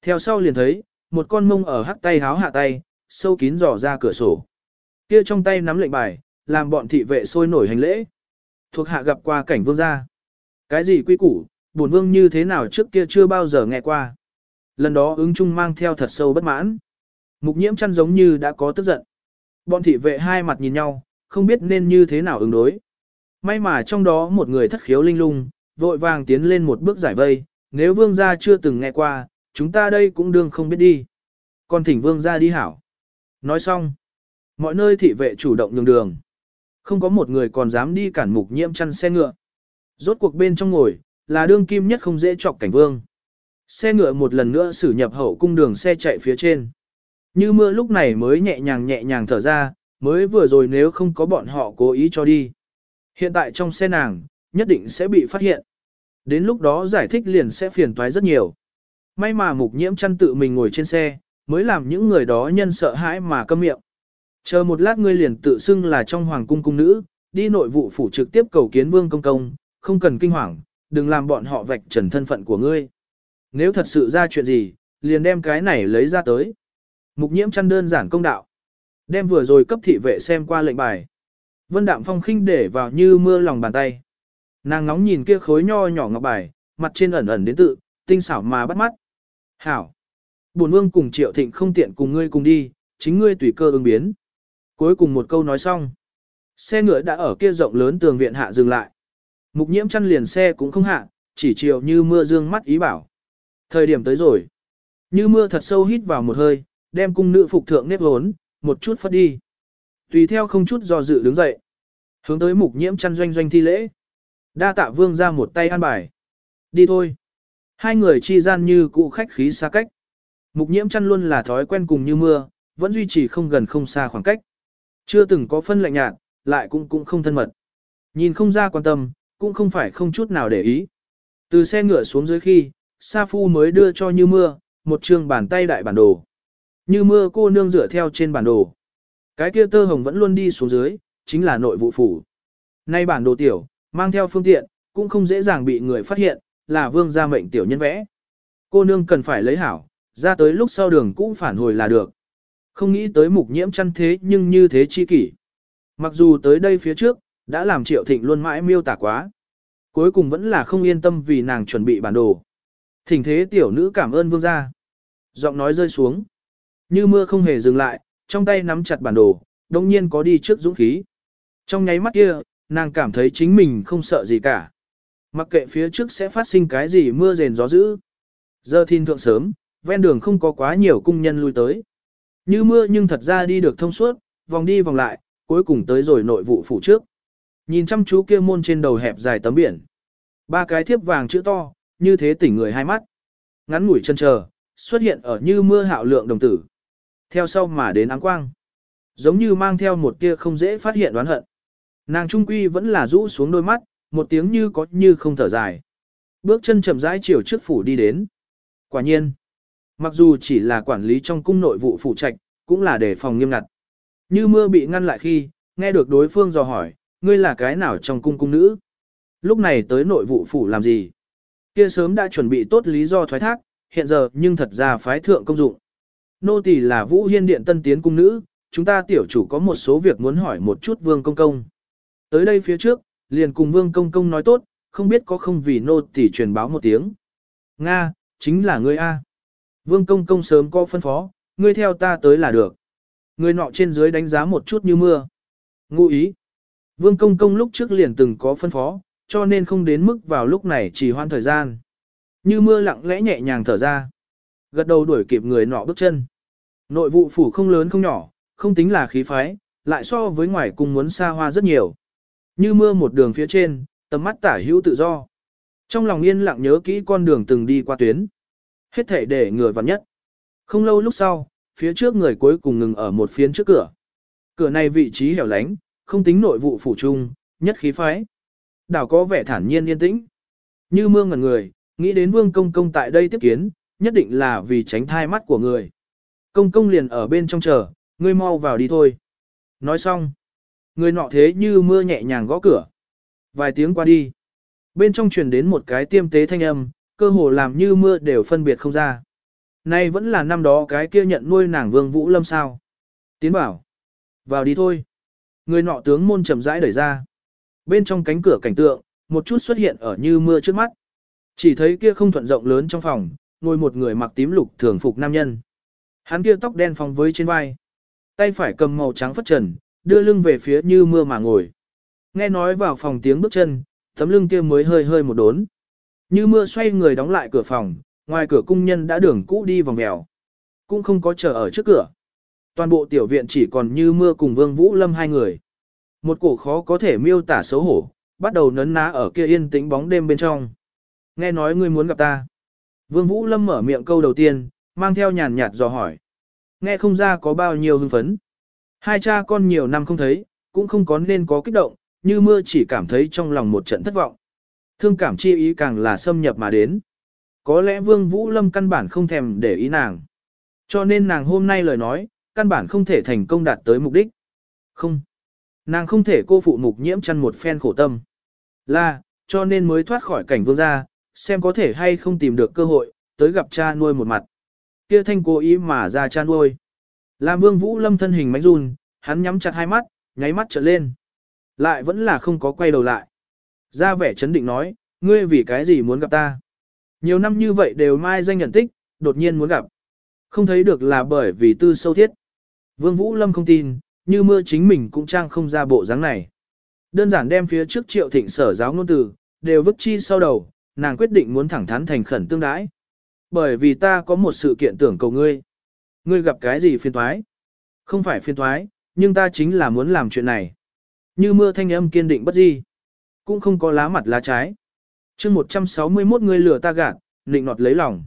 Theo sau liền thấy, một con mông ở hắc tay háo hạ tay, sâu kín dò ra cửa sổ. Kia trong tay nắm lệnh bài, làm bọn thị vệ sôi nổi hành lễ. Thuộc hạ gặp qua cảnh vương gia. Cái gì quy củ, buồn vương như thế nào trước kia chưa bao giờ nghe qua. Lần đó ứng trung mang theo thật sâu bất mãn. Mục nhiễm chăn giống như đã có tức giận. Bọn thị vệ hai mặt nhìn nhau, không biết nên như thế nào ứng đối. May mà trong đó một người thất khiếu linh lung, vội vàng tiến lên một bước giải vây, nếu vương gia chưa từng nghe qua, chúng ta đây cũng đương không biết đi. Còn thỉnh vương gia đi hảo. Nói xong, mọi nơi thị vệ chủ động nhường đường. Không có một người còn dám đi cản mục nhiễm chăn xe ngựa. Rốt cuộc bên trong ngồi, là đương kim nhất không dễ chọc cảnh vương. Xe ngựa một lần nữa xử nhập hậu cung đường xe chạy phía trên. Như mưa lúc này mới nhẹ nhàng nhẹ nhàng thở ra, mới vừa rồi nếu không có bọn họ cố ý cho đi. Hiện tại trong xe nàng, nhất định sẽ bị phát hiện. Đến lúc đó giải thích liền sẽ phiền toái rất nhiều. May mà mục nhiễm chăn tự mình ngồi trên xe, mới làm những người đó nhân sợ hãi mà câm miệng. Chờ một lát ngươi liền tự xưng là trong hoàng cung cung nữ, đi nội vụ phủ trực tiếp cầu kiến vương công công, không cần kinh hoàng, đừng làm bọn họ vạch trần thân phận của ngươi. Nếu thật sự ra chuyện gì, liền đem cái này lấy ra tới. Mục nhiễm chăn đơn giản công đạo. Đem vừa rồi cấp thị vệ xem qua lệnh bài. Vân đạm phong khinh để vào như mưa lòng bàn tay. Nàng ngóng nhìn kia khối nho nhỏ ngọc bài, mặt trên ẩn ẩn đến tự, tinh xảo mà bắt mắt. Hảo. Bổn vương cùng triệu thịnh không tiện cùng ngươi cùng đi, chính ngươi tùy cơ ứng biến. Cuối cùng một câu nói xong. Xe ngựa đã ở kia rộng lớn tường viện hạ dừng lại. Mục nhiễm chăn liền xe cũng không hạ, chỉ chiều như mưa dương mắt ý bảo. Thời điểm tới rồi. Như mưa thật sâu hít vào một hơi, đem cung nữ phục thượng nếp hốn, một chút phất đi. Tùy theo không chút do dự đứng dậy. Hướng tới mục nhiễm chăn doanh doanh thi lễ. Đa tạ vương ra một tay an bài. Đi thôi. Hai người chi gian như cụ khách khí xa cách. Mục nhiễm chăn luôn là thói quen cùng như mưa, vẫn duy trì không gần không xa khoảng cách. Chưa từng có phân lạnh nhạt, lại cũng cũng không thân mật. Nhìn không ra quan tâm, cũng không phải không chút nào để ý. Từ xe ngựa xuống dưới khi, Sa Phu mới đưa cho Như Mưa, một trường bàn tay đại bản đồ. Như Mưa cô nương dựa theo trên bản đồ. Cái kia tơ hồng vẫn luôn đi xuống dưới, chính là nội vụ phủ. Nay bản đồ tiểu, mang theo phương tiện, cũng không dễ dàng bị người phát hiện, là vương gia mệnh tiểu nhân vẽ. Cô nương cần phải lấy hảo, ra tới lúc sau đường cũng phản hồi là được. Không nghĩ tới mục nhiễm chăn thế nhưng như thế chi kỷ. Mặc dù tới đây phía trước, đã làm triệu thịnh luôn mãi miêu tả quá. Cuối cùng vẫn là không yên tâm vì nàng chuẩn bị bản đồ. Thỉnh thế tiểu nữ cảm ơn vương gia. Giọng nói rơi xuống. Như mưa không hề dừng lại, trong tay nắm chặt bản đồ, đồng nhiên có đi trước dũng khí. Trong nháy mắt kia, nàng cảm thấy chính mình không sợ gì cả. Mặc kệ phía trước sẽ phát sinh cái gì mưa rền gió dữ. Giờ thiên thượng sớm, ven đường không có quá nhiều cung nhân lui tới. Như mưa nhưng thật ra đi được thông suốt, vòng đi vòng lại, cuối cùng tới rồi nội vụ phủ trước. Nhìn chăm chú kia môn trên đầu hẹp dài tấm biển. Ba cái thiếp vàng chữ to, như thế tỉnh người hai mắt. Ngắn ngủi chân chờ, xuất hiện ở như mưa hạo lượng đồng tử. Theo sau mà đến áng quang. Giống như mang theo một kia không dễ phát hiện đoán hận. Nàng trung quy vẫn là rũ xuống đôi mắt, một tiếng như có như không thở dài. Bước chân chậm rãi chiều trước phủ đi đến. Quả nhiên, mặc dù chỉ là quản lý trong cung nội vụ phụ trạch, cũng là để phòng nghiêm ngặt. Như mưa bị ngăn lại khi, nghe được đối phương dò hỏi, ngươi là cái nào trong cung cung nữ? Lúc này tới nội vụ phủ làm gì? Kia sớm đã chuẩn bị tốt lý do thoái thác, hiện giờ nhưng thật ra phái thượng công dụng. Nô tỳ là Vũ Hiên Điện tân tiến cung nữ, chúng ta tiểu chủ có một số việc muốn hỏi một chút Vương Công Công. Tới đây phía trước, liền cùng Vương Công Công nói tốt, không biết có không vì nô tỳ truyền báo một tiếng. Nga, chính là ngươi A. Vương Công Công sớm có phân phó, ngươi theo ta tới là được. Người nọ trên dưới đánh giá một chút như mưa. Ngụ ý. Vương Công Công lúc trước liền từng có phân phó, cho nên không đến mức vào lúc này chỉ hoan thời gian. Như mưa lặng lẽ nhẹ nhàng thở ra. Gật đầu đuổi kịp người nọ bước chân. Nội vụ phủ không lớn không nhỏ, không tính là khí phái, lại so với ngoài cung muốn xa hoa rất nhiều. Như mưa một đường phía trên, tầm mắt tả hữu tự do. Trong lòng yên lặng nhớ kỹ con đường từng đi qua tuyến. Hết thể để người vặn nhất. Không lâu lúc sau, phía trước người cuối cùng ngừng ở một phiến trước cửa. Cửa này vị trí hẻo lánh, không tính nội vụ phủ trung, nhất khí phái. Đảo có vẻ thản nhiên yên tĩnh. Như mưa ngẩn người, nghĩ đến vương công công tại đây tiếp kiến, nhất định là vì tránh thai mắt của người. Công công liền ở bên trong chờ, ngươi mau vào đi thôi. Nói xong, người nọ thế như mưa nhẹ nhàng gõ cửa. Vài tiếng qua đi, bên trong truyền đến một cái tiêm tế thanh âm, cơ hồ làm như mưa đều phân biệt không ra. Nay vẫn là năm đó cái kia nhận nuôi nàng vương vũ lâm sao. Tiến bảo, vào đi thôi. Người nọ tướng môn chậm rãi đẩy ra. Bên trong cánh cửa cảnh tượng, một chút xuất hiện ở như mưa trước mắt. Chỉ thấy kia không thuận rộng lớn trong phòng, ngồi một người mặc tím lục thường phục nam nhân. Hắn kia tóc đen phóng với trên vai. Tay phải cầm màu trắng phất trần, đưa lưng về phía như mưa mà ngồi. Nghe nói vào phòng tiếng bước chân, tấm lưng kia mới hơi hơi một đốn. Như mưa xoay người đóng lại cửa phòng, ngoài cửa cung nhân đã đường cũ đi vòng mèo. Cũng không có chờ ở trước cửa. Toàn bộ tiểu viện chỉ còn như mưa cùng Vương Vũ Lâm hai người. Một cổ khó có thể miêu tả xấu hổ, bắt đầu nấn ná ở kia yên tĩnh bóng đêm bên trong. Nghe nói ngươi muốn gặp ta. Vương Vũ Lâm mở miệng câu đầu tiên, mang theo nhàn nhạt dò hỏi. Nghe không ra có bao nhiêu hưng phấn. Hai cha con nhiều năm không thấy, cũng không có nên có kích động, như mưa chỉ cảm thấy trong lòng một trận thất vọng. Thương cảm chi ý càng là xâm nhập mà đến. Có lẽ Vương Vũ Lâm căn bản không thèm để ý nàng. Cho nên nàng hôm nay lời nói, căn bản không thể thành công đạt tới mục đích. Không. Nàng không thể cô phụ mục nhiễm chăn một phen khổ tâm. Là, cho nên mới thoát khỏi cảnh vương gia, xem có thể hay không tìm được cơ hội, tới gặp cha nuôi một mặt. Kia thanh cố ý mà ra cha nuôi. Làm vương vũ lâm thân hình mánh run, hắn nhắm chặt hai mắt, nháy mắt trở lên. Lại vẫn là không có quay đầu lại. Ra vẻ chấn định nói, ngươi vì cái gì muốn gặp ta? Nhiều năm như vậy đều mai danh nhận tích, đột nhiên muốn gặp. Không thấy được là bởi vì tư sâu thiết. Vương Vũ Lâm không tin, như mưa chính mình cũng trang không ra bộ dáng này. Đơn giản đem phía trước triệu thịnh sở giáo ngôn từ, đều vứt chi sau đầu, nàng quyết định muốn thẳng thắn thành khẩn tương đãi. Bởi vì ta có một sự kiện tưởng cầu ngươi. Ngươi gặp cái gì phiền thoái? Không phải phiền thoái, nhưng ta chính là muốn làm chuyện này. Như mưa thanh âm kiên định bất di. Cũng không có lá mặt lá trái. chương 161 người lừa ta gạt, định nọt lấy lòng.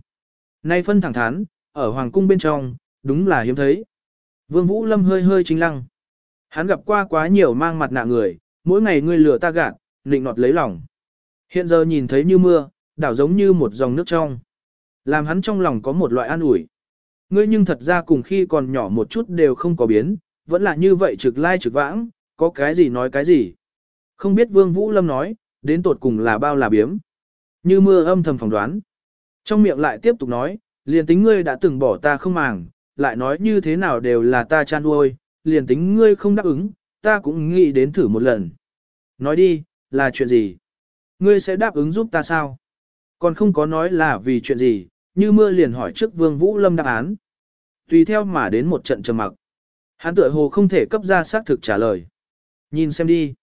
Nay phân thẳng thắn, ở hoàng cung bên trong, đúng là hiếm thấy. Vương Vũ Lâm hơi hơi chính lăng. Hắn gặp qua quá nhiều mang mặt nạ người, mỗi ngày ngươi lừa ta gạt, nịnh nọt lấy lòng. Hiện giờ nhìn thấy như mưa, đảo giống như một dòng nước trong. Làm hắn trong lòng có một loại an ủi. Ngươi nhưng thật ra cùng khi còn nhỏ một chút đều không có biến, vẫn là như vậy trực lai trực vãng, có cái gì nói cái gì. Không biết Vương Vũ Lâm nói, đến tột cùng là bao là biếm. Như mưa âm thầm phỏng đoán. Trong miệng lại tiếp tục nói, liền tính ngươi đã từng bỏ ta không màng, lại nói như thế nào đều là ta chan nuôi, liền tính ngươi không đáp ứng, ta cũng nghĩ đến thử một lần. Nói đi, là chuyện gì? Ngươi sẽ đáp ứng giúp ta sao? Còn không có nói là vì chuyện gì, như mưa liền hỏi trước Vương Vũ Lâm đáp án. Tùy theo mà đến một trận trầm mặc. Hắn tựa hồ không thể cấp ra xác thực trả lời. Nhìn xem đi.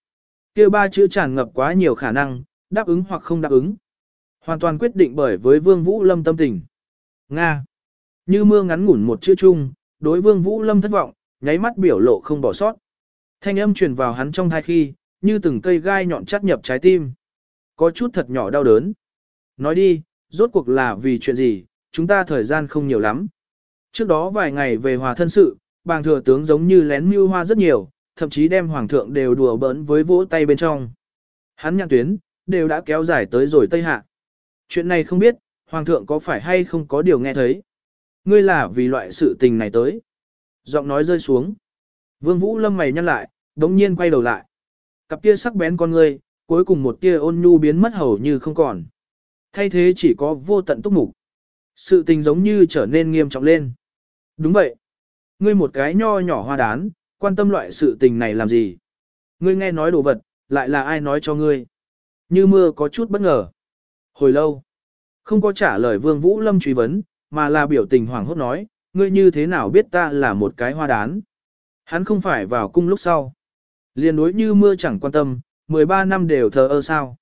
kia ba chữ tràn ngập quá nhiều khả năng, đáp ứng hoặc không đáp ứng. Hoàn toàn quyết định bởi với Vương Vũ Lâm tâm tình. Nga. Như mưa ngắn ngủn một chữ chung, đối Vương Vũ Lâm thất vọng, nháy mắt biểu lộ không bỏ sót. Thanh âm truyền vào hắn trong thai khi, như từng cây gai nhọn chắt nhập trái tim. Có chút thật nhỏ đau đớn. Nói đi, rốt cuộc là vì chuyện gì, chúng ta thời gian không nhiều lắm. Trước đó vài ngày về hòa thân sự, bàng thừa tướng giống như lén mưu hoa rất nhiều, thậm chí đem hoàng thượng đều đùa bỡn với vỗ tay bên trong. Hắn nhạc tuyến, đều đã kéo dài tới rồi Tây Hạ. Chuyện này không biết, hoàng thượng có phải hay không có điều nghe thấy. Ngươi là vì loại sự tình này tới. Giọng nói rơi xuống. Vương Vũ Lâm mày nhăn lại, đống nhiên quay đầu lại. Cặp kia sắc bén con ngươi, cuối cùng một tia ôn nhu biến mất hầu như không còn. Thay thế chỉ có vô tận túc mục. Sự tình giống như trở nên nghiêm trọng lên. Đúng vậy. Ngươi một cái nho nhỏ hoa đán, quan tâm loại sự tình này làm gì? Ngươi nghe nói đồ vật, lại là ai nói cho ngươi? Như mưa có chút bất ngờ. Hồi lâu, không có trả lời Vương Vũ Lâm truy vấn, mà là biểu tình hoảng hốt nói, ngươi như thế nào biết ta là một cái hoa đán? Hắn không phải vào cung lúc sau. Liên đối như mưa chẳng quan tâm, 13 năm đều thờ ơ sao.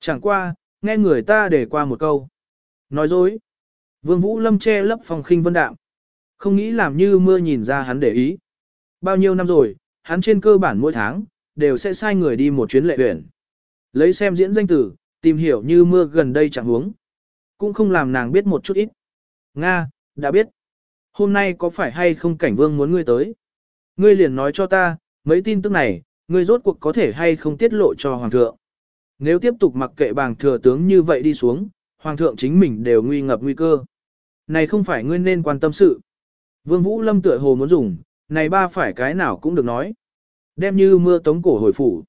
Chẳng qua, nghe người ta để qua một câu. Nói dối. Vương Vũ Lâm che lấp phòng khinh vân đạm. Không nghĩ làm như mưa nhìn ra hắn để ý. Bao nhiêu năm rồi, hắn trên cơ bản mỗi tháng, đều sẽ sai người đi một chuyến lệ huyện. Lấy xem diễn danh tử, tìm hiểu như mưa gần đây chẳng huống. Cũng không làm nàng biết một chút ít. Nga, đã biết. Hôm nay có phải hay không cảnh vương muốn ngươi tới? Ngươi liền nói cho ta, mấy tin tức này, ngươi rốt cuộc có thể hay không tiết lộ cho hoàng thượng. Nếu tiếp tục mặc kệ bàng thừa tướng như vậy đi xuống, hoàng thượng chính mình đều nguy ngập nguy cơ. Này không phải ngươi nên quan tâm sự. Vương Vũ Lâm tựa hồ muốn dùng, này ba phải cái nào cũng được nói. Đem như mưa tống cổ hồi phủ.